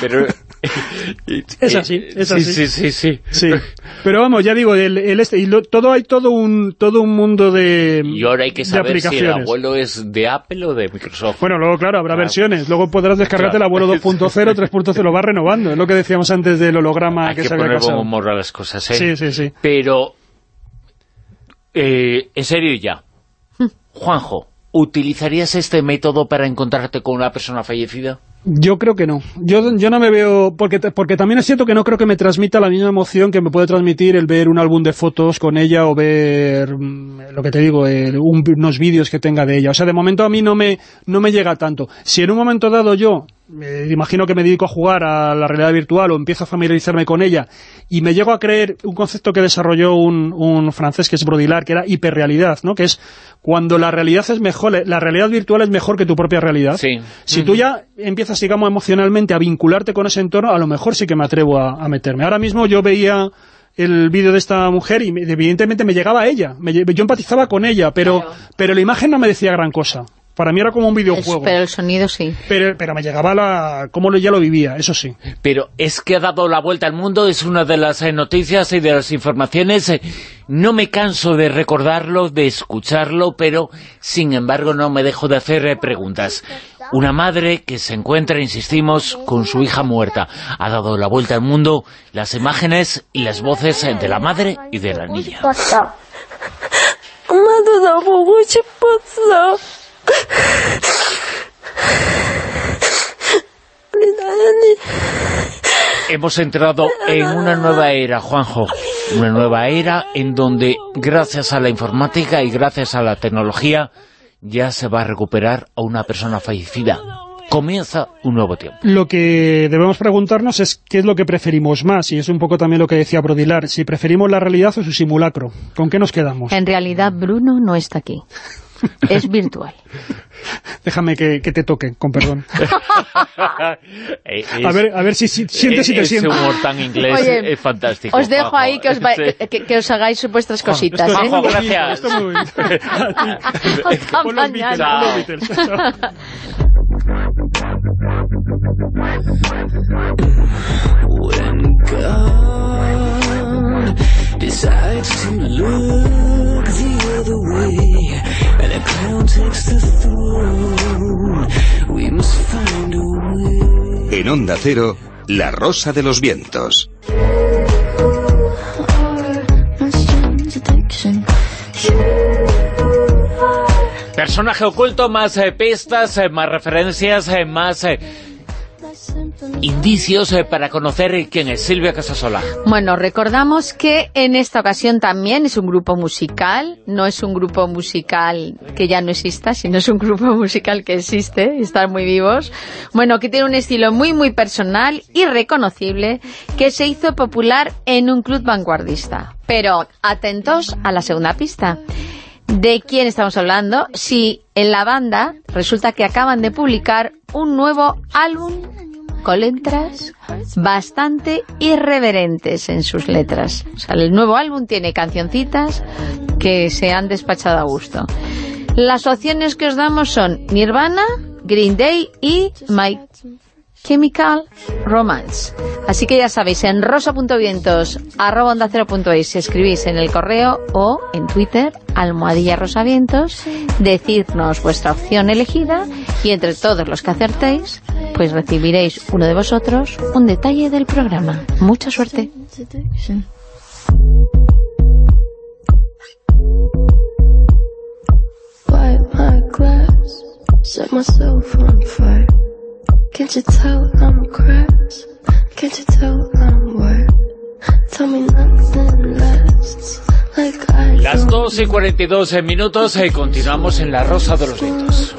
pero... Es así, es Sí, así. Sí, sí, sí. Sí, pero vamos, ya digo, el, el este, y lo- todo hay todo un todo un mundo de Y ahora hay que saber si el abuelo es de Apple o de Microsoft. Bueno, luego, claro, habrá Claro. versiones. Luego podrás descargarte Claro. el abuelo 2.0, 3.0, lo va renovando. Es lo que decíamos antes del holograma hay que, que se había poner buen casado. humor a las cosas, ¿eh? Sí, sí, sí. Pero, eh, en serio ya, Juanjo, ¿utilizarías este método para encontrarte con una persona fallecida? Yo creo que no. Yo, yo no me veo... Porque, porque también es cierto que no creo que me transmita la misma emoción que me puede transmitir el ver un álbum de fotos con ella o ver, mm, lo que te digo, el- un- unos vídeos que tenga de ella. O sea, de momento a mí no me, no me llega tanto. Si en un momento dado yo, me imagino que me dedico a jugar a la realidad virtual o empiezo a familiarizarme con ella y me llego a creer un concepto que desarrolló un, un francés que es Brodilar, que era hiperrealidad, ¿no? Que es cuando la realidad es mejor, la realidad virtual es mejor que tu propia realidad. Sí. Si tú ya empiezas, digamos, emocionalmente a vincularte con ese entorno, a lo mejor sí que me atrevo a, a meterme. Ahora mismo yo veía el vídeo de esta mujer y me- evidentemente me llegaba a ella. Me yo empatizaba con ella, pero, pero la imagen no me decía gran cosa. Para mí era como un videojuego. Pero el sonido sí. Pero, pero me llegaba la... cómo lo- ya lo vivía, eso sí. Pero es que ha dado la vuelta al mundo, es una de las eh, noticias y de las informaciones. eh, no me canso de recordarlo, de escucharlo, pero sin embargo no me dejo de hacer eh, preguntas. Una madre que se encuentra, insistimos, con su hija muerta. Ha dado la vuelta al mundo las imágenes y las voces de la madre y de la niña. Hemos entrado en una nueva era, Juanjo. Una nueva era en donde, gracias a la informática y gracias a la tecnología, ya se va a recuperar a una persona fallecida. Comienza un nuevo tiempo. Lo que debemos preguntarnos es qué es lo que preferimos más, y es un poco también lo que decía Brodilar, si preferimos la realidad o su simulacro. ¿Con qué nos quedamos? En realidad, Bruno no está aquí. Es virtual. Déjame que, que te toque, con perdón. A ver, a ver si, si sientes si te ese sientes. humor tan inglés Oye, es fantástico. Os dejo Juanjo. ahí que os, va- Sí. que, que os hagáis vuestras cositas. Esto ¿eh? gracias. Hasta mañana. decides to look the other way En Onda Cero, La Rosa de los Vientos. Personaje oculto, más eh, pistas, eh, más referencias, eh, más indicios eh, para conocer quién es Silvia Casasola. Bueno, recordamos que en esta ocasión también es un grupo musical, no es un grupo musical que ya no exista, sino es un grupo musical que existe están muy vivos. Bueno, que tiene un estilo muy, muy personal y reconocible que se hizo popular en un club vanguardista. Pero atentos a la segunda pista. ¿De quién estamos hablando? Si en la banda resulta que acaban de publicar un nuevo álbum con letras bastante irreverentes en sus letras. O sea, el nuevo álbum tiene cancioncitas que se han despachado a gusto. Las opciones que os damos son Nirvana, Green Day y My Chemical Romance. Así que ya sabéis, en rosa.vientos arroba onda cero punto es, escribís en el correo o en Twitter, almohadilla rosavientos, decidnos vuestra opción elegida y entre todos los que acertéis, pues recibiréis uno de vosotros un detalle del programa. Mucha suerte. Las 2 y 42 minutos y continuamos en La Rosa de los Vientos.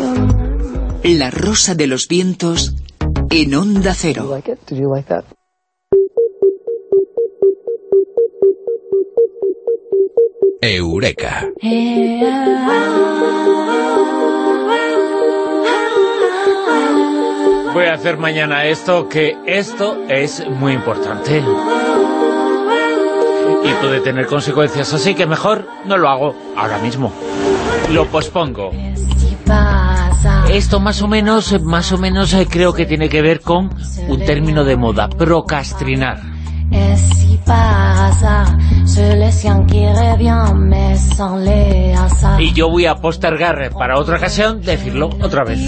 La Rosa de los Vientos en Onda Cero. Eureka. Voy a hacer mañana esto, que esto es muy importante. Y puede tener consecuencias, así que mejor no lo hago ahora mismo. Lo pospongo. Esto más o menos, más o menos eh, creo que tiene que ver con un término de moda, procrastinar. Y yo voy a postergar para otra ocasión decirlo otra vez.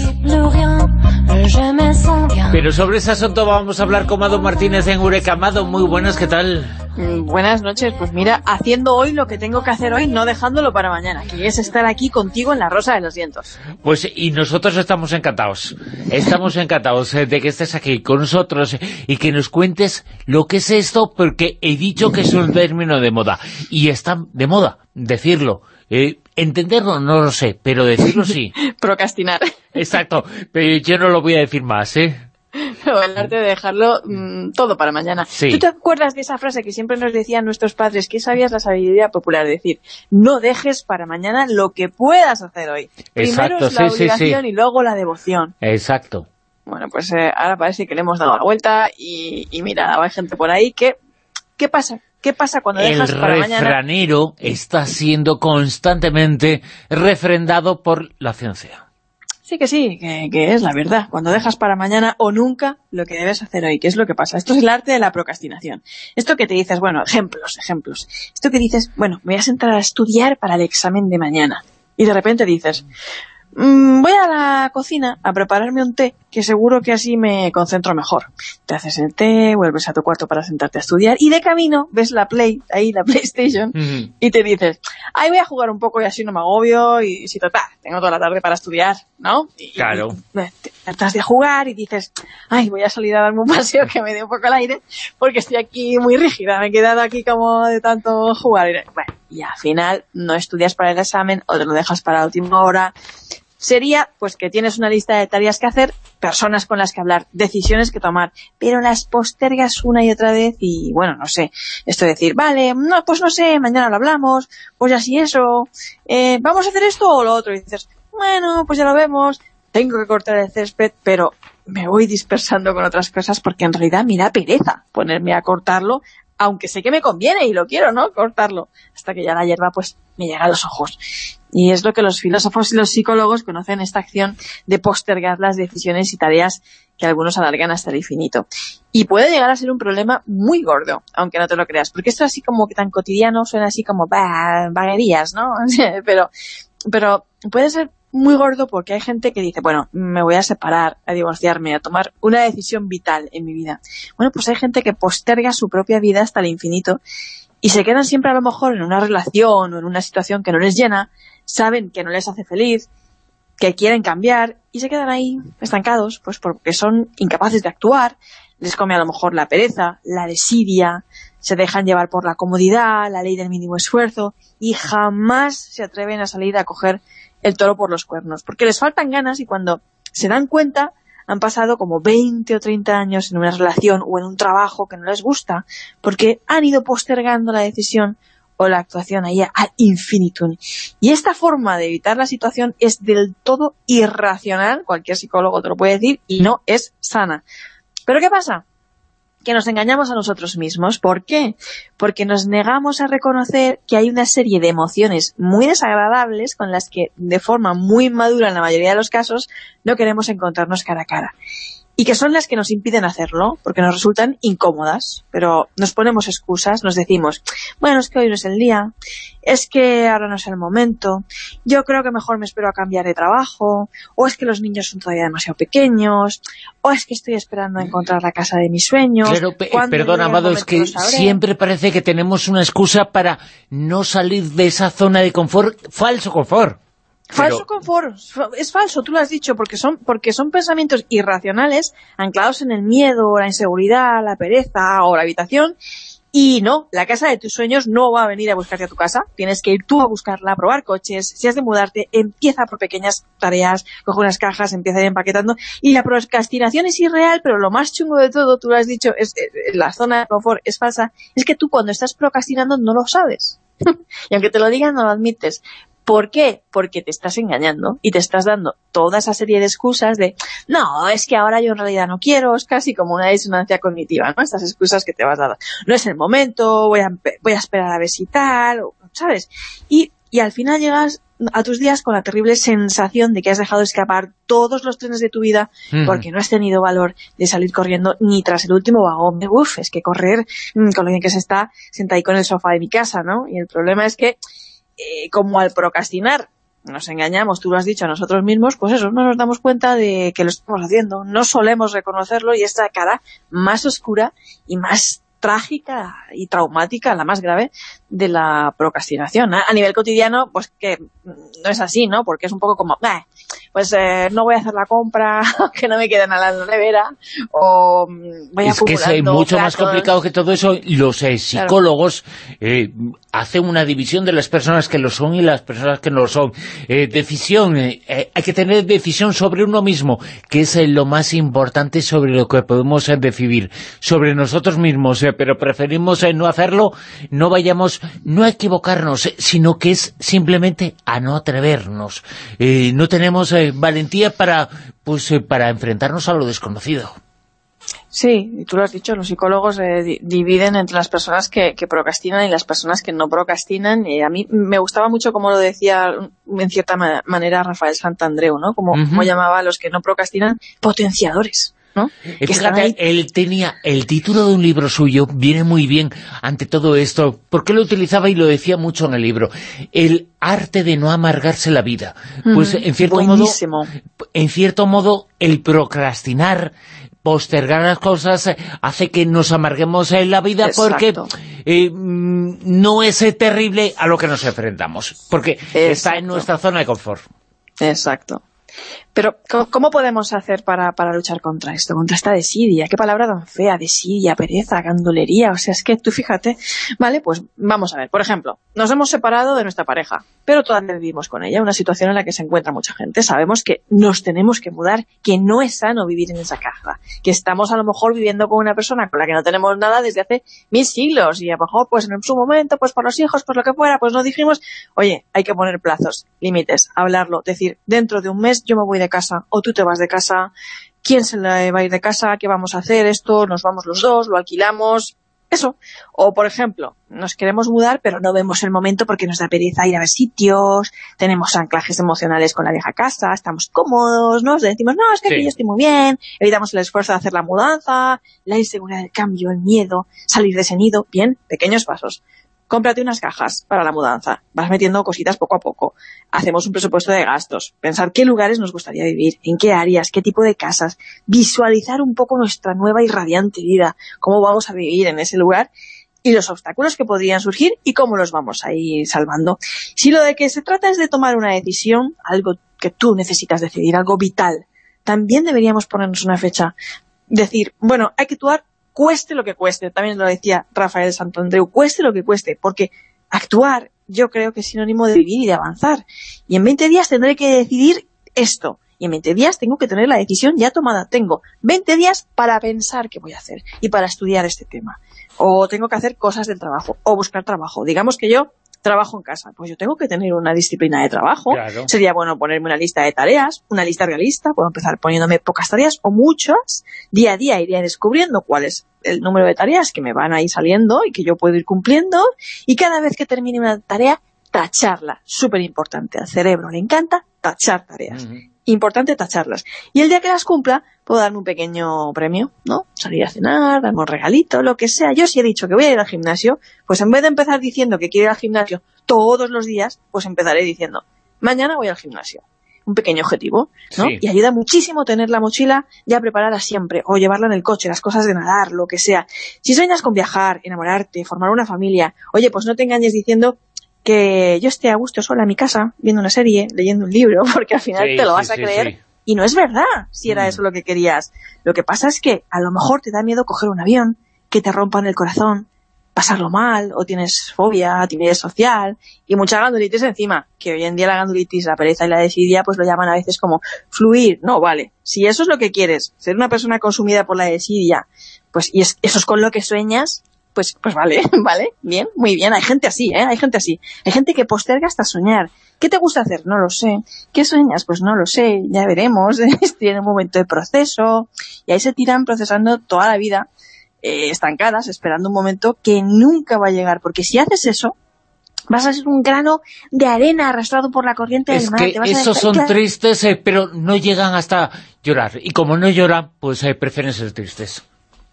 Pero sobre ese asunto vamos a hablar con Mado Martínez en Eureka. Mado, muy buenas, ¿qué tal? Mm, Buenas noches, pues mira, haciendo hoy lo que tengo que hacer hoy, no dejándolo para mañana, que es estar aquí contigo en la Rosa de los Vientos. Pues y nosotros estamos encantados, estamos encantados eh, de que estés aquí con nosotros y que nos cuentes lo que es esto, porque he dicho que es un término de moda, y está de moda decirlo. Eh, entenderlo no lo sé, pero decirlo sí. Procrastinar. Exacto, pero yo no lo voy a decir más, ¿eh? o el arte de dejarlo mm, todo para mañana. Sí. ¿Tú te acuerdas de esa frase que siempre nos decían nuestros padres, que sabías la sabiduría popular? Decir, no dejes para mañana lo que puedas hacer hoy. Primero es la sí, obligación sí. y luego la devoción. Exacto. Bueno, pues eh, ahora parece que le hemos dado la vuelta y, y mira, hay gente por ahí que... ¿Qué pasa? ¿Qué pasa cuando El dejas para mañana? refranero está siendo constantemente refrendado por la ciencia. Sí que sí, que, que es la verdad. Cuando dejas para mañana o nunca lo que debes hacer hoy, ¿qué es lo que pasa? Esto es el arte de la procrastinación. Esto que te dices, bueno, ejemplos, ejemplos. Esto que dices, bueno, me voy a sentar a estudiar para el examen de mañana. Y de repente dices, "Mm, voy a la cocina a prepararme un té, que seguro que así me concentro mejor. Te haces el té, vuelves a tu cuarto para sentarte a estudiar y de camino ves la Play, ahí la PlayStation, y te dices, ay, voy a jugar un poco y así no me agobio y si total, tengo toda la tarde para estudiar, ¿no? Y- Claro. te tratas de jugar y dices, ay, voy a salir a darme un paseo que me dé un poco el aire porque estoy aquí muy rígida, me he quedado aquí como de tanto jugar. Y, bueno, y al final no estudias para el examen o te lo dejas para la última hora. Sería, pues, que tienes una lista de tareas que hacer, personas con las que hablar, decisiones que tomar, pero las postergas una y otra vez y, bueno, no sé, esto de decir, vale, no, pues no sé, mañana lo hablamos, pues así eso, eh, vamos a hacer esto o lo otro, y dices, bueno, pues ya lo vemos, tengo que cortar el césped, pero me voy dispersando con otras cosas porque en realidad me da pereza ponerme a cortarlo, aunque sé que me conviene y lo quiero, ¿no? Cortarlo, hasta que ya la hierba pues me llega a los ojos. Y es lo que los filósofos y los psicólogos conocen esta acción de postergar las decisiones y tareas que algunos alargan hasta el infinito. Y puede llegar a ser un problema muy gordo, aunque no te lo creas, porque esto así como que tan cotidiano suena así como bah, vaguerías, ¿no? pero, pero puede ser muy gordo porque hay gente que dice, bueno, me voy a separar, a divorciarme, a tomar una decisión vital en mi vida. Bueno, pues hay gente que posterga su propia vida hasta el infinito y se quedan siempre a lo mejor en una relación o en una situación que no les llena, saben que no les hace feliz, que quieren cambiar y se quedan ahí estancados, pues porque son incapaces de actuar, les come a lo mejor la pereza, la desidia, se dejan llevar por la comodidad, la ley del mínimo esfuerzo y jamás se atreven a salir a coger el toro por los cuernos, porque les faltan ganas y cuando se dan cuenta han pasado como 20 o 30 años en una relación o en un trabajo que no les gusta, porque han ido postergando la decisión o la actuación ahí al infinitum. Y esta forma de evitar la situación es del todo irracional, cualquier psicólogo te lo puede decir, y no es sana. ¿Pero qué pasa? Que nos engañamos a nosotros mismos. ¿Por qué? Porque nos negamos a reconocer que hay una serie de emociones muy desagradables con las que, de forma muy madura en la mayoría de los casos, no queremos encontrarnos cara a cara. Y que son las que nos impiden hacerlo, porque nos resultan incómodas, pero nos ponemos excusas, nos decimos, bueno, es que hoy no es el día, es que ahora no es el momento, yo creo que mejor me espero a cambiar de trabajo, o es que los niños son todavía demasiado pequeños, o es que estoy esperando a encontrar la casa de mis sueños. Claro, cuando perdón, Amado, es que siempre parece que tenemos una excusa para no salir de esa zona de confort, falso confort. Falso Pero- confort, es falso, tú lo has dicho, porque son, porque son pensamientos irracionales, anclados en el miedo, la inseguridad, la pereza o la habitación, y no, la casa de tus sueños no va a venir a buscarte a tu casa, tienes que ir tú a buscarla, a probar coches, si has de mudarte, empieza por pequeñas tareas, coge unas cajas, empieza a ir empaquetando, y la procrastinación es irreal, pero lo más chungo de todo, tú lo has dicho, es, eh, la zona de confort es falsa, es que tú cuando estás procrastinando no lo sabes. y aunque te lo digan, no lo admites. ¿Por qué? Porque te estás engañando y te estás dando toda esa serie de excusas de no, es que ahora yo en realidad no quiero, es casi como una disonancia cognitiva, ¿no? Estas excusas que te vas dando. No es el momento, voy a, voy a esperar a ver si tal, ¿sabes? Y, y al final llegas a tus días con la terrible sensación de que has dejado escapar todos los trenes de tu vida porque no has tenido valor de salir corriendo ni tras el último vagón. Uf, es que correr mm, con lo bien que se está sentado ahí con el sofá de mi casa, ¿no? Y el problema es que, eh, como al procrastinar nos engañamos, tú lo has dicho a nosotros mismos, pues eso, no nos damos cuenta de que lo estamos haciendo, no solemos reconocerlo y esta cara más oscura y más trágica y traumática, la más grave, de la procrastinación. A nivel cotidiano, pues que no es así, ¿no? Porque es un poco como, "Bah, pues eh, no voy a hacer la compra, que no me quede nada en la nevera, o mm, voy es que es mucho más platos". complicado que todo eso. Los eh, psicólogos eh, hacen una división de las personas que lo son y las personas que no lo son. Eh, decisión, eh, eh, hay que tener decisión sobre uno mismo, que es lo más importante sobre lo que podemos decidir, sobre nosotros mismos, pero preferimos eh, no hacerlo, no vayamos, no a equivocarnos, sino que es simplemente a no atrevernos. Eh, no tenemos eh, valentía para, pues, eh, para enfrentarnos a lo desconocido. Sí, y tú lo has dicho, los psicólogos eh, di- dividen entre las personas que, que procrastinan y las personas que no procrastinan. Y a mí me gustaba mucho como lo decía mm, en cierta ma- manera Rafael Santandreu, ¿no? Como, como llamaba a los que no procrastinan potenciadores, ¿no? Eh, fíjate, él tenía el título de un libro suyo, viene muy bien ante todo esto, porque lo utilizaba y lo decía mucho en el libro, el arte de no amargarse la vida. Pues Mm, en cierto buenísimo. modo, en cierto modo, el procrastinar, postergar las cosas, hace que nos amarguemos en la vida porque eh, mm, no es terrible a lo que nos enfrentamos, porque está en nuestra zona de confort. Exacto. Pero, ¿cómo, podemos hacer para, para luchar contra esto? Contra esta desidia. ¿Qué palabra tan fea? Desidia, pereza, gandulería. O sea, es que tú fíjate. Vale, pues vamos a ver. Por ejemplo, nos hemos separado de nuestra pareja, pero todavía vivimos con ella. Una situación en la que se encuentra mucha gente. Sabemos que nos tenemos que mudar, que no es sano vivir en esa caja. Que estamos a lo mejor viviendo con una persona con la que no tenemos nada desde hace mil siglos. Y a lo mejor, pues en su momento, pues por los hijos, pues lo que fuera, pues nos dijimos, oye, hay que poner plazos, límites, hablarlo. Decir, dentro de un mes yo me voy de casa o tú te vas de casa, quién se le va a ir de casa, qué vamos a hacer, esto, nos vamos los dos, lo alquilamos, eso. O, por ejemplo, nos queremos mudar, pero no vemos el momento porque nos da pereza ir a ver sitios, tenemos anclajes emocionales con la vieja casa, estamos cómodos, ¿no? Decimos, no, es que aquí yo estoy muy bien, evitamos el esfuerzo de hacer la mudanza, la inseguridad del cambio, el miedo, salir de ese nido, bien, pequeños pasos. Cómprate unas cajas para la mudanza. Vas metiendo cositas poco a poco. Hacemos un presupuesto de gastos. Pensar qué lugares nos gustaría vivir, en qué áreas, qué tipo de casas. Visualizar un poco nuestra nueva y radiante vida. Cómo vamos a vivir en ese lugar y los obstáculos que podrían surgir y cómo los vamos a ir salvando. Si lo de que se trata es de tomar una decisión, algo que tú necesitas decidir, algo vital, también deberíamos ponernos una fecha. Decir, bueno, hay que actuar cueste lo que cueste, también lo decía Rafael Santandreu, cueste lo que cueste, porque actuar yo creo que es sinónimo de vivir y de avanzar. Y en 20 días tendré que decidir esto. Y en 20 días tengo que tener la decisión ya tomada. Tengo 20 días para pensar qué voy a hacer y para estudiar este tema. O tengo que hacer cosas del trabajo o buscar trabajo. Digamos que yo trabajo en casa. Pues yo tengo que tener una disciplina de trabajo. Claro. Sería bueno ponerme una lista de tareas, una lista realista. Puedo empezar poniéndome pocas tareas o muchas. Día a día iré descubriendo cuál es el número de tareas que me van a ir saliendo y que yo puedo ir cumpliendo. Y cada vez que termine una tarea, tacharla. Súper importante. Al cerebro le encanta tachar tareas. Importante tacharlas. Y el día que las cumpla, puedo darme un pequeño premio, ¿no? Salir a cenar, darme un regalito, lo que sea. Yo si he dicho que voy a ir al gimnasio, pues en vez de empezar diciendo que quiero ir al gimnasio todos los días, pues empezaré diciendo, mañana voy al gimnasio. Un pequeño objetivo, ¿no? Sí. Y ayuda muchísimo tener la mochila ya preparada siempre, o llevarla en el coche, las cosas de nadar, lo que sea. Si sueñas con viajar, enamorarte, formar una familia, oye, pues no te engañes diciendo que yo esté a gusto sola en mi casa, viendo una serie, leyendo un libro, porque al final Sí, te lo sí, vas a sí, creer y no es verdad si era eso lo que querías. Lo que pasa es que a lo mejor te da miedo coger un avión, que te rompan el corazón, pasarlo mal, o tienes fobia, timidez social, y mucha gandulitis encima, que hoy en día la gandulitis, la pereza y la desidia, pues lo llaman a veces como fluir. No, vale. Si eso es lo que quieres, ser una persona consumida por la desidia, pues y es- eso es con lo que sueñas, pues, pues vale, vale, bien, muy bien. Hay gente así, ¿eh? Hay gente así. Hay gente que posterga hasta soñar. ¿Qué te gusta hacer? No lo sé. ¿Qué sueñas? Pues no lo sé, ya veremos. En un momento de proceso. Y ahí se tiran procesando toda la vida, eh, estancadas, esperando un momento que nunca va a llegar. Porque si haces eso, vas a ser un grano de arena arrastrado por la corriente es del mar. que Te vas a esos son tristes, eh, pero no llegan hasta llorar. Y como no lloran, pues eh, prefieren ser tristes.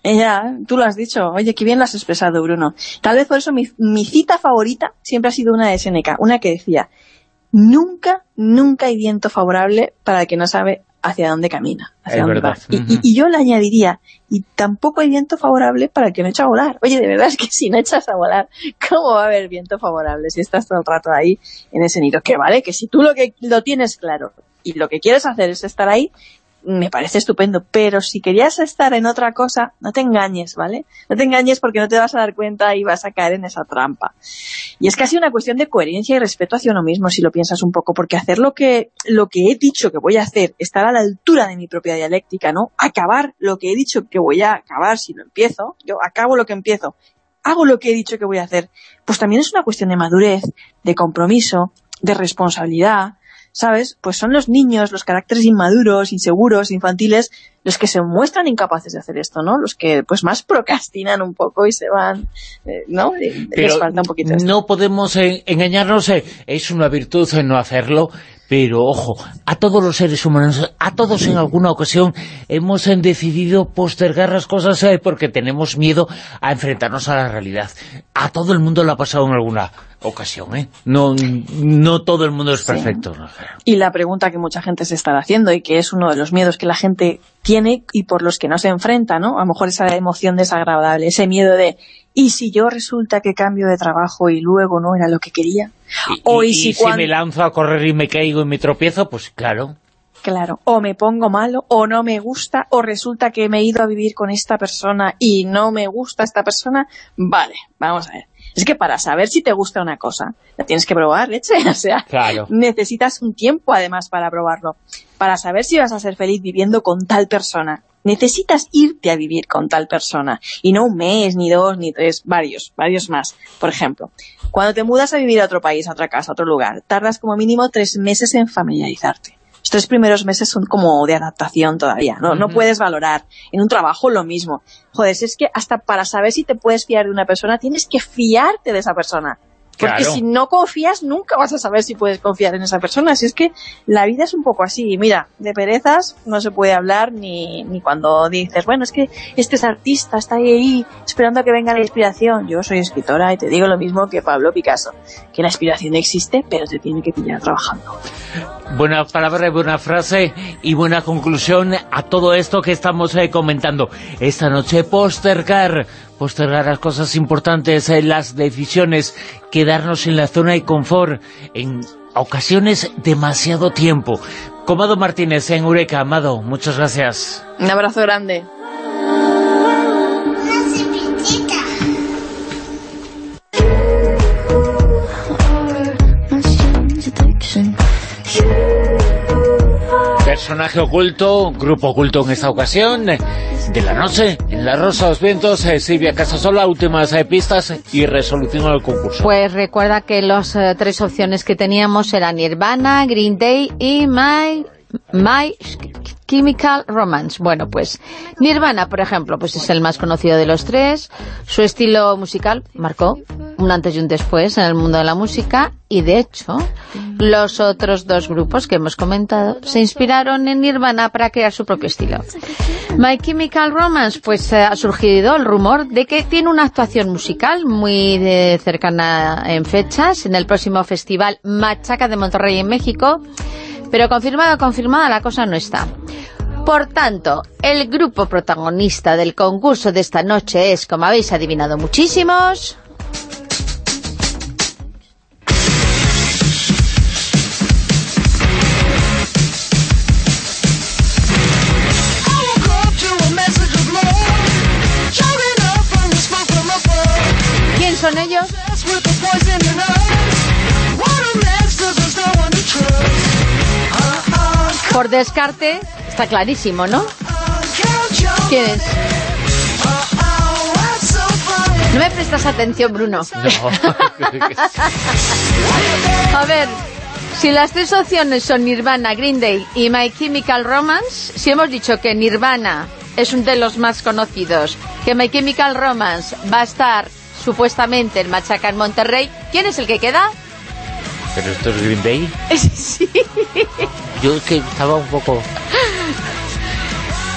Eh, Ya, tú lo has dicho. Oye, qué bien lo has expresado, Bruno. Tal vez por eso mi, mi cita favorita siempre ha sido una de Seneca, una que decía, nunca, nunca hay viento favorable para el que no sabe hacia dónde camina, hacia Es dónde verdad. va. Y, Ujú. y- y yo le añadiría, y tampoco hay viento favorable para el que no echa a volar. Oye, de verdad es que si no echas a volar, ¿cómo va a haber viento favorable si estás todo el rato ahí en ese nido? Que vale, que si tú lo que lo tienes claro y lo que quieres hacer es estar ahí, me parece estupendo, pero si querías estar en otra cosa, no te engañes, ¿vale? No te engañes porque no te vas a dar cuenta y vas a caer en esa trampa. Y es casi una cuestión de coherencia y respeto hacia uno mismo, si lo piensas un poco, porque hacer lo que, lo que he dicho que voy a hacer, estar a la altura de mi propia dialéctica, ¿no? Acabar lo que he dicho que voy a acabar si lo empiezo, yo acabo lo que empiezo, hago lo que he dicho que voy a hacer, pues también es una cuestión de madurez, de compromiso, de responsabilidad, ¿sabes? Pues son los niños, los caracteres inmaduros, inseguros, infantiles, los que se muestran incapaces de hacer esto, ¿no? Los que pues más procrastinan un poco y se van, eh, ¿no? Pero Les falta un poquito esto. no podemos eh, engañarnos, eh, es una virtud no hacerlo, pero ojo, a todos los seres humanos, a todos en alguna ocasión hemos eh, decidido postergar las cosas porque tenemos miedo a enfrentarnos a la realidad. A todo el mundo le ha pasado en alguna ocasión, ¿eh? No, no todo el mundo es perfecto. Y la pregunta que mucha gente se estará haciendo y que es uno de los miedos que la gente tiene y por los que no se enfrenta, ¿no? A lo mejor esa emoción desagradable, ese miedo de ¿y si yo resulta que cambio de trabajo y luego no era lo que quería? o y, y si y si cuan- me lanzo a correr y me caigo y me tropiezo, pues claro. Claro, o me pongo malo, o no me gusta, o resulta que me he ido a vivir con esta persona y no me gusta esta persona. Vale, vamos a ver. Es que para saber si te gusta una cosa, la tienes que probar, leche. O sea, Claro. necesitas un tiempo además para probarlo. Para saber si vas a ser feliz viviendo con tal persona, necesitas irte a vivir con tal persona. Y no un mes, ni dos, ni tres, varios, varios más. Por ejemplo, cuando te mudas a vivir a otro país, a otra casa, a otro lugar, tardas como mínimo tres meses en familiarizarte. Los tres primeros meses son como de adaptación todavía, ¿no? No puedes valorar. En un trabajo lo mismo. Joder, si es que hasta para saber si te puedes fiar de una persona, tienes que fiarte de esa persona. Porque Claro. si no confías, nunca vas a saber si puedes confiar en esa persona. Si es que la vida es un poco así. Mira, de perezas no se puede hablar ni, ni cuando dices, bueno, es que este es artista, está ahí, ahí esperando a que venga la inspiración. Yo soy escritora y te digo lo mismo que Pablo Picasso, que la inspiración existe, pero te tiene que pillar trabajando. Buena palabra y buena frase y buena conclusión a todo esto que estamos eh, comentando. Esta noche postergar, postergar las cosas importantes, eh, las decisiones, quedarnos en la zona de confort, en ocasiones demasiado tiempo. Comado Martínez en Eureka, Amado, muchas gracias. Un abrazo grande. Personaje oculto, grupo oculto en esta ocasión, eh, de la noche, en La Rosa de los Vientos, eh, Silvia Casasola, últimas eh, pistas y resolución al concurso. Pues recuerda que las tres opciones que teníamos eran Nirvana, Green Day y My, My Chemical Romance. Bueno, pues Nirvana, por ejemplo, pues es el más conocido de los tres. Su estilo musical marcó un antes y un después en el mundo de la música y de hecho los otros dos grupos que hemos comentado se inspiraron en Nirvana para crear su propio estilo. My Chemical Romance, pues eh, ha surgido el rumor de que tiene una actuación musical muy de cercana en fechas en el próximo festival Machaca de Monterrey en México, pero confirmada, confirmada la cosa no está. Por tanto, el grupo protagonista del concurso de esta noche es, como habéis adivinado muchísimos... ¿Quién son ellos? Por descarte, está clarísimo, ¿no? ¿Quién es? No me prestas atención, Bruno. A ver, si las tres opciones son Nirvana, Green Day y My Chemical Romance, si hemos dicho que Nirvana es uno de los más conocidos, que My Chemical Romance va a estar supuestamente en Machaca en Monterrey, ¿quién es el que queda? ¿Pero esto es Green Day? sí. Yo es que estaba un poco...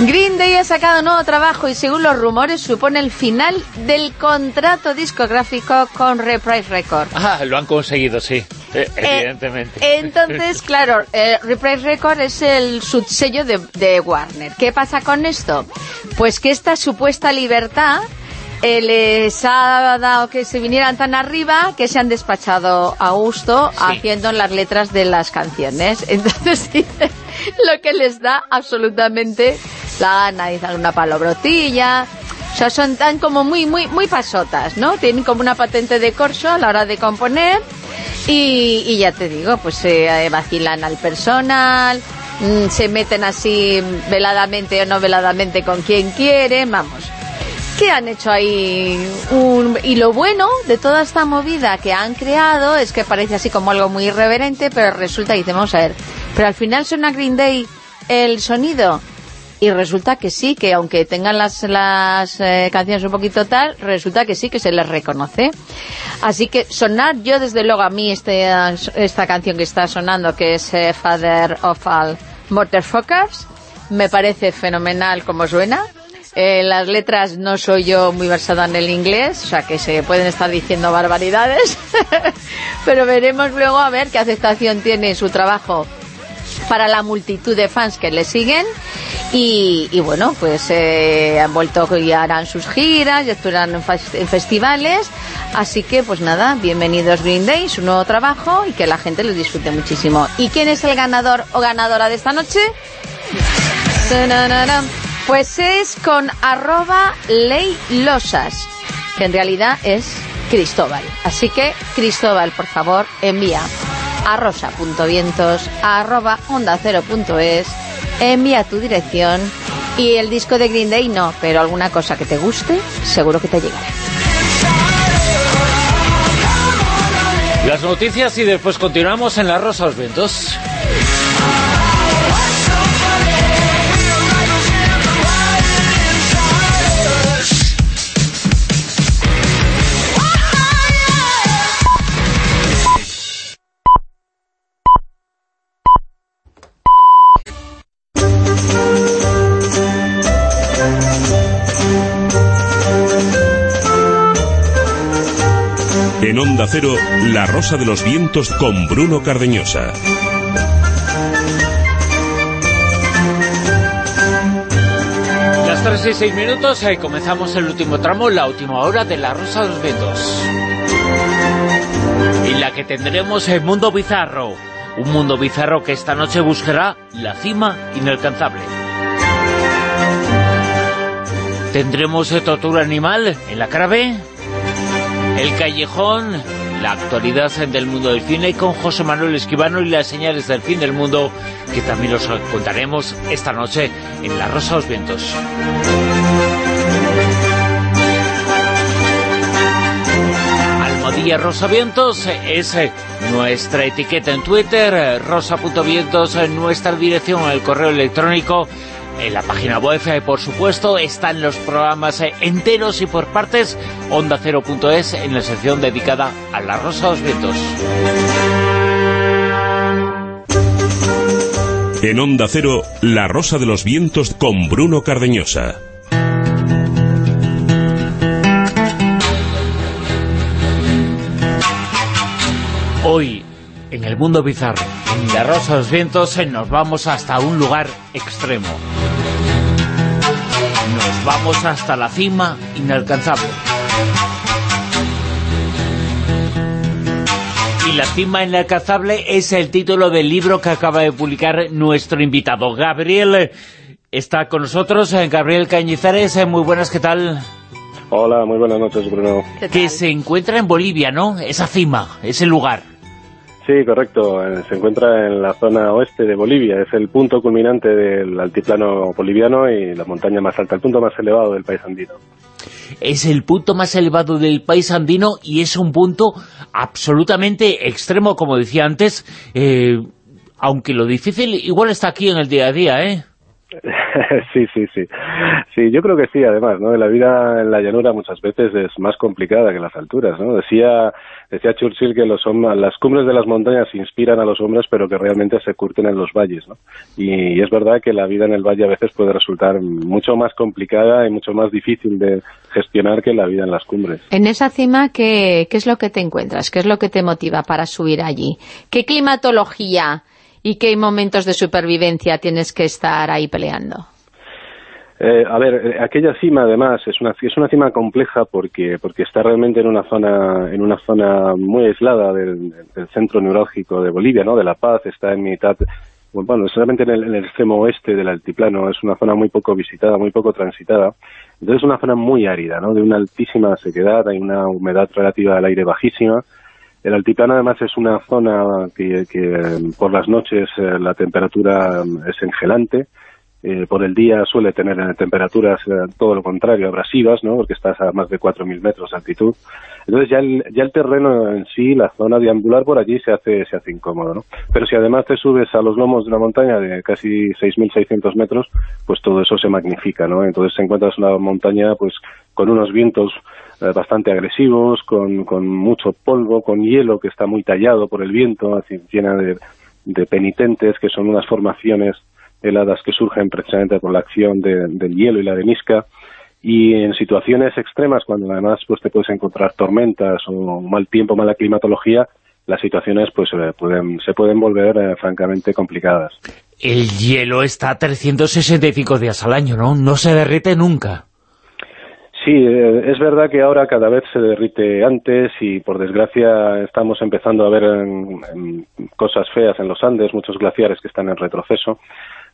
Green Day ha sacado un nuevo trabajo y según los rumores supone el final del contrato discográfico con Reprise Records. Ah, lo han conseguido, sí, eh, evidentemente. Entonces, claro, eh, Reprise Records es el subsello de, de Warner. ¿Qué pasa con esto? Pues que esta supuesta libertad eh, les ha dado que se vinieran tan arriba que se han despachado a gusto haciendo las letras de las canciones. Entonces lo que les da absolutamente la gana. Dicen una palobrotilla. O sea, son tan como muy, muy, muy pasotas, ¿no? Tienen como una patente de corso a la hora de componer y, y ya te digo, pues se eh, vacilan al personal, mm, se meten así veladamente o no veladamente con quien quieren, vamos que han hecho ahí un... Y lo bueno de toda esta movida que han creado es que parece así como algo muy irreverente, pero resulta, dice, vamos a ver, pero al final suena Green Day el sonido. Y resulta que sí, que aunque tengan las, las eh, canciones un poquito tal, resulta que sí, que se les reconoce. Así que sonar, yo desde luego a mí este, esta canción que está sonando, que es eh, Father of All Motherfuckers, me parece fenomenal como suena. Eh, las letras no soy yo muy versada en el inglés, o sea que se pueden estar diciendo barbaridades, pero veremos luego a ver qué aceptación tiene su trabajo para la multitud de fans que le siguen y, y bueno, pues eh, han vuelto y harán sus giras y actuarán en, fes- en festivales así que pues nada, bienvenidos Green Day, su nuevo trabajo y que la gente lo disfrute muchísimo. ¿Y quién es el ganador o ganadora de esta noche? Pues es con arroba leylosas, que en realidad es Cristóbal. Así que, Cristóbal, por favor, envía a rosa.vientos arroba onda cero envía tu dirección y el disco de Green Day no, pero alguna cosa que te guste, seguro que te llegará. Las noticias y después continuamos en La Rosa los Vientos. Cero, La Rosa de los Vientos con Bruno Cardeñosa. Las 3 y 6 minutos, eh, comenzamos el último tramo, la última hora de La Rosa de los Vientos. En la que tendremos el mundo bizarro. Un mundo bizarro que esta noche buscará la cima inalcanzable. Tendremos eh, tortura animal en la cara. El callejón, la actualidad del mundo del cine con José Manuel Esquivano y las señales del fin del mundo que también los contaremos esta noche en La Rosa de los Vientos. Almohadilla Rosa Vientos es eh, nuestra etiqueta en Twitter, eh, rosa.vientos, eh, nuestra dirección, el correo electrónico, en la página web, eh, por supuesto, están los programas eh, enteros y por partes, onda0.es, en la sección dedicada a la Rosa de los Vientos. En Onda Cero, La Rosa de los Vientos con Bruno Cardeñosa. Hoy, en el mundo bizarro, en la Rosa de los Vientos, eh, nos vamos hasta un lugar extremo. Nos vamos hasta la cima inalcanzable. Y la cima inalcanzable es el título del libro que acaba de publicar nuestro invitado. Gabriel eh, está con nosotros. eh, Gabriel Cañizares, muy buenas, ¿qué tal? Hola, muy buenas noches, Bruno. Que se encuentra en Bolivia, ¿no? Esa cima, ese lugar. Sí, correcto. eh, Se encuentra en la zona oeste de Bolivia. Es el punto culminante del altiplano boliviano y la montaña más alta, el punto más elevado del país andino. es el punto más elevado del país andino y es un punto absolutamente extremo, como decía antes, eh, aunque lo difícil igual está aquí en el día a día, ¿eh? sí, sí, sí. Sí, yo creo que sí, además, ¿no? La vida en la llanura muchas veces es más complicada que las alturas, ¿no? Decía, decía Churchill que los las cumbres de las montañas inspiran a los hombres, pero que realmente se curten en los valles, ¿no? Y, es verdad que la vida en el valle a veces puede resultar mucho más complicada y mucho más difícil de gestionar que la vida en las cumbres. En esa cima, ¿qué, qué es lo que te encuentras? ¿Qué es lo que te motiva para subir allí? ¿Qué climatología y qué momentos de supervivencia tienes que estar ahí peleando? Eh, a ver, eh, aquella cima además es una es una cima compleja porque porque está realmente en una zona en una zona muy aislada del, centro neurálgico de Bolivia, ¿no? De La Paz, está en mitad bueno, solamente en el, en el, extremo oeste del altiplano, es una zona muy poco visitada, muy poco transitada. Entonces es una zona muy árida, ¿no? De una altísima sequedad, hay una humedad relativa al aire bajísima, el altiplano además es una zona que, por las noches eh, la temperatura mm, es engelante, eh, por el día suele tener temperaturas eh, todo lo contrario, abrasivas, ¿no? porque estás a más de 4.000 metros de altitud. Entonces ya el, ya el terreno en sí, la zona deambular por allí se hace, se hace incómodo. ¿no? Pero si además te subes a los lomos de una montaña de casi 6.600 metros, pues todo eso se magnifica. ¿no? Entonces encuentras una montaña pues con unos vientos bastante agresivos, con, con mucho polvo, con hielo que está muy tallado por el viento, así, llena de, de penitentes, que son unas formaciones heladas que surgen precisamente por la acción del hielo y la arenisca y en situaciones extremas cuando además pues te puedes encontrar tormentas o mal tiempo, mala climatología, las situaciones pues eh, pueden, se pueden volver eh, francamente complicadas. El hielo está a 365 días al año, ¿no? No se derrite nunca. Sí, eh, es verdad que ahora cada vez se derrite antes y por desgracia estamos empezando a ver cosas feas en los Andes, muchos glaciares que están en retroceso,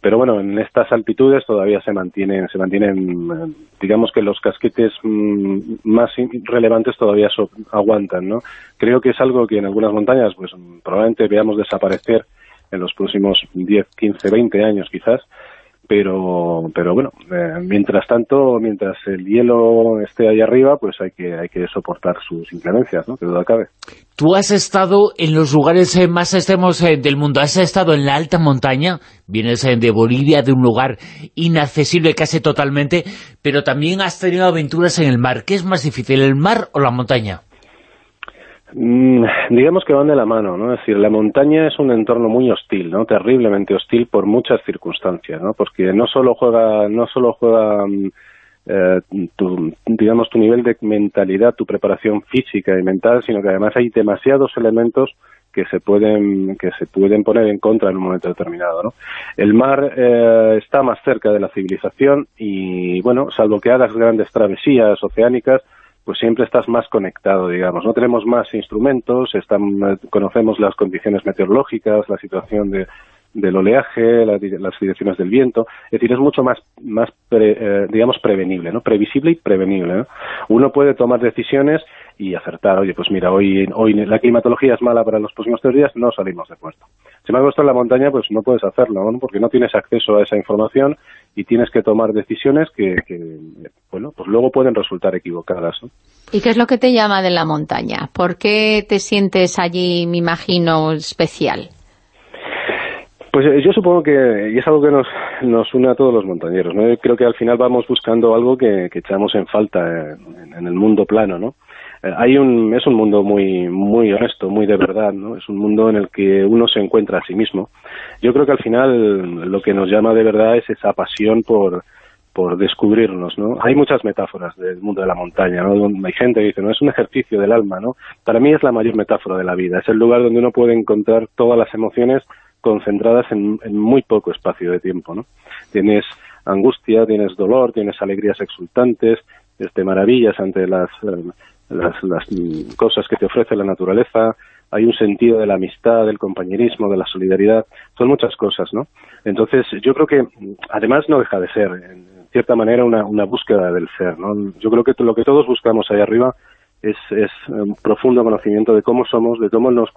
pero bueno, en estas altitudes todavía se mantienen, se mantienen, digamos que los casquetes mm, más relevantes todavía aguantan, ¿no? Creo que es algo que en algunas montañas pues probablemente veamos desaparecer en los próximos 10, 15, 20 años quizás, pero pero bueno eh, mientras tanto mientras el hielo esté ahí arriba pues hay que hay que soportar sus inclemencias no que duda cabe. Tú has estado en los lugares eh, más extremos eh, del mundo has estado en la alta montaña vienes de Bolivia de un lugar inaccesible casi totalmente pero también has tenido aventuras en el mar. ¿qué es más difícil el mar o la montaña? Mm, digamos que van de la mano, ¿no? Es decir, la montaña es un entorno muy hostil, ¿no? Terriblemente hostil por muchas circunstancias, ¿no? Porque no solo juega, no solo juega, mm, eh, tu, digamos, tu nivel de mentalidad, tu preparación física y mental, sino que además hay demasiados elementos que se pueden que se pueden poner en contra en un momento determinado, ¿no? El mar eh, está más cerca de la civilización y, bueno, salvo que hagas grandes travesías oceánicas, pues siempre estás más conectado, digamos. No tenemos más instrumentos, están, conocemos las condiciones meteorológicas, la situación de, del oleaje, las direcciones del viento, es decir, es mucho más, más eh, digamos, prevenible, ¿no? Previsible y prevenible, Uno puede tomar decisiones y acertar, oye, pues mira, hoy, hoy la climatología es mala para los próximos tres días, no salimos de puerto. Si me ha gustado en la montaña, pues no puedes hacerlo, ¿no? Porque no tienes acceso a esa información y tienes que tomar decisiones que, bueno, pues luego pueden resultar equivocadas, ¿Y qué es lo que te llama de la montaña? ¿Por qué te sientes allí, me imagino, especial? Pues eh, yo supongo que, y es algo que nos, nos une a todos los montañeros, ¿no? creo que al final vamos buscando algo que, echamos en falta en, en, el mundo plano, ¿no? Eh, hay un, es un mundo muy, muy honesto, muy de verdad, ¿no? Es un mundo en el que uno se encuentra a sí mismo. Yo creo que al final lo que nos llama de verdad es esa pasión por, por descubrirnos, ¿no? Hay muchas metáforas del mundo de la montaña, ¿no? Hay gente que dice, no, es un ejercicio del alma, ¿no? Para mí es la mayor metáfora de la vida, es el lugar donde uno puede encontrar todas las emociones concentradas en, en muy poco espacio de tiempo, ¿no? Tienes angustia, tienes dolor, tienes alegrías exultantes, este, maravillas ante las, eh, las, las cosas que te ofrece la naturaleza, hay un sentido de la amistad, del compañerismo, de la solidaridad, son muchas cosas, ¿no? Entonces, yo creo que, además, no deja de ser, en cierta manera, una, una búsqueda del ser, ¿no? Yo creo que lo que todos buscamos ahí arriba es, es un profundo conocimiento de cómo somos, de cómo nos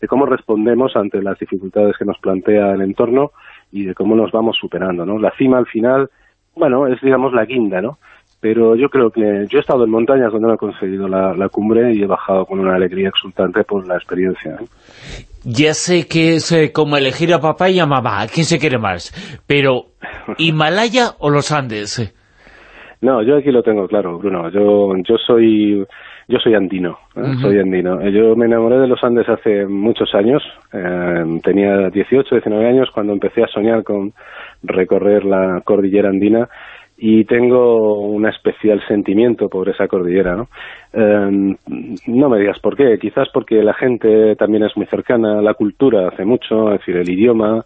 de cómo respondemos ante las dificultades que nos plantea el entorno y de cómo nos vamos superando, ¿no? La cima al final, bueno, es digamos la guinda, ¿no? Pero yo creo que yo he estado en montañas donde no he conseguido la, la cumbre y he bajado con una alegría exultante por la experiencia. Ya sé que es eh, como elegir a papá y a mamá, ¿quién se quiere más? Pero, ¿Himalaya o los Andes? No, yo aquí lo tengo claro, Bruno. Yo, yo soy yo soy andino, ¿eh? Soy andino. Eh, Yo me enamoré de los Andes hace muchos años. eh, tenía 18, 19 años cuando empecé a soñar con recorrer la cordillera andina y tengo un especial sentimiento por esa cordillera, ¿no? Eh, no me digas por qué, quizás porque la gente también es muy cercana, la cultura hace mucho, es decir, el idioma.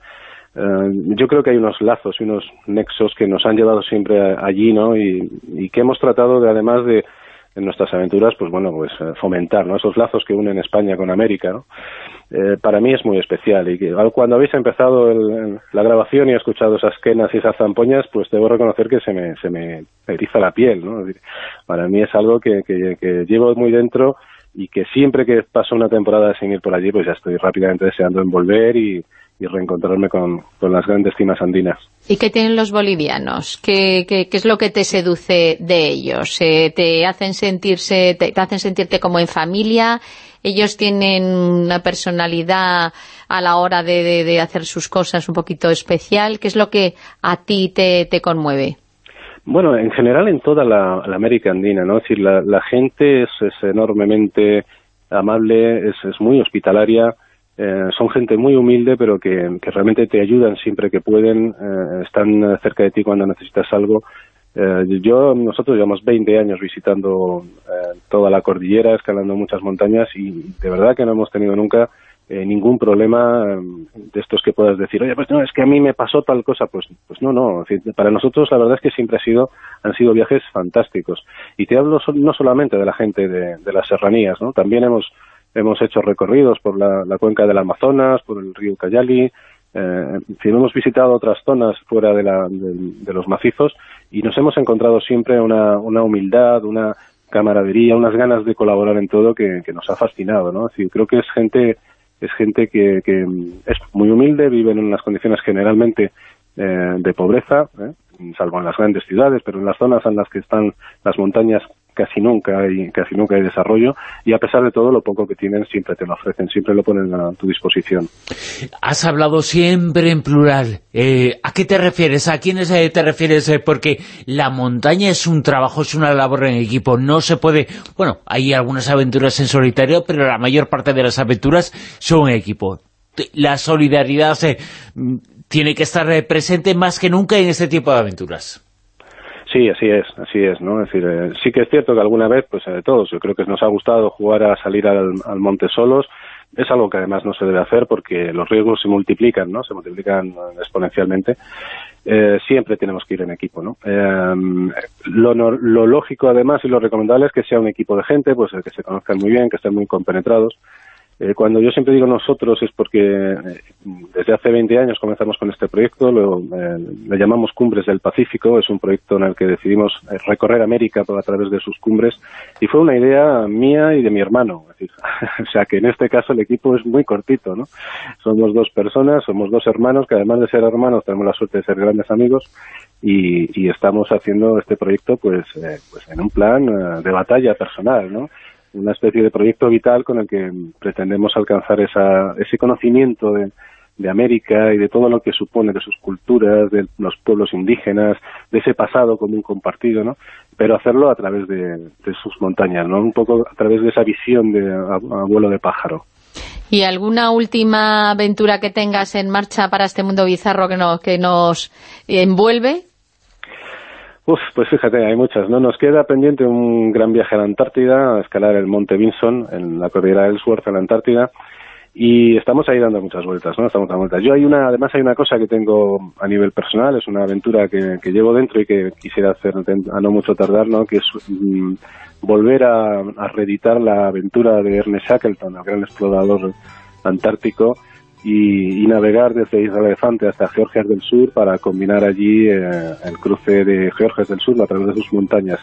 eh, yo creo que hay unos lazos y unos nexos que nos han llevado siempre allí, ¿no? Y que hemos tratado de, además de en nuestras aventuras, pues bueno, pues eh, fomentar, ¿no? Esos lazos que unen España con América, ¿no? Eh, para mí es muy especial y cuando habéis empezado el- la grabación y he escuchado esas quenas y esas zampoñas, pues debo reconocer que se me, se me eriza la piel, ¿no? Para mí es algo que, que, que llevo muy dentro y que siempre que paso una temporada sin ir por allí, pues ya estoy rápidamente deseando en volver y, y reencontrarme con, con las grandes cimas andinas. ¿Y qué tienen los bolivianos? ¿Qué, qué, qué es lo que te seduce de ellos? Eh, ¿Te hacen sentirse, te, te hacen sentirte como en familia? ¿Ellos tienen una personalidad a la hora de, de- de hacer sus cosas un poquito especial? ¿Qué es lo que a ti te, te conmueve? Bueno, en general en toda la, la América Andina, ¿no? Es decir, la, la gente es, es enormemente amable, es, es muy hospitalaria, eh, son gente muy humilde, pero que, realmente te ayudan siempre que pueden, eh, están cerca de ti cuando necesitas algo. Eh, yo, nosotros llevamos 20 años visitando eh, toda la cordillera, escalando muchas montañas y de verdad que no hemos tenido nunca eh, ningún problema eh, de estos que puedas decir, oye, pues no, es que a mí me pasó tal cosa, pues pues no, no, para nosotros la verdad es que siempre ha sido, han sido viajes fantásticos. Y te hablo no solamente de la gente de, de las serranías, ¿no? También hemos, hemos hecho recorridos por la, cuenca del Amazonas, por el río Cayali, eh, hemos visitado otras zonas fuera de, la, de, los macizos y nos hemos encontrado siempre una, humildad, una camaradería, unas ganas de colaborar en todo que, que nos ha fascinado, ¿no? Creo que es gente es gente que, es muy humilde, vive en unas condiciones generalmente eh, de pobreza, ¿eh? salvo en las grandes ciudades, pero en las zonas en las que están las montañas casi nunca hay casi nunca hay desarrollo y a pesar de todo lo poco que tienen siempre te lo ofrecen, siempre lo ponen a tu disposición. Has hablado siempre en plural. Eh, ¿A qué te refieres? ¿A quiénes eh, te refieres? Eh, porque la montaña es un trabajo, es una labor en equipo. No se puede... Bueno, hay algunas aventuras en solitario, pero la mayor parte de las aventuras son en equipo. La solidaridad eh, tiene que estar presente más que nunca en este tipo de aventuras. Sí, así es, así es, ¿no? Es decir, eh, sí que es cierto que alguna vez, pues a todos, yo creo que nos ha gustado jugar a salir al, monte solos, es algo que además no se debe hacer porque los riesgos se multiplican, ¿no? Se multiplican eh, exponencialmente. Eh, siempre tenemos que ir en equipo, ¿no? Eh, lo, lo lógico además y lo recomendable es que sea un equipo de gente, pues eh, que se conozcan muy bien, que estén muy compenetrados. Eh, cuando yo siempre digo nosotros es porque eh, desde hace 20 años comenzamos con este proyecto, lo, eh, llamamos Cumbres del Pacífico, es un proyecto en el que decidimos eh, recorrer América a través de sus cumbres y fue una idea mía y de mi hermano, es decir, o sea que en este caso el equipo es muy cortito, ¿no? Somos dos personas, somos dos hermanos que además de ser hermanos tenemos la suerte de ser grandes amigos y, y estamos haciendo este proyecto pues, eh, pues en un plan de batalla personal, ¿no? Una especie de proyecto vital con el que pretendemos alcanzar esa, ese conocimiento de, América y de todo lo que supone, de sus culturas, de los pueblos indígenas, de ese pasado común compartido, ¿no? Pero hacerlo a través de, sus montañas, ¿no? Un poco a través de esa visión de a- a vuelo de pájaro. ¿Y alguna última aventura que tengas en marcha para este mundo bizarro que, que nos envuelve? Uf, pues fíjate, hay muchas, ¿no? Nos queda pendiente un gran viaje a la Antártida, a escalar el Monte Vinson, en la cordillera Ellsworth, en la Antártida, y estamos ahí dando muchas vueltas, ¿no? Estamos dando vueltas. Yo hay una, además hay una cosa que tengo a nivel personal, es una aventura que, que llevo dentro y que quisiera hacer a no mucho tardar, ¿no? Que es mm, volver a, a reeditar la aventura de Ernest Shackleton, el gran explorador antártico, y, y navegar desde Isla Elefante hasta Georgias del Sur para combinar allí eh, el cruce de Georgias del Sur a través de sus montañas.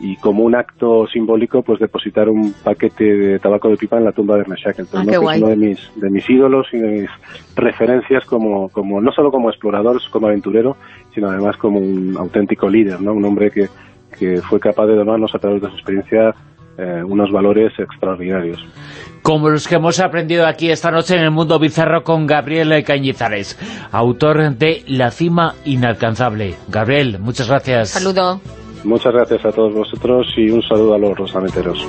Y como un acto simbólico pues depositar un paquete de tabaco de pipa en la tumba de Ernest Shackleton, Ah, es uno de mis, de mis ídolos y de mis referencias como, como no solo como explorador, como aventurero, sino además como un auténtico líder, ¿no? un hombre que, que fue capaz de donarnos a través de su experiencia eh, unos valores extraordinarios. Como los que hemos aprendido aquí esta noche en el Mundo Bizarro con Gabriel Cañizares, autor de La cima inalcanzable. Gabriel, muchas gracias. Saludo. Muchas gracias a todos vosotros y un saludo a los rosamenteros.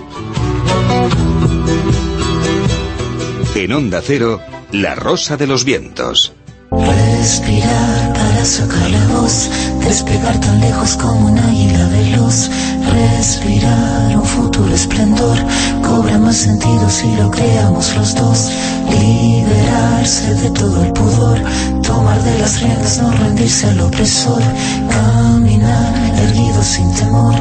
En Onda Cero, La Rosa de los Vientos. Respirar para sacar la voz, despegar tan lejos como un águila veloz. Respirar un futuro esplendor, cobra más sentido si lo creamos los dos. Liberarse de todo el pudor, tomar de las riendas, no rendirse al opresor. Caminar erguido sin temor,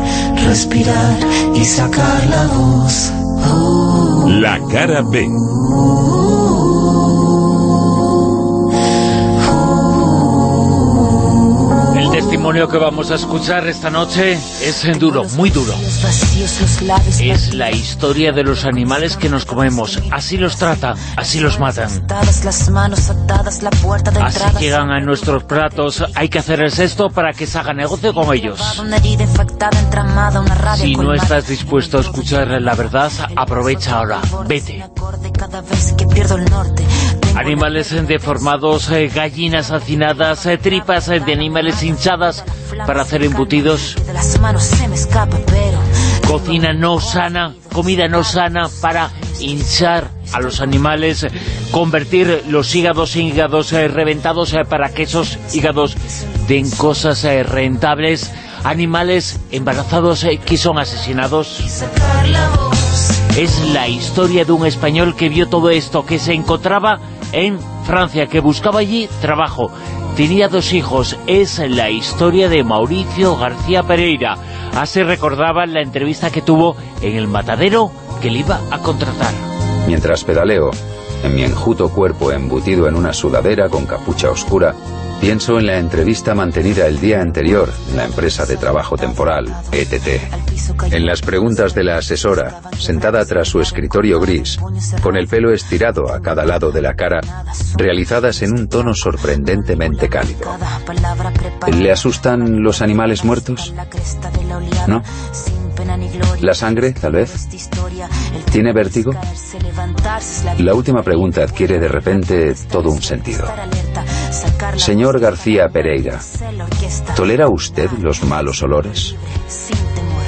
respirar y sacar la voz. Oh. La cara B. testimonio que vamos a escuchar esta noche es duro, muy duro. Es la historia de los animales que nos comemos. Así los tratan, así los matan. Así llegan a nuestros platos. Hay que hacer el sexto para que se haga negocio con ellos. Si no estás dispuesto a escuchar la verdad, aprovecha ahora. Vete. Animales deformados, eh, gallinas hacinadas, eh, tripas eh, de animales hinchadas para hacer embutidos. Cocina no sana, comida no sana para hinchar a los animales, convertir los hígados en hígados reventados para que esos hígados den cosas rentables. Animales embarazados que son asesinados. Es la historia de un español que vio todo esto, que se encontraba en Francia, que buscaba allí trabajo. Tenía dos hijos. Es la historia de Mauricio García Pereira. Así recordaba la entrevista que tuvo en el matadero que le iba a contratar. Mientras pedaleo, en mi enjuto cuerpo embutido en una sudadera con capucha oscura, pienso en la entrevista mantenida el día anterior en la empresa de trabajo temporal, ETT. En las preguntas de la asesora, sentada tras su escritorio gris, con el pelo estirado a cada lado de la cara, realizadas en un tono sorprendentemente cálido. ¿Le asustan los animales muertos? ¿No? ¿La sangre, tal vez? ¿Tiene vértigo? La última pregunta adquiere de repente todo un sentido. Señor García Pereira, ¿tolera usted los malos olores?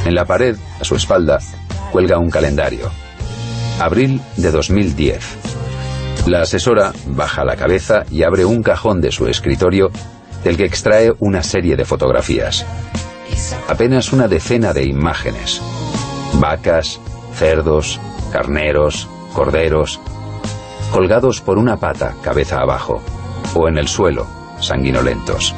En la pared, a su espalda, cuelga un calendario. Abril de 2010. La asesora baja la cabeza y abre un cajón de su escritorio del que extrae una serie de fotografías. Apenas una decena de imágenes. Vacas, cerdos, carneros, corderos, colgados por una pata, cabeza abajo, o en el suelo, sanguinolentos.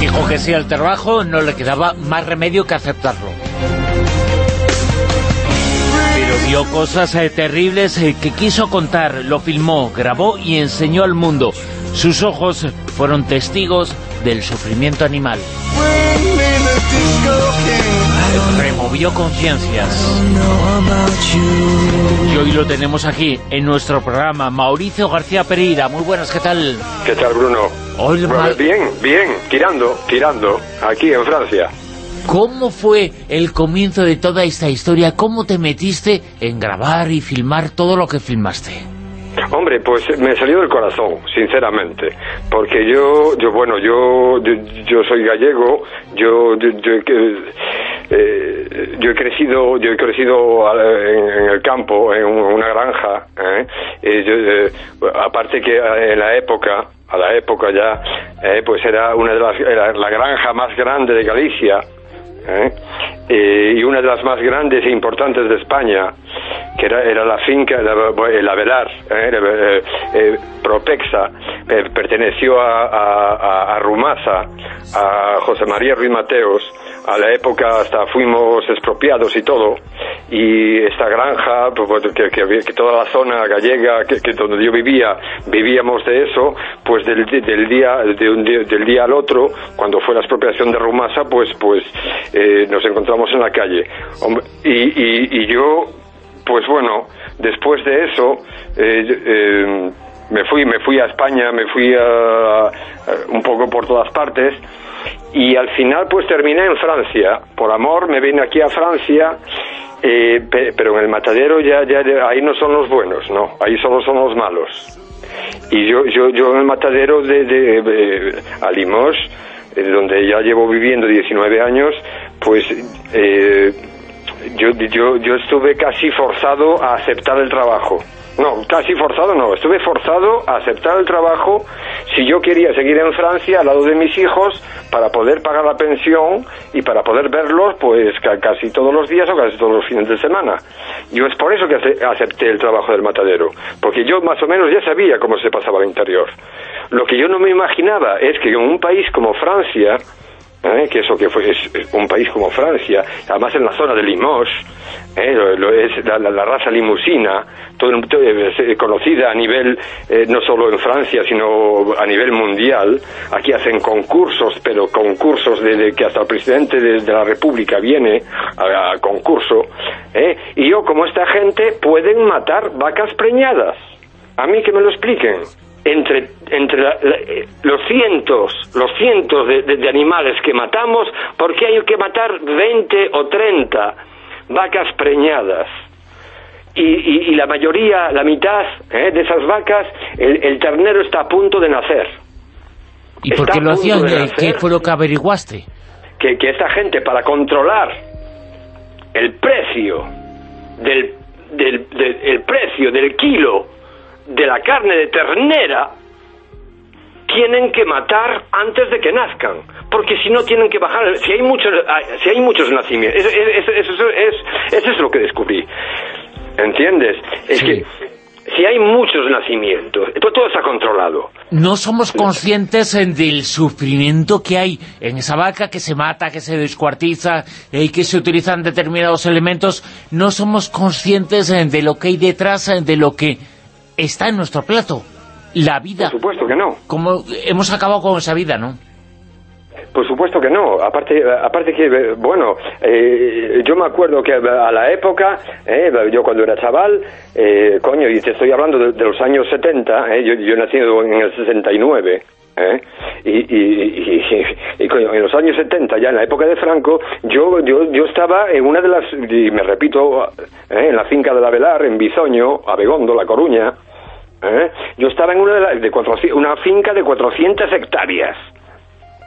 Dijo que si al trabajo no le quedaba más remedio que aceptarlo. Pero vio cosas eh, terribles eh, que quiso contar, lo filmó, grabó y enseñó al mundo. Sus ojos fueron testigos del sufrimiento animal. Removió conciencias. Y hoy lo tenemos aquí, en nuestro programa, Mauricio García Pereira. Muy buenas, ¿qué tal? ¿Qué tal, Bruno? Hola, bien, bien, tirando, tirando, aquí en Francia. ¿Cómo fue el comienzo de toda esta historia? ¿Cómo te metiste en grabar y filmar todo lo que filmaste? Hombre, pues me salió del corazón, sinceramente, porque yo, yo bueno, yo, yo, yo soy gallego, yo, yo, yo he que- eh, yo he crecido, yo he crecido en, el campo, en un- una granja, ¿eh? Y yo, eh, aparte que en la época, a la época ya, eh, pues era una de las, era la granja más grande de Galicia, ¿eh? Eh, y una de las más grandes e importantes de España, que era, era la finca, la, el Avelar, ¿eh? Eh, eh, Propexa, eh, perteneció a, a, a- a José María Ruiz Mateos, a la época hasta fuimos expropiados y todo, y esta granja, pues, pues, que, que, que toda la zona gallega que, que donde yo vivía, vivíamos de eso, pues del, del día de un del día al otro, cuando fue la expropiación de Rumasa, pues pues eh, nos encontramos en la calle. Y, yo, pues bueno, después de eso, eh, eh, me fui, me fui a España, me fui a, un poco por todas partes y al final pues terminé en Francia. Por amor me vine aquí a Francia, eh, pero en el matadero ya, ya, ahí no son los buenos, no, ahí solo son los malos. Y yo, yo, yo en el matadero de, de, eh, donde ya llevo viviendo 19 años, pues eh, yo, yo, yo estuve casi forzado a aceptar el trabajo. No, casi forzado no, estuve forzado a aceptar el trabajo si yo quería seguir en Francia al lado de mis hijos para poder pagar la pensión y para poder verlos pues casi todos los días o casi todos los fines de semana. Yo es por eso que acepté el trabajo del matadero, porque yo más o menos ya sabía cómo se pasaba al interior. Lo que yo no me imaginaba es que en un país como Francia, ¿eh? que eso que fue es un país como Francia, además en la zona de Limoges, ¿eh? lo, es la, raza limusina, todo, eh, conocida a nivel no solo en Francia, sino a nivel mundial. Aquí hacen concursos, pero concursos de, que hasta el presidente de, la República viene a, a concurso. Y yo, como esta gente, pueden matar vacas preñadas. A mí que me lo expliquen entre, entre eh, los cientos, los cientos de, animales que matamos, ¿por qué hay que matar 20 o 30 vacas preñadas? Y, la mayoría, la mitad eh, de esas vacas, el, ternero está a punto de nacer. ¿Y por qué lo hacían? ¿Qué fue lo que averiguaste? Que, que esta gente, para controlar el precio del, del, del el precio del kilo de la carne de ternera tienen que matar antes de que nazcan, porque si no tienen que bajar, si hay muchos, si hay muchos nacimientos, eso, es, es lo que descubrí, ¿entiendes? Es que si hay muchos nacimientos, todo está controlado. No somos conscientes del sufrimiento que hay en esa vaca que se mata, que se descuartiza y que se utilizan determinados elementos. No somos conscientes de lo que hay detrás, de lo que está en nuestro plato. La vida. Por supuesto que no. Como hemos acabado con esa vida, ¿no? Por supuesto que no. Aparte, aparte que, bueno, eh, yo me acuerdo que a la época, eh, yo cuando era chaval, eh, coño, y te estoy hablando de, los años 70, yo, yo he nacido en el 69, ¿Eh? Y, y, y, en los años 70, ya en la época de Franco, yo, yo, yo estaba en una de las, y me repito, ¿eh? en la finca de la Velar, en Bizoño, Abegondo, La Coruña, ¿eh? yo estaba en una, de, las, de una finca de 400 hectáreas,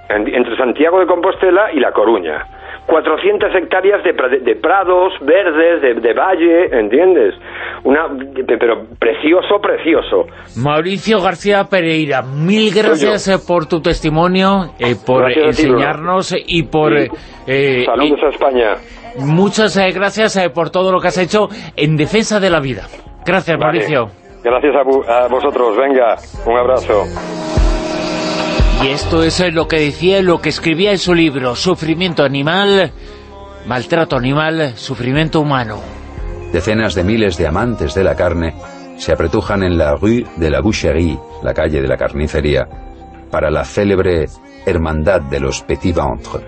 entre Santiago de Compostela y La Coruña. 400 hectáreas de, de prados verdes, de, de, valle, ¿entiendes? Una, pero precioso, precioso. Mauricio García Pereira, mil gracias eh, por tu testimonio, eh, por enseñarnos y por... Eh, Saludos a España. Muchas gracias por todo lo que has hecho en defensa de la vida. Gracias, Mauricio. Gracias a, a vosotros. Venga, un abrazo. Y esto es lo que decía, lo que escribía en su libro, Sufrimiento animal, maltrato animal, sufrimiento humano. Decenas de miles de amantes de la carne se apretujan en la rue de la Boucherie, la calle de la carnicería, para la célebre Hermandad de los Petits Ventres.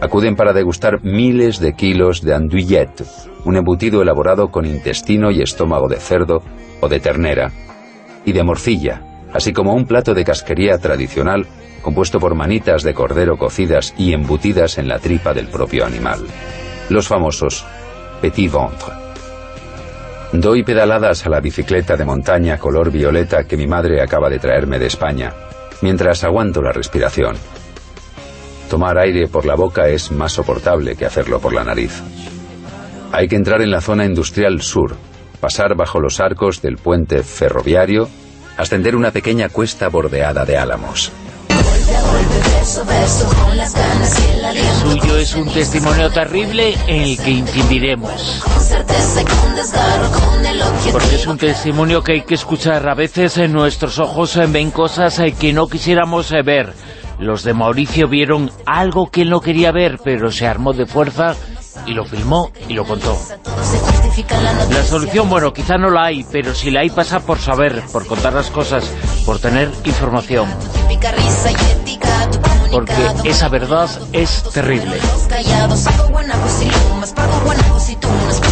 Acuden para degustar miles de kilos de andouillette, un embutido elaborado con intestino y estómago de cerdo o de ternera, y de morcilla, así como un plato de casquería tradicional compuesto por manitas de cordero cocidas y embutidas en la tripa del propio animal. Los famosos petit ventre. Doy pedaladas a la bicicleta de montaña color violeta que mi madre acaba de traerme de España, mientras aguanto la respiración. Tomar aire por la boca es más soportable que hacerlo por la nariz. Hay que entrar en la zona industrial sur, pasar bajo los arcos del puente ferroviario ascender una pequeña cuesta bordeada de álamos. El suyo es un testimonio terrible en el que incidiremos. Porque es un testimonio que hay que escuchar. A veces en nuestros ojos ven cosas que no quisiéramos ver. Los de Mauricio vieron algo que él no quería ver, pero se armó de fuerza y lo filmó y lo contó. La solución, bueno, quizá no la hay, pero si la hay pasa por saber, por contar las cosas, por tener información. Porque esa verdad es terrible.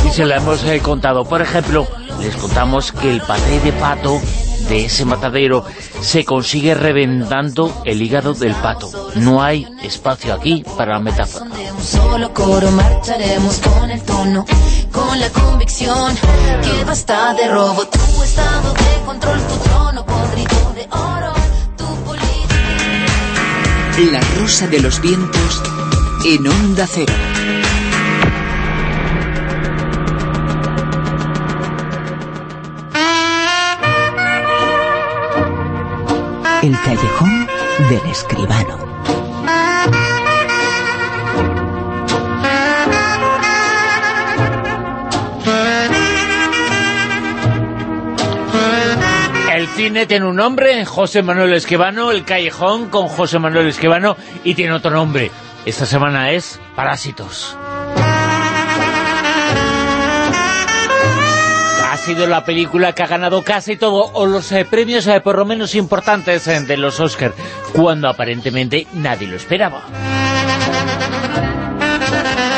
Y se la hemos eh, contado. Por ejemplo, les contamos que el paté de pato de ese matadero se consigue reventando el hígado del pato. No hay espacio aquí para la metáfora. La rosa de los vientos en onda cero. El callejón del escribano. El cine tiene un nombre, José Manuel Esquivano, el callejón con José Manuel Esquivano y tiene otro nombre. Esta semana es Parásitos. Sido la película que ha ganado casi todo, o los eh, premios eh, por lo menos importantes eh, de los Oscar, cuando aparentemente nadie lo esperaba.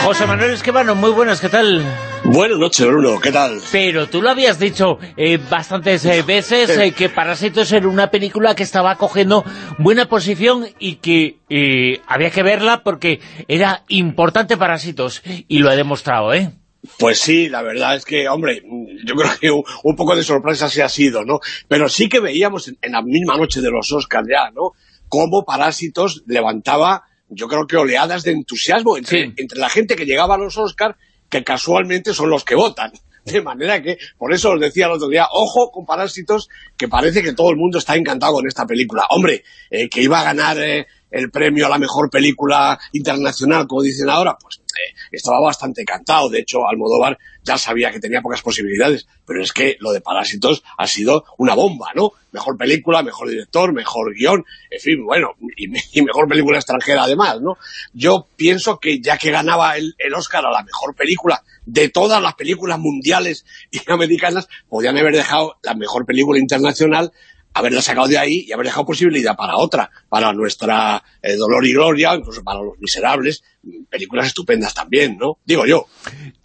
José Manuel Esquivano, muy buenas, ¿qué tal? Buenas noches, Bruno, ¿qué tal? Pero tú lo habías dicho eh, bastantes eh, veces eh, que Parásitos era una película que estaba cogiendo buena posición y que había que verla porque era importante Parásitos y lo ha demostrado, ¿eh? Pues sí, la verdad es que, hombre, yo creo que un, un poco de sorpresa sí ha sido, ¿no? Pero sí que veíamos en, en la misma noche de los Oscars ya, ¿no? Cómo Parásitos levantaba, yo creo que oleadas de entusiasmo entre, entre la gente que llegaba a los Oscars, que casualmente son los que votan. De manera que, por eso os decía el otro día, ojo con Parásitos, que parece que todo el mundo está encantado con esta película. Hombre, eh, que iba a ganar eh, el premio a la mejor película internacional, como dicen ahora, pues eh, estaba bastante encantado. De hecho, Almodóvar ya sabía que tenía pocas posibilidades, pero es que lo de Parásitos ha sido una bomba, ¿no? Mejor película, mejor director, mejor guion, en fin, bueno, y, y mejor película extranjera además, ¿no? Yo pienso que ya que ganaba el, el Oscar a la mejor película de todas las películas mundiales y americanas, podían haber dejado la mejor película internacional haberla sacado de ahí y haber dejado posibilidad para otra, para nuestra eh, Dolor y Gloria, incluso para Los Miserables, películas estupendas también, ¿no? Digo yo.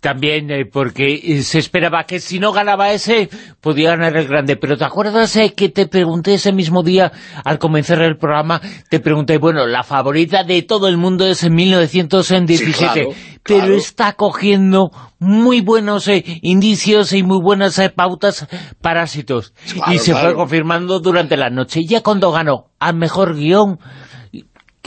También eh, porque eh, se esperaba que si no ganaba ese, podía ganar el grande. Pero ¿te acuerdas eh, que te pregunté ese mismo día, al comenzar el programa, te pregunté, bueno, la favorita de todo el mundo es en 1917, Sí, claro, pero claro. está cogiendo muy buenos eh, indicios y muy buenas eh, pautas parásitos. Claro, y se fue confirmando durante la noche. Y ya cuando ganó al mejor guion,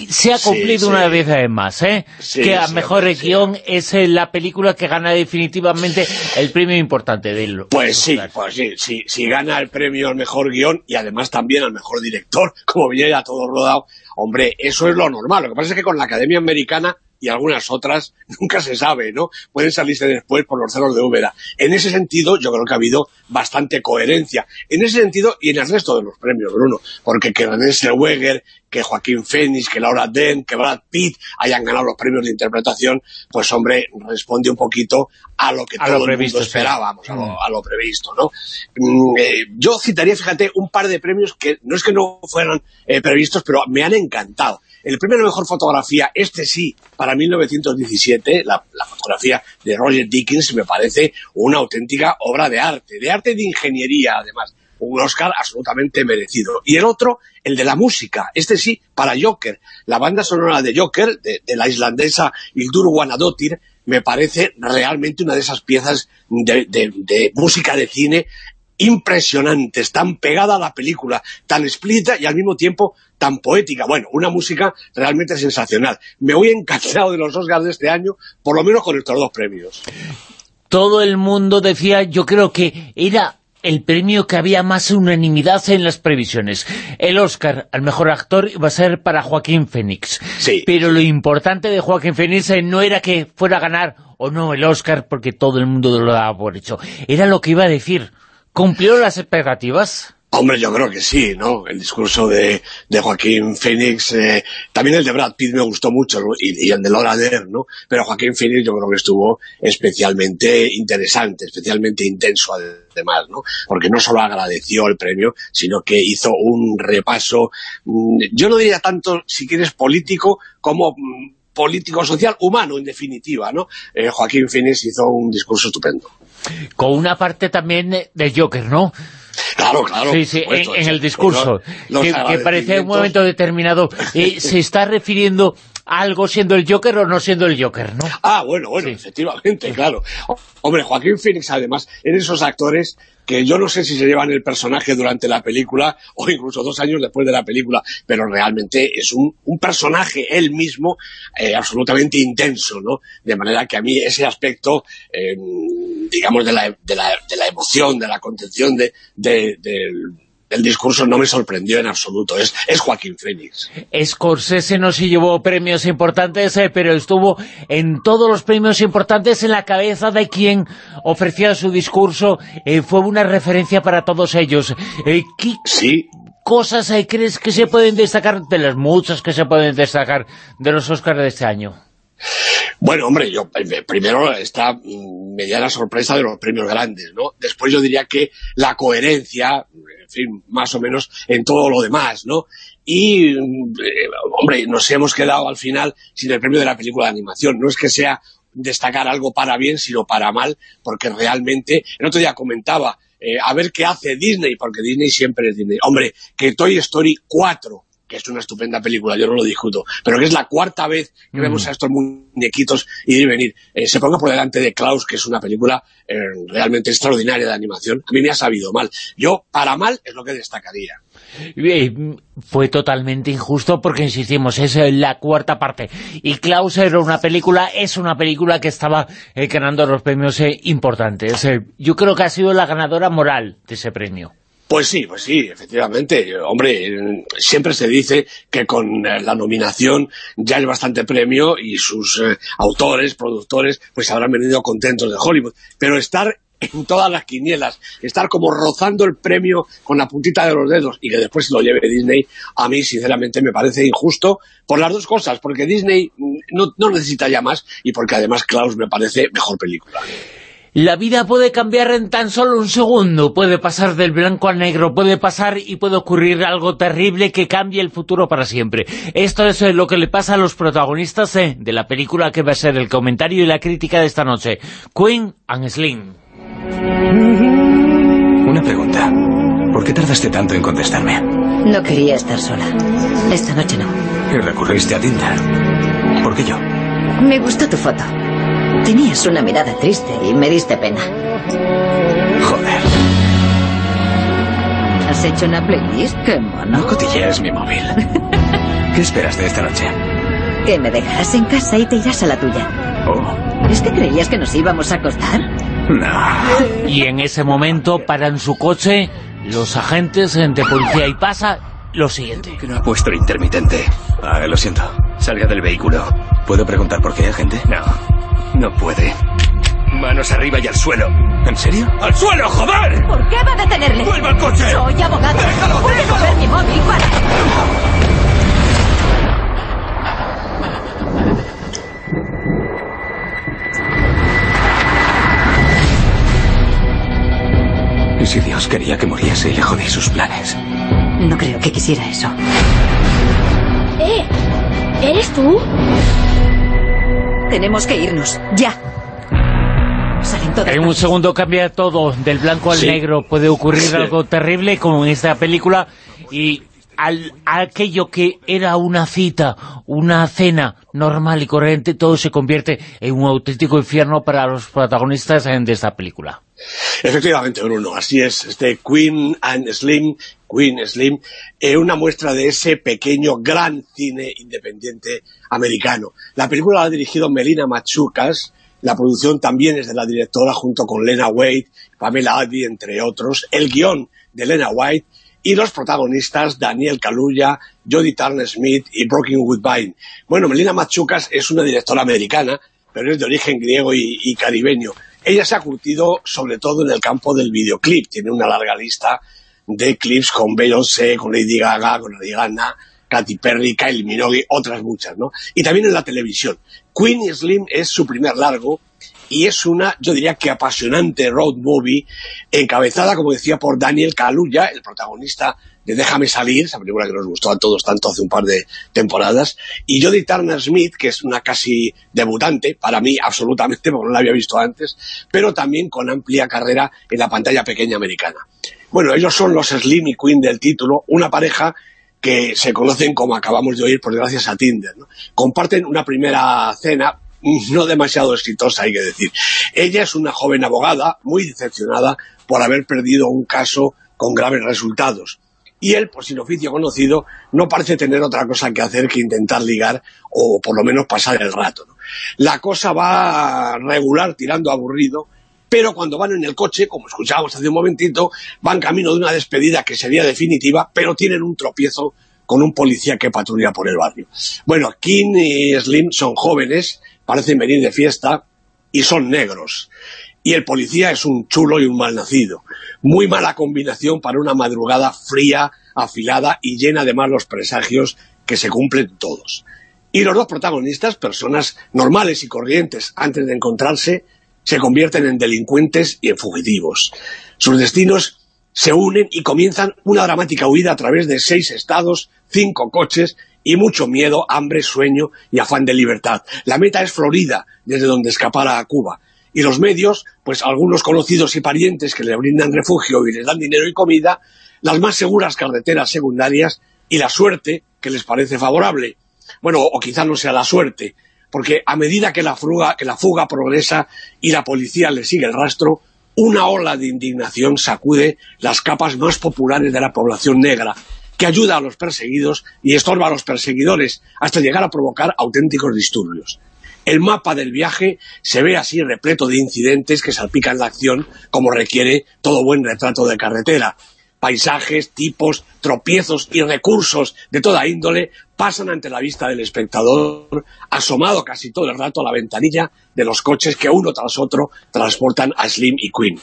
se ha cumplido sí. una vez más, ¿eh? Sí, que a mejor guion es eh, la película que gana definitivamente el premio importante de él. Pues sí, pues sí, si gana el premio al mejor guion y además también al mejor director, como viene ya todo rodado, hombre, eso es lo normal. Lo que pasa es que con la Academia Americana y algunas otras nunca se sabe, ¿no? Pueden salirse después por los ceros de Úbeda. En ese sentido, yo creo que ha habido bastante coherencia. En ese sentido, y en el resto de los premios, Bruno, porque que René Zellweger, que Joaquín Phoenix, que Laura Dern, que Brad Pitt hayan ganado los premios de interpretación, pues hombre, responde un poquito a lo que A todo lo el previsto, sí. esperábamos, a, Mm. lo, a lo previsto, ¿no? Mm, eh, yo citaría, fíjate, un par de premios que no es que no fueran eh, previstos, pero me han encantado. El premio a la mejor fotografía, este sí, para 1917, la, la fotografía de Roger Dickens, me parece una auténtica obra de arte, de arte de ingeniería, además. Un Oscar absolutamente merecido. Y el otro, el de la música. Este sí, para Joker. La banda sonora de Joker, de, la islandesa Hildur Guðnadóttir, me parece realmente una de esas piezas de música de cine impresionantes, tan pegada a la película, tan explícita y al mismo tiempo tan poética. Bueno, una música realmente sensacional. Me voy encantado de los Oscars de este año, por lo menos con estos dos premios. Todo el mundo decía, yo creo que era el premio que había más unanimidad en las previsiones. El Oscar al mejor actor iba a ser para Joaquín Phoenix. Sí. Pero lo importante de Joaquín Phoenix eh, no era que fuera a ganar o no el Oscar, porque todo el mundo lo daba por hecho. Era lo que iba a decir. ¿Cumplió las expectativas? Hombre, yo creo que sí, ¿no? El discurso de, de Joaquín Phoenix, eh, también el de Brad Pitt me gustó mucho, ¿no? y, el de Laura Dern, ¿no? Pero Joaquín Phoenix yo creo que estuvo especialmente interesante, especialmente intenso además, ¿no? Porque no solo agradeció el premio, sino que hizo un repaso, mm, yo no diría tanto, si quieres, político, como mm, político-social, humano, en definitiva, ¿no? Eh, Joaquín Phoenix hizo un discurso estupendo. Con una parte también de Joker, ¿no? Claro, claro. Sí, sí, por en, supuesto, en el discurso, los que, que parecía en un momento determinado, eh, se está refiriendo algo siendo el Joker o no siendo el Joker, ¿no? Ah, bueno, bueno, efectivamente, claro. Hombre, Joaquín Phoenix, además, es de esos actores que yo no sé si se llevan el personaje durante la película o incluso dos años después de la película, pero realmente es un, un personaje él mismo eh, absolutamente intenso, ¿no? De manera que a mí ese aspecto, eh, digamos, de la, de, la, de la emoción, de la contención de, del discurso no me sorprendió en absoluto. Es, es Joaquín Phoenix. Scorsese no se llevó premios importantes, eh, pero estuvo en todos los premios importantes en la cabeza de quien ofrecía su discurso. eh, fue una referencia para todos ellos. Eh, ¿Qué cosas eh, crees que se pueden destacar de las muchas que se pueden destacar de los Oscars de este año? Bueno, hombre, yo eh, primero esta mm, mediana sorpresa de los premios grandes, ¿no? Después yo diría que la coherencia, en fin, más o menos en todo lo demás, ¿no? Y, mm, eh, hombre, nos hemos quedado al final sin el premio de la película de animación. No es que sea destacar algo para bien, sino para mal, porque realmente, el otro día comentaba, eh, a ver qué hace Disney, porque Disney siempre es Disney. Hombre, que Toy Story 4 que es una estupenda película, yo no lo discuto, pero que es la cuarta vez que Mm. vemos a estos muñequitos ir y venir. Eh, se ponga por delante de Klaus, que es una película eh, realmente extraordinaria de animación. A mí me ha sabido mal. Yo, para mal, es lo que destacaría. Eh, fue totalmente injusto porque, insistimos, es eh, la cuarta parte. Y Klaus era una película, es una película que estaba ganando los premios importantes. Yo creo que ha sido la ganadora moral de ese premio. Pues sí, pues sí, efectivamente. Hombre, siempre se dice que con eh, la nominación ya es bastante premio y sus eh, autores, productores, pues habrán venido contentos de Hollywood. Pero estar en todas las quinielas, estar como rozando el premio con la puntita de los dedos y que después se lo lleve Disney, a mí sinceramente me parece injusto por las dos cosas, porque Disney mm, no, no necesita ya más y porque además Klaus me parece mejor película. La vida puede cambiar en tan solo un segundo, puede pasar del blanco al negro, puede pasar y puede ocurrir algo terrible que cambie el futuro para siempre. Esto es eh, lo que le pasa a los protagonistas eh, de la película que va a ser el comentario y la crítica de esta noche, Queen and Slim. Una pregunta. ¿Por qué tardaste tanto en contestarme? No quería estar sola. Esta noche no. Y recurriste a Tinder. ¿Por qué yo? Me gustó tu foto. Tenías una mirada triste y me diste pena. Joder. ¿Has hecho una playlist? ¡Qué mono! No cotillees mi móvil. ¿Qué esperas de esta noche? Que me dejarás en casa y te irás a la tuya. Oh, ¿Es que creías que nos íbamos a acostar? no. Y en ese momento paran su coche los agentes de policía y pasa lo siguiente. Que no ha puesto intermitente. Ah, lo siento. Salga del vehículo. ¿Puedo preguntar por qué, agente? No. No puede. Manos arriba y al suelo. ¿En serio? ¡Al suelo, joder! ¿Por qué va a detenerle? ¡Vuelva al coche! Soy abogado. Déjalo, Puedes déjalo. mover mi móvil para... ¿Y si Dios quería que muriese y le jodí sus planes? No creo que quisiera eso. ¡Eh! ¿Eres tú? Tenemos que irnos. Ya. Salen todas En un segundo cambia todo, del blanco al Sí. negro. Puede ocurrir Sí. algo terrible como en esta película y al, aquello que era una cita, una cena normal y corriente, todo se convierte en un auténtico infierno para los protagonistas eh, de esta película. Efectivamente, Bruno, así es. Este Queen and Slim, Queen Slim, es una muestra de ese pequeño, gran cine independiente americano. La película la ha dirigido Melina Machucas, la producción también es de la directora junto con Lena Waite, Pamela Addy, entre otros, el guion de Lena White y los protagonistas Daniel Kaluuya, Jodie Turner-Smith y Broken Woodbine. Bueno, Melina Machucas es una directora americana, pero es de origen griego y, caribeño. Ella se ha curtido sobre todo en el campo del videoclip, tiene una larga lista de clips con Beyoncé, con Lady Gaga, con Rihanna, Katy Perry, Kylie Minogue, otras muchas, ¿no? Y también en la televisión. Queen Slim es su primer largo y es una, yo diría que apasionante road movie, encabezada, como decía, por Daniel Kaluuya, el protagonista de Déjame salir, esa película que nos gustó a todos tanto hace un par de temporadas, y Jodie Turner Smith, que es una casi debutante, para mí absolutamente, porque no la había visto antes, pero también con amplia carrera en la pantalla pequeña americana. Bueno, ellos son los Slim y Queen del título, una pareja que se conocen como acabamos de oír, por gracias a Tinder. ¿no? Comparten una primera cena no demasiado exitosa, hay que decir. Ella es una joven abogada muy decepcionada por haber perdido un caso con graves resultados. Y él, por sin oficio conocido, no parece tener otra cosa que hacer que intentar ligar o por lo menos pasar el rato. La cosa va regular, tirando aburrido, pero cuando van en el coche, como escuchábamos hace un momentito, van camino de una despedida que sería definitiva, pero tienen un tropiezo con un policía que patrulla por el barrio. Bueno, Kim y Slim son jóvenes, parecen venir de fiesta y son negros y el policía es un chulo y un malnacido. Muy mala combinación para una madrugada fría, afilada y llena de malos presagios que se cumplen todos. Y los dos protagonistas, personas normales y corrientes antes de encontrarse, se convierten en delincuentes y en fugitivos. Sus destinos se unen y comienzan una dramática huida a través de seis estados, cinco coches y mucho miedo, hambre, sueño y afán de libertad. La meta es Florida, desde donde escapara a Cuba y los medios, pues algunos conocidos y parientes que le brindan refugio y les dan dinero y comida, las más seguras carreteras secundarias y la suerte que les parece favorable. Bueno, o quizá no sea la suerte, porque a medida que la, fuga, que la fuga progresa y la policía le sigue el rastro, una ola de indignación sacude las capas más populares de la población negra, que ayuda a los perseguidos y estorba a los perseguidores, hasta llegar a provocar auténticos disturbios. El mapa del viaje se ve así repleto de incidentes que salpican la acción, como requiere todo buen retrato de carretera. Paisajes, tipos, tropiezos y recursos de toda índole pasan ante la vista del espectador, asomado casi todo el rato a la ventanilla de los coches que uno tras otro transportan a Slim y Queen.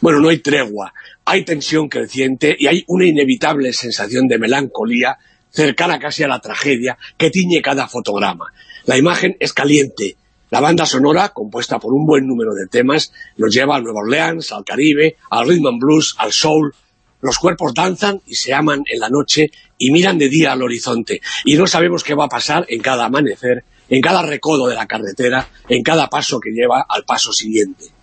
Bueno, no hay tregua, hay tensión creciente y hay una inevitable sensación de melancolía cercana casi a la tragedia que tiñe cada fotograma. La imagen es caliente. La banda sonora, compuesta por un buen número de temas, nos lleva a Nueva Orleans, al Caribe, al rhythm and blues, al soul. Los cuerpos danzan y se aman en la noche y miran de día al horizonte. Y no sabemos qué va a pasar en cada amanecer, en cada recodo de la carretera, en cada paso que lleva al paso siguiente.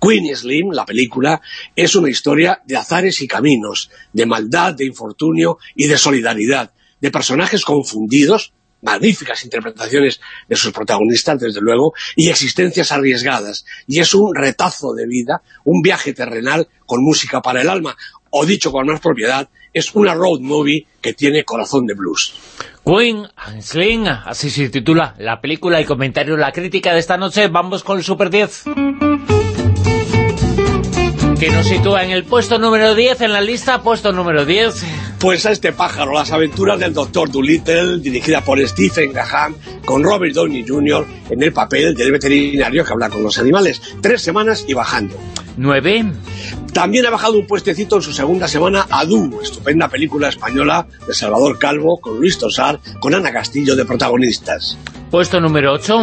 Queen Slim, la película, es una historia de azares y caminos, de maldad, de infortunio y de solidaridad, de personajes confundidos, magníficas interpretaciones de sus protagonistas, desde luego, y existencias arriesgadas. Y es un retazo de vida, un viaje terrenal con música para el alma, o dicho con más propiedad, es una road movie que tiene corazón de blues. Queen and Sling, así se titula la película, el comentario, la crítica de esta noche. Vamos con el Super 10 que nos sitúa en el puesto número 10 en la lista, puesto número 10. Pues a este pájaro, las aventuras del Doctor Dolittle, dirigida por Stephen Graham, con Robert Downey Jr. en el papel del veterinario que habla con los animales. Tres semanas y bajando. Nueve. También ha bajado un puestecito en su segunda semana Adu, estupenda película española de Salvador Calvo, con Luis Tosar, con Ana Castillo de protagonistas. Puesto número 8.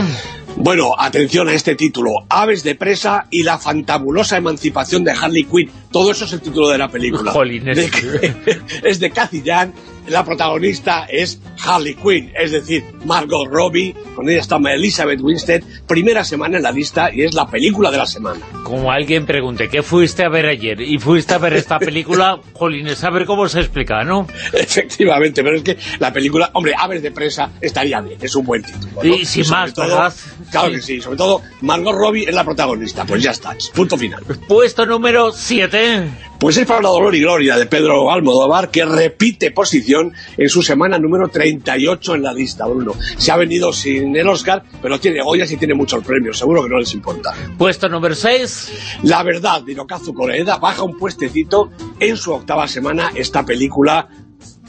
Bueno, atención a este título, Aves de presa y la fantabulosa emancipación de Harley Quinn. Todo eso es el título de la película. De, es de Cathy Yan, la protagonista es Harley Quinn, es decir, Margot Robbie, con ella está Elizabeth Winstead, primera semana en la lista y es la película de la semana. Como alguien pregunte, ¿qué fuiste a ver ayer? Y fuiste a ver esta película, jolines, a ver cómo se explica, ¿no? Efectivamente, pero es que la película, hombre, Aves de presa estaría bien, es un buen título. ¿no? Y sin más, todo- ¿verdad? Claro Sí. que sí, sobre todo Margot Robbie es la protagonista, pues ya está, punto final. Puesto número 7. Pues es para la dolor y gloria de Pedro Almodóvar, que repite posición en su semana número 38 en la lista, Bruno. Se ha venido sin el Oscar, pero tiene Goyas y tiene muchos premios, seguro que no les importa. Puesto número 6. La verdad, de Hirokazu Koreeda baja un puestecito en su octava semana esta película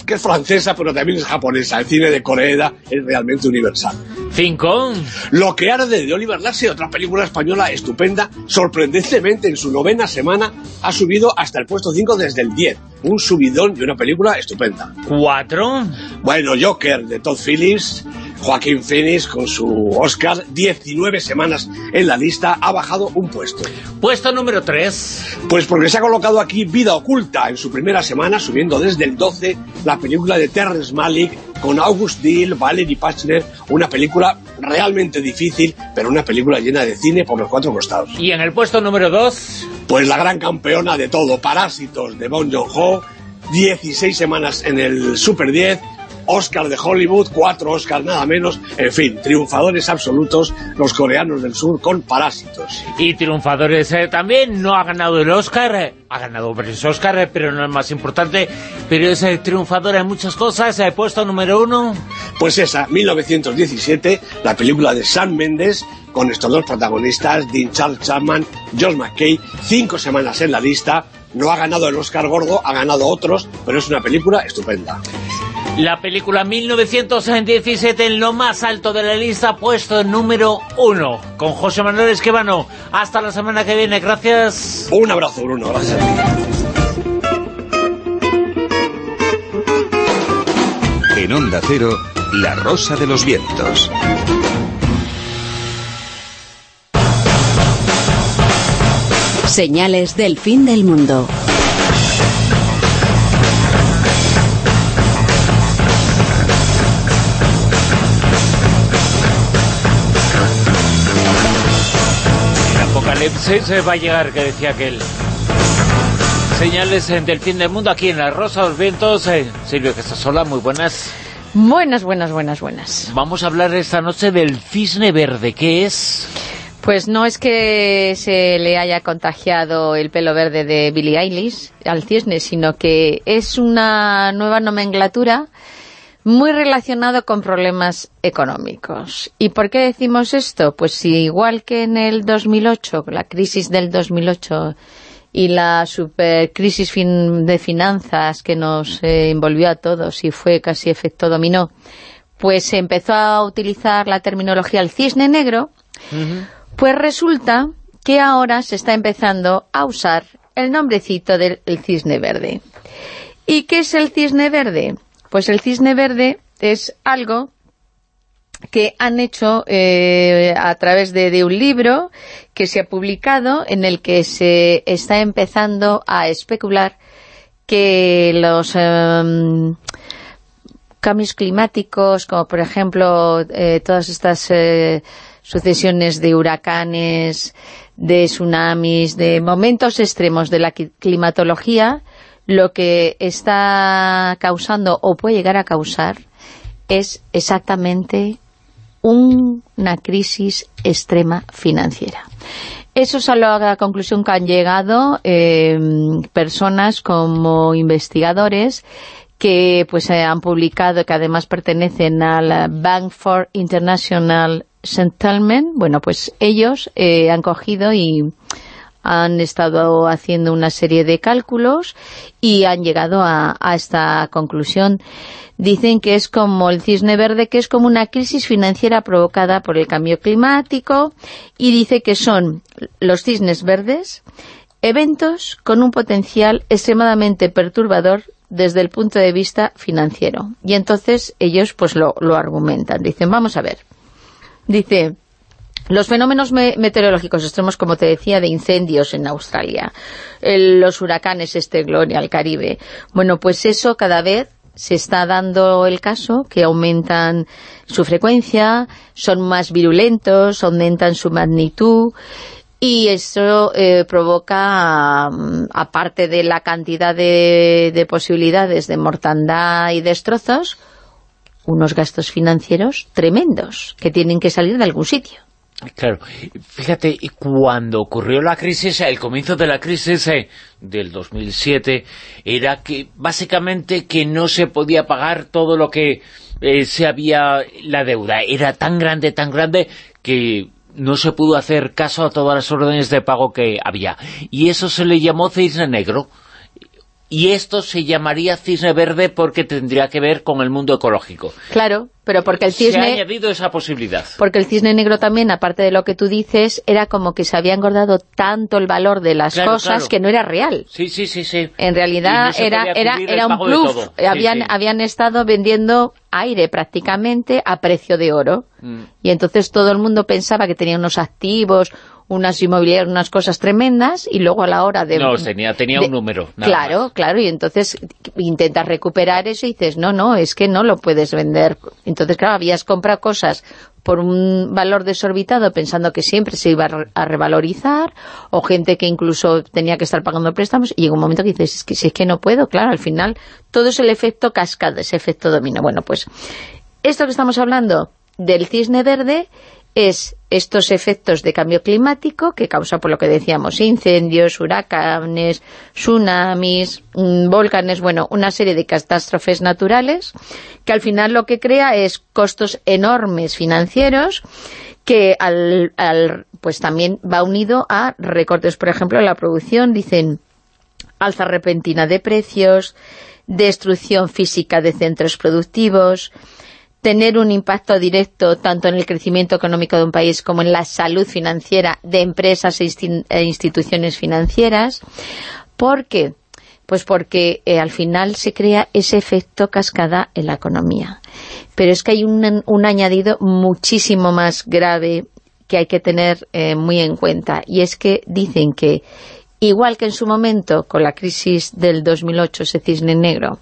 que es francesa, pero también es japonesa. El cine de Koreeda es realmente universal. 5. Lo que arde de Oliver Lasse, otra película española estupenda, sorprendentemente en su novena semana ha subido hasta el puesto 5 desde el 10. Un subidón de una película estupenda. 4. Bueno, Joker de Todd Phillips, Joaquín Phoenix con su Oscar, 19 semanas en la lista, ha bajado un puesto. Puesto número 3. Pues porque se ha colocado aquí Vida Oculta en su primera semana, subiendo desde el 12 la película de Terrence Malick con August Deal, Valerie Pachner, una película realmente difícil, pero una película llena de cine por los cuatro costados. ¿Y en el puesto número 2? Pues la gran campeona de todo, Parásitos de Bong Joon-ho, 16 semanas en el Super 10, Oscar de Hollywood, cuatro Oscars nada menos, en fin, triunfadores absolutos los coreanos del sur con Parásitos. Y triunfadores eh, también, no ha ganado el Oscar, eh, ha ganado varios Oscar, eh, pero no es más importante, pero es eh, triunfadora en muchas cosas, eh, puesto número uno. Pues esa, 1917, la película de Sam Mendes, con estos dos protagonistas, Dean Charles Chapman, Josh McKay, cinco semanas en la lista, no ha ganado el Oscar gordo, ha ganado otros, pero es una película estupenda. La película 1917 en lo más alto de la lista, puesto número uno, con José Manuel Esquivano. Hasta la semana que viene, gracias. Un abrazo, Bruno, gracias. En Onda Cero, La Rosa de los Vientos. Señales del fin del mundo. Eh, va a llegar, que decía aquel. Señales eh, del fin del mundo aquí en La Rosa los Vientos. Eh, Silvia Casasola, muy buenas. Buenas, buenas, buenas, buenas. Vamos a hablar esta noche del cisne verde. ¿Qué es? Pues no es que se le haya contagiado el pelo verde de Billie Eilish al cisne, sino que es una nueva nomenclatura muy relacionado con problemas económicos. ¿Y por qué decimos esto? Pues si igual que en el 2008, la crisis del 2008 y la supercrisis fin de finanzas que nos eh, envolvió a todos y fue casi efecto dominó, pues se empezó a utilizar la terminología el cisne negro, pues resulta que ahora se está empezando a usar el nombrecito del el cisne verde. ¿Y qué es el cisne verde? Pues el cisne verde es algo que han hecho eh, a través de, un libro que se ha publicado en el que se está empezando a especular que los eh, cambios climáticos, como por ejemplo eh, todas estas eh, sucesiones de huracanes, de tsunamis, de momentos extremos de la climatología, lo que está causando o puede llegar a causar es exactamente un, una crisis extrema financiera. Eso es a la conclusión que han llegado eh, personas como investigadores que pues eh, han publicado, que además pertenecen al Bank for International Settlement. Bueno, pues ellos eh, han cogido y han estado haciendo una serie de cálculos y han llegado a, a esta conclusión. Dicen que es como el cisne verde, que es como una crisis financiera provocada por el cambio climático y dice que son los cisnes verdes eventos con un potencial extremadamente perturbador desde el punto de vista financiero. Y entonces ellos pues lo, lo argumentan. Dicen, vamos a ver. Dice, los fenómenos me meteorológicos extremos, como te decía, de incendios en Australia, el, los huracanes este Gloria al Caribe, bueno, pues eso cada vez se está dando el caso que aumentan su frecuencia, son más virulentos, aumentan su magnitud y eso eh, provoca, um, aparte de la cantidad de posibilidades de mortandad y destrozos, unos gastos financieros tremendos que tienen que salir de algún sitio. Claro, fíjate, cuando ocurrió la crisis, el comienzo de la crisis eh, del 2007, era que básicamente que no se podía pagar todo lo que eh, se había, la deuda era tan grande, tan grande, que no se pudo hacer caso a todas las órdenes de pago que había. Y eso se le llamó cisne negro. Y esto se llamaría cisne verde porque tendría que ver con el mundo ecológico. Claro, pero porque el Se ha cisne... añadido esa posibilidad. Porque el cisne negro también, aparte de lo que tú dices, era como que se había engordado tanto el valor de las Claro, cosas claro. que no era real. Sí, sí, sí, sí. En realidad no era, era, era un. Sí, habían, sí. habían estado vendiendo aire prácticamente a precio de oro. Mm. Y entonces todo el mundo pensaba que tenía unos activos, unas inmobiliarias, unas cosas tremendas, y luego a la hora de... No, tenía, tenía de- un número. Claro, más. claro, y entonces intentas recuperar eso y dices, no, no, es que no lo puedes vender. Entonces, claro, habías comprado cosas por un valor desorbitado pensando que siempre se iba a re- a revalorizar, o gente que incluso tenía que estar pagando préstamos, y llega un momento que dices, es que si es que no puedo, claro, al final todo es el efecto cascada, ese efecto dominó. Bueno, pues esto que estamos hablando del cisne verde es estos efectos de cambio climático que causa, por lo que decíamos, incendios, huracanes, tsunamis, mm, volcanes, bueno, una serie de catástrofes naturales que al final lo que crea es costos enormes financieros que al, al- pues también va unido a recortes, por ejemplo, la producción, dicen alza repentina de precios, destrucción física de centros productivos, tener un impacto directo tanto en el crecimiento económico de un país como en la salud financiera de empresas e, e instituciones financieras. ¿Por qué? Pues porque eh, al final se crea ese efecto cascada en la economía. Pero es que hay un, un añadido muchísimo más grave que hay que tener eh, muy en cuenta y es que dicen que igual que en su momento con la crisis del 2008, ese cisne negro,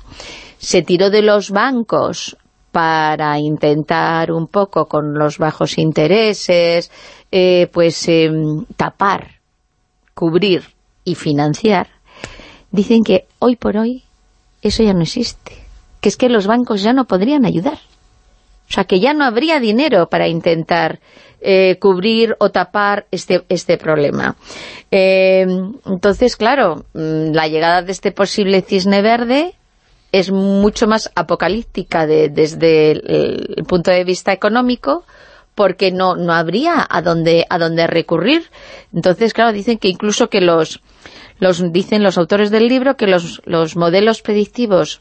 se tiró de los bancos para intentar un poco con los bajos intereses, eh, pues eh, tapar, cubrir y financiar, dicen que hoy por hoy eso ya no existe, que es que los bancos ya no podrían ayudar. O sea, que ya no habría dinero para intentar eh, cubrir o tapar este, este problema. Eh, entonces, claro, mm, la llegada de este posible cisne verde es mucho más apocalíptica de- desde el, punto de vista económico porque no, no habría a dónde, a dónde recurrir. Entonces, claro, dicen que incluso que los, los dicen los autores del libro que los, los modelos predictivos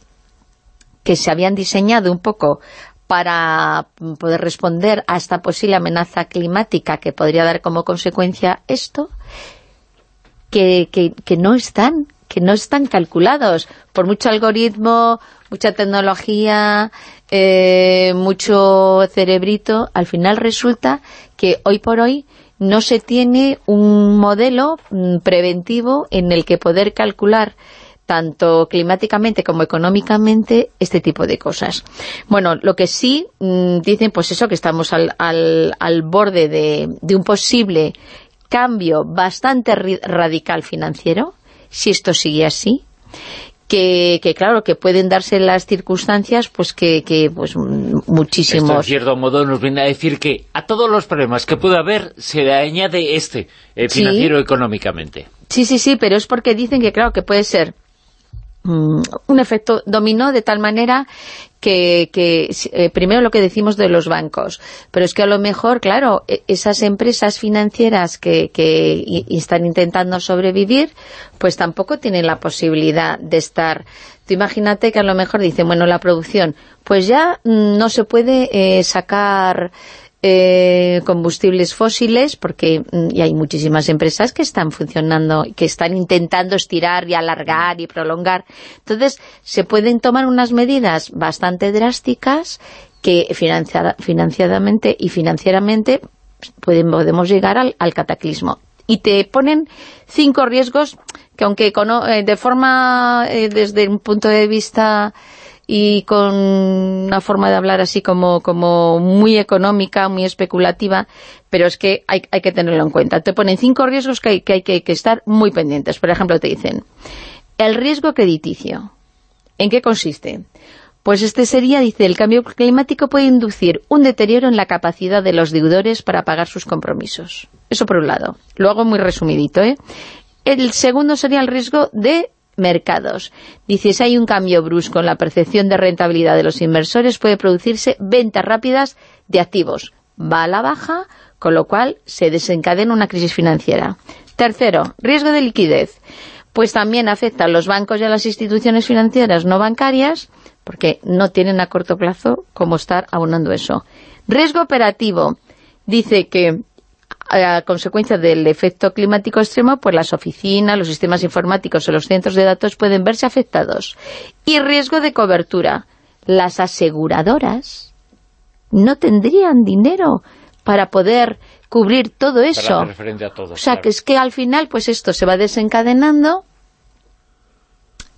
que se habían diseñado un poco para poder responder a esta posible amenaza climática que podría dar como consecuencia esto, que, que no están, que no están calculados por mucho algoritmo, mucha tecnología, eh, mucho cerebrito, al final resulta que hoy por hoy no se tiene un modelo mm, preventivo en el que poder calcular tanto climáticamente como económicamente este tipo de cosas. Bueno, lo que sí mm, dicen, pues eso, que estamos al, al, al borde de, un posible cambio bastante radical financiero, si esto sigue así, que, que claro, que pueden darse las circunstancias, pues que, que pues mm, Esto, en muchísimos... cierto modo, nos viene a decir que a todos los problemas que puede haber se le añade este, eh, Sí. financiero económicamente. Sí, sí, sí, pero es porque dicen que claro, que puede ser un efecto dominó de tal manera que, eh, primero lo que decimos de los bancos, pero es que a lo mejor, claro, e- esas empresas financieras que, que están intentando sobrevivir, pues tampoco tienen la posibilidad de estar... Tú imagínate que a lo mejor dicen, bueno, la producción, pues ya mm, no se puede eh, sacar eh, combustibles fósiles porque mm, y hay muchísimas empresas que están funcionando, que están intentando estirar y alargar y prolongar. Entonces, se pueden tomar unas medidas bastante drásticas que financiada- financiadamente y financieramente podemos llegar al, al cataclismo. Y te ponen cinco riesgos que aunque eh, de forma, eh, desde un punto de vista y con una forma de hablar así como, como muy económica, muy especulativa, pero es que hay, hay que tenerlo en cuenta. Te ponen cinco riesgos que hay que, hay que, que estar muy pendientes. Por ejemplo, te dicen, el riesgo crediticio. ¿En qué consiste? Pues este sería, dice, el cambio climático puede inducir un deterioro en la capacidad de los deudores para pagar sus compromisos. Eso por un lado. Lo hago muy resumidito, ¿eh? El segundo sería el riesgo de mercados. Dice, si hay un cambio brusco en la percepción de rentabilidad de los inversores, puede producirse ventas rápidas de activos. Va a la baja, con lo cual se desencadena una crisis financiera. Tercero, riesgo de liquidez. Pues también afecta a los bancos y a las instituciones financieras no bancarias, porque no tienen a corto plazo cómo estar abonando eso. Riesgo operativo. Dice que a consecuencia del efecto climático extremo, pues las oficinas, los sistemas informáticos o los centros de datos pueden verse afectados. Y riesgo de cobertura. Las aseguradoras no tendrían dinero para poder cubrir todo eso. o sea, que es que al final, pues esto se va desencadenando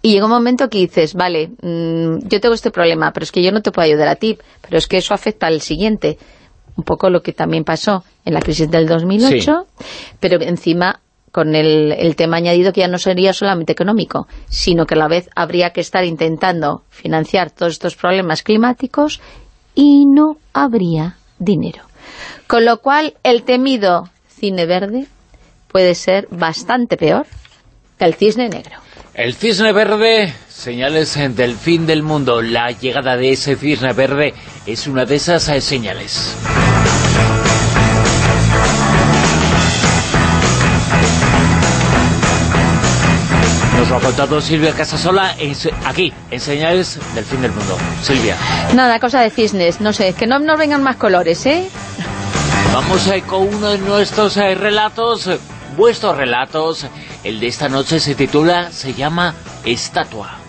y llega un momento que dices, vale, mm, yo tengo este problema, pero es que yo no te puedo ayudar a ti, pero es que eso afecta al siguiente. Un poco lo que también pasó en la crisis del 2008, pero encima con el, el, tema añadido que ya no sería solamente económico, sino que a la vez habría que estar intentando financiar todos estos problemas climáticos y no habría dinero. Con lo cual, el temido cine verde puede ser bastante peor que el cisne negro. El cisne verde, señales del fin del mundo. La llegada de ese cisne verde es una de esas eh, señales. Nos lo ha contado Silvia Casasola aquí, en Señales del Fin del Mundo. Silvia. Nada, cosa de cisnes, no sé, que no nos vengan más colores, ¿eh? Vamos eh, con uno de nuestros eh, relatos, vuestros relatos, el de esta noche se titula, se llama Estatua.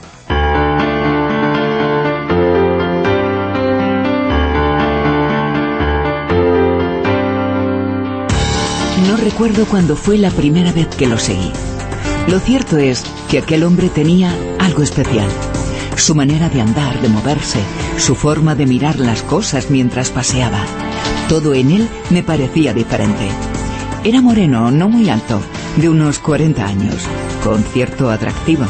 Recuerdo cuándo fue la primera vez que lo seguí. Lo cierto es que aquel hombre tenía algo especial. Su manera de andar, de moverse, su forma de mirar las cosas mientras paseaba. Todo en él me parecía diferente. Era moreno, no muy alto, de unos 40 años, con cierto atractivo.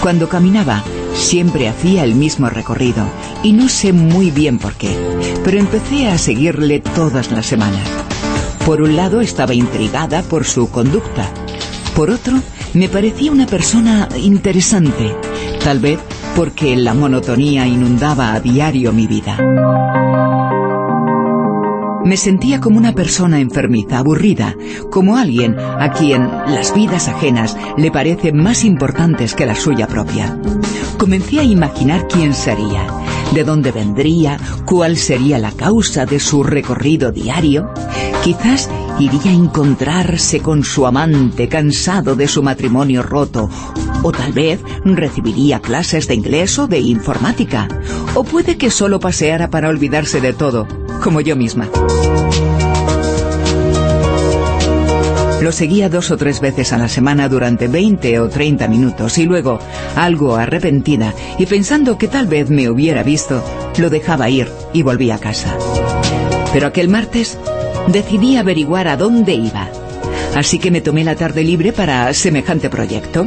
Cuando caminaba, siempre hacía el mismo recorrido, y no sé muy bien por qué, pero empecé a seguirle todas las semanas. Por un lado estaba intrigada por su conducta, por otro me parecía una persona interesante, tal vez porque la monotonía inundaba a diario mi vida. Me sentía como una persona enfermiza, aburrida, como alguien a quien las vidas ajenas le parecen más importantes que la suya propia. Comencé a imaginar quién sería, de dónde vendría, cuál sería la causa de su recorrido diario. Quizás iría a encontrarse con su amante cansado de su matrimonio roto, o tal vez recibiría clases de inglés o de informática, o puede que solo paseara para olvidarse de todo, como yo misma. Lo seguía dos o tres veces a la semana durante 20 o 30 minutos y luego, algo arrepentida y pensando que tal vez me hubiera visto, lo dejaba ir y volví a casa. Pero aquel martes decidí averiguar a dónde iba. Así que me tomé la tarde libre para semejante proyecto.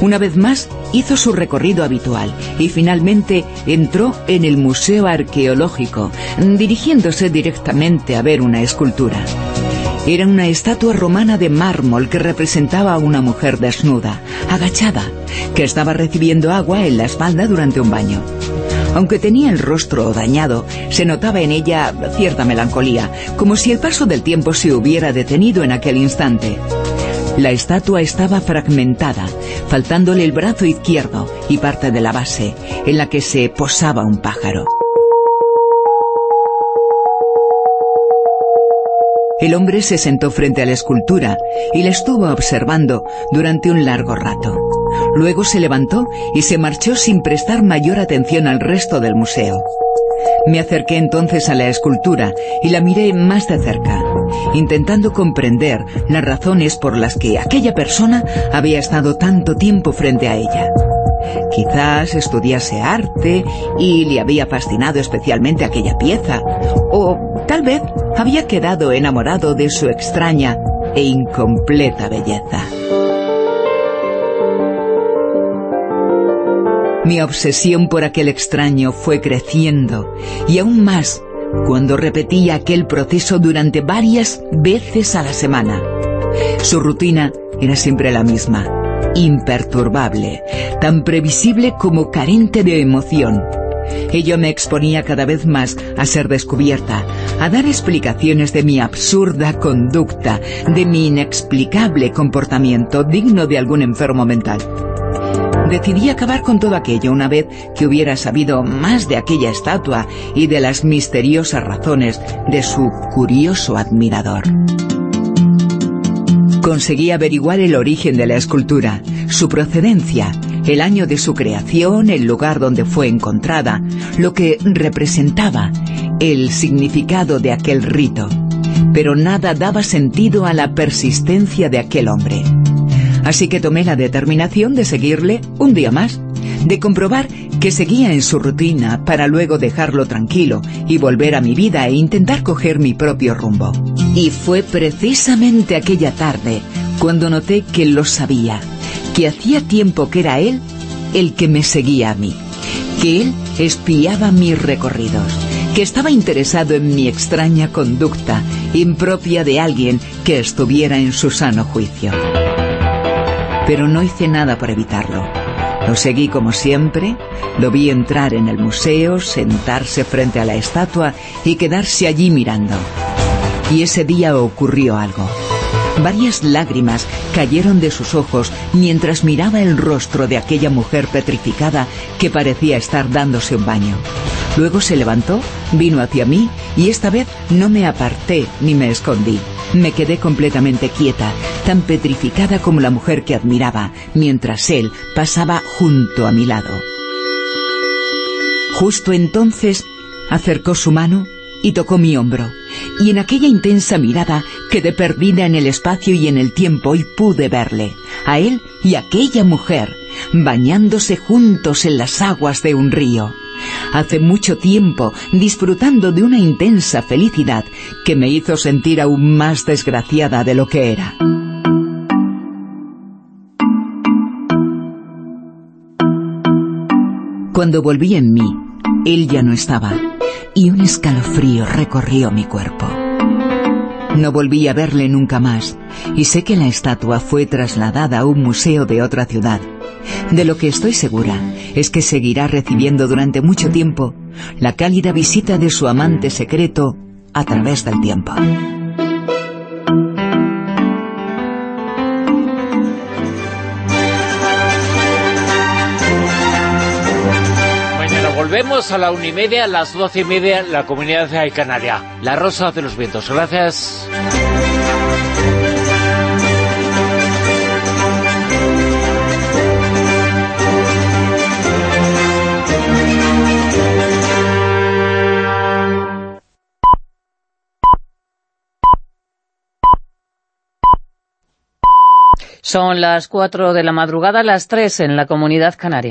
Una vez más, hizo su recorrido habitual y finalmente entró en el Museo Arqueológico, dirigiéndose directamente a ver una escultura. Era una estatua romana de mármol que representaba a una mujer desnuda, agachada, que estaba recibiendo agua en la espalda durante un baño. Aunque tenía el rostro dañado, se notaba en ella cierta melancolía, como si el paso del tiempo se hubiera detenido en aquel instante. La estatua estaba fragmentada, faltándole el brazo izquierdo y parte de la base, en la que se posaba un pájaro. El hombre se sentó frente a la escultura y la estuvo observando durante un largo rato. Luego se levantó y se marchó sin prestar mayor atención al resto del museo. Me acerqué entonces a la escultura y la miré más de cerca, intentando comprender las razones por las que aquella persona había estado tanto tiempo frente a ella. Quizás estudiase arte y le había fascinado especialmente aquella pieza, o tal vez había quedado enamorado de su extraña e incompleta belleza. Mi obsesión por aquel extraño fue creciendo, y aún más cuando repetía aquel proceso durante varias veces a la semana. Su rutina era siempre la misma, imperturbable, tan previsible como carente de emoción. Ello me exponía cada vez más a ser descubierta, a dar explicaciones de mi absurda conducta, de mi inexplicable comportamiento digno de algún enfermo mental. decidí acabar con todo aquello una vez que hubiera sabido más de aquella estatua y de las misteriosas razones de su curioso admirador. Conseguí averiguar el origen de la escultura, su procedencia, el año de su creación, el lugar donde fue encontrada, lo que representaba, el significado de aquel rito. Pero nada daba sentido a la persistencia de aquel hombre. Así que tomé la determinación de seguirle un día más, de comprobar que seguía en su rutina para luego dejarlo tranquilo y volver a mi vida e intentar coger mi propio rumbo. Y fue precisamente aquella tarde cuando noté que lo sabía, que hacía tiempo que era él el que me seguía a mí, que él espiaba mis recorridos, que estaba interesado en mi extraña conducta, impropia de alguien que estuviera en su sano juicio pero no hice nada por evitarlo. Lo seguí como siempre, lo vi entrar en el museo, sentarse frente a la estatua y quedarse allí mirando. Y ese día ocurrió algo. Varias lágrimas cayeron de sus ojos mientras miraba el rostro de aquella mujer petrificada que parecía estar dándose un baño. Luego se levantó, vino hacia mí y esta vez no me aparté ni me escondí. Me quedé completamente quieta, tan petrificada como la mujer que admiraba, mientras él pasaba junto a mi lado. Justo entonces acercó su mano y tocó mi hombro, y en aquella intensa mirada quedé perdida en el espacio y en el tiempo y pude verle, a él y a aquella mujer, bañándose juntos en las aguas de un río hace mucho tiempo, disfrutando de una intensa felicidad que me hizo sentir aún más desgraciada de lo que era. Cuando volví en mí, él ya no estaba, y un escalofrío recorrió mi cuerpo. No volví a verle nunca más, y sé que la estatua fue trasladada a un museo de otra ciudad. De lo que estoy segura es que seguirá recibiendo durante mucho tiempo la cálida visita de su amante secreto a través del tiempo. Volvemos a la una y media, a las doce y media, la comunidad de Canaria. La Rosa de los Vientos. Gracias. Son las 4 de la madrugada, las 3 en la Comunidad Canaria.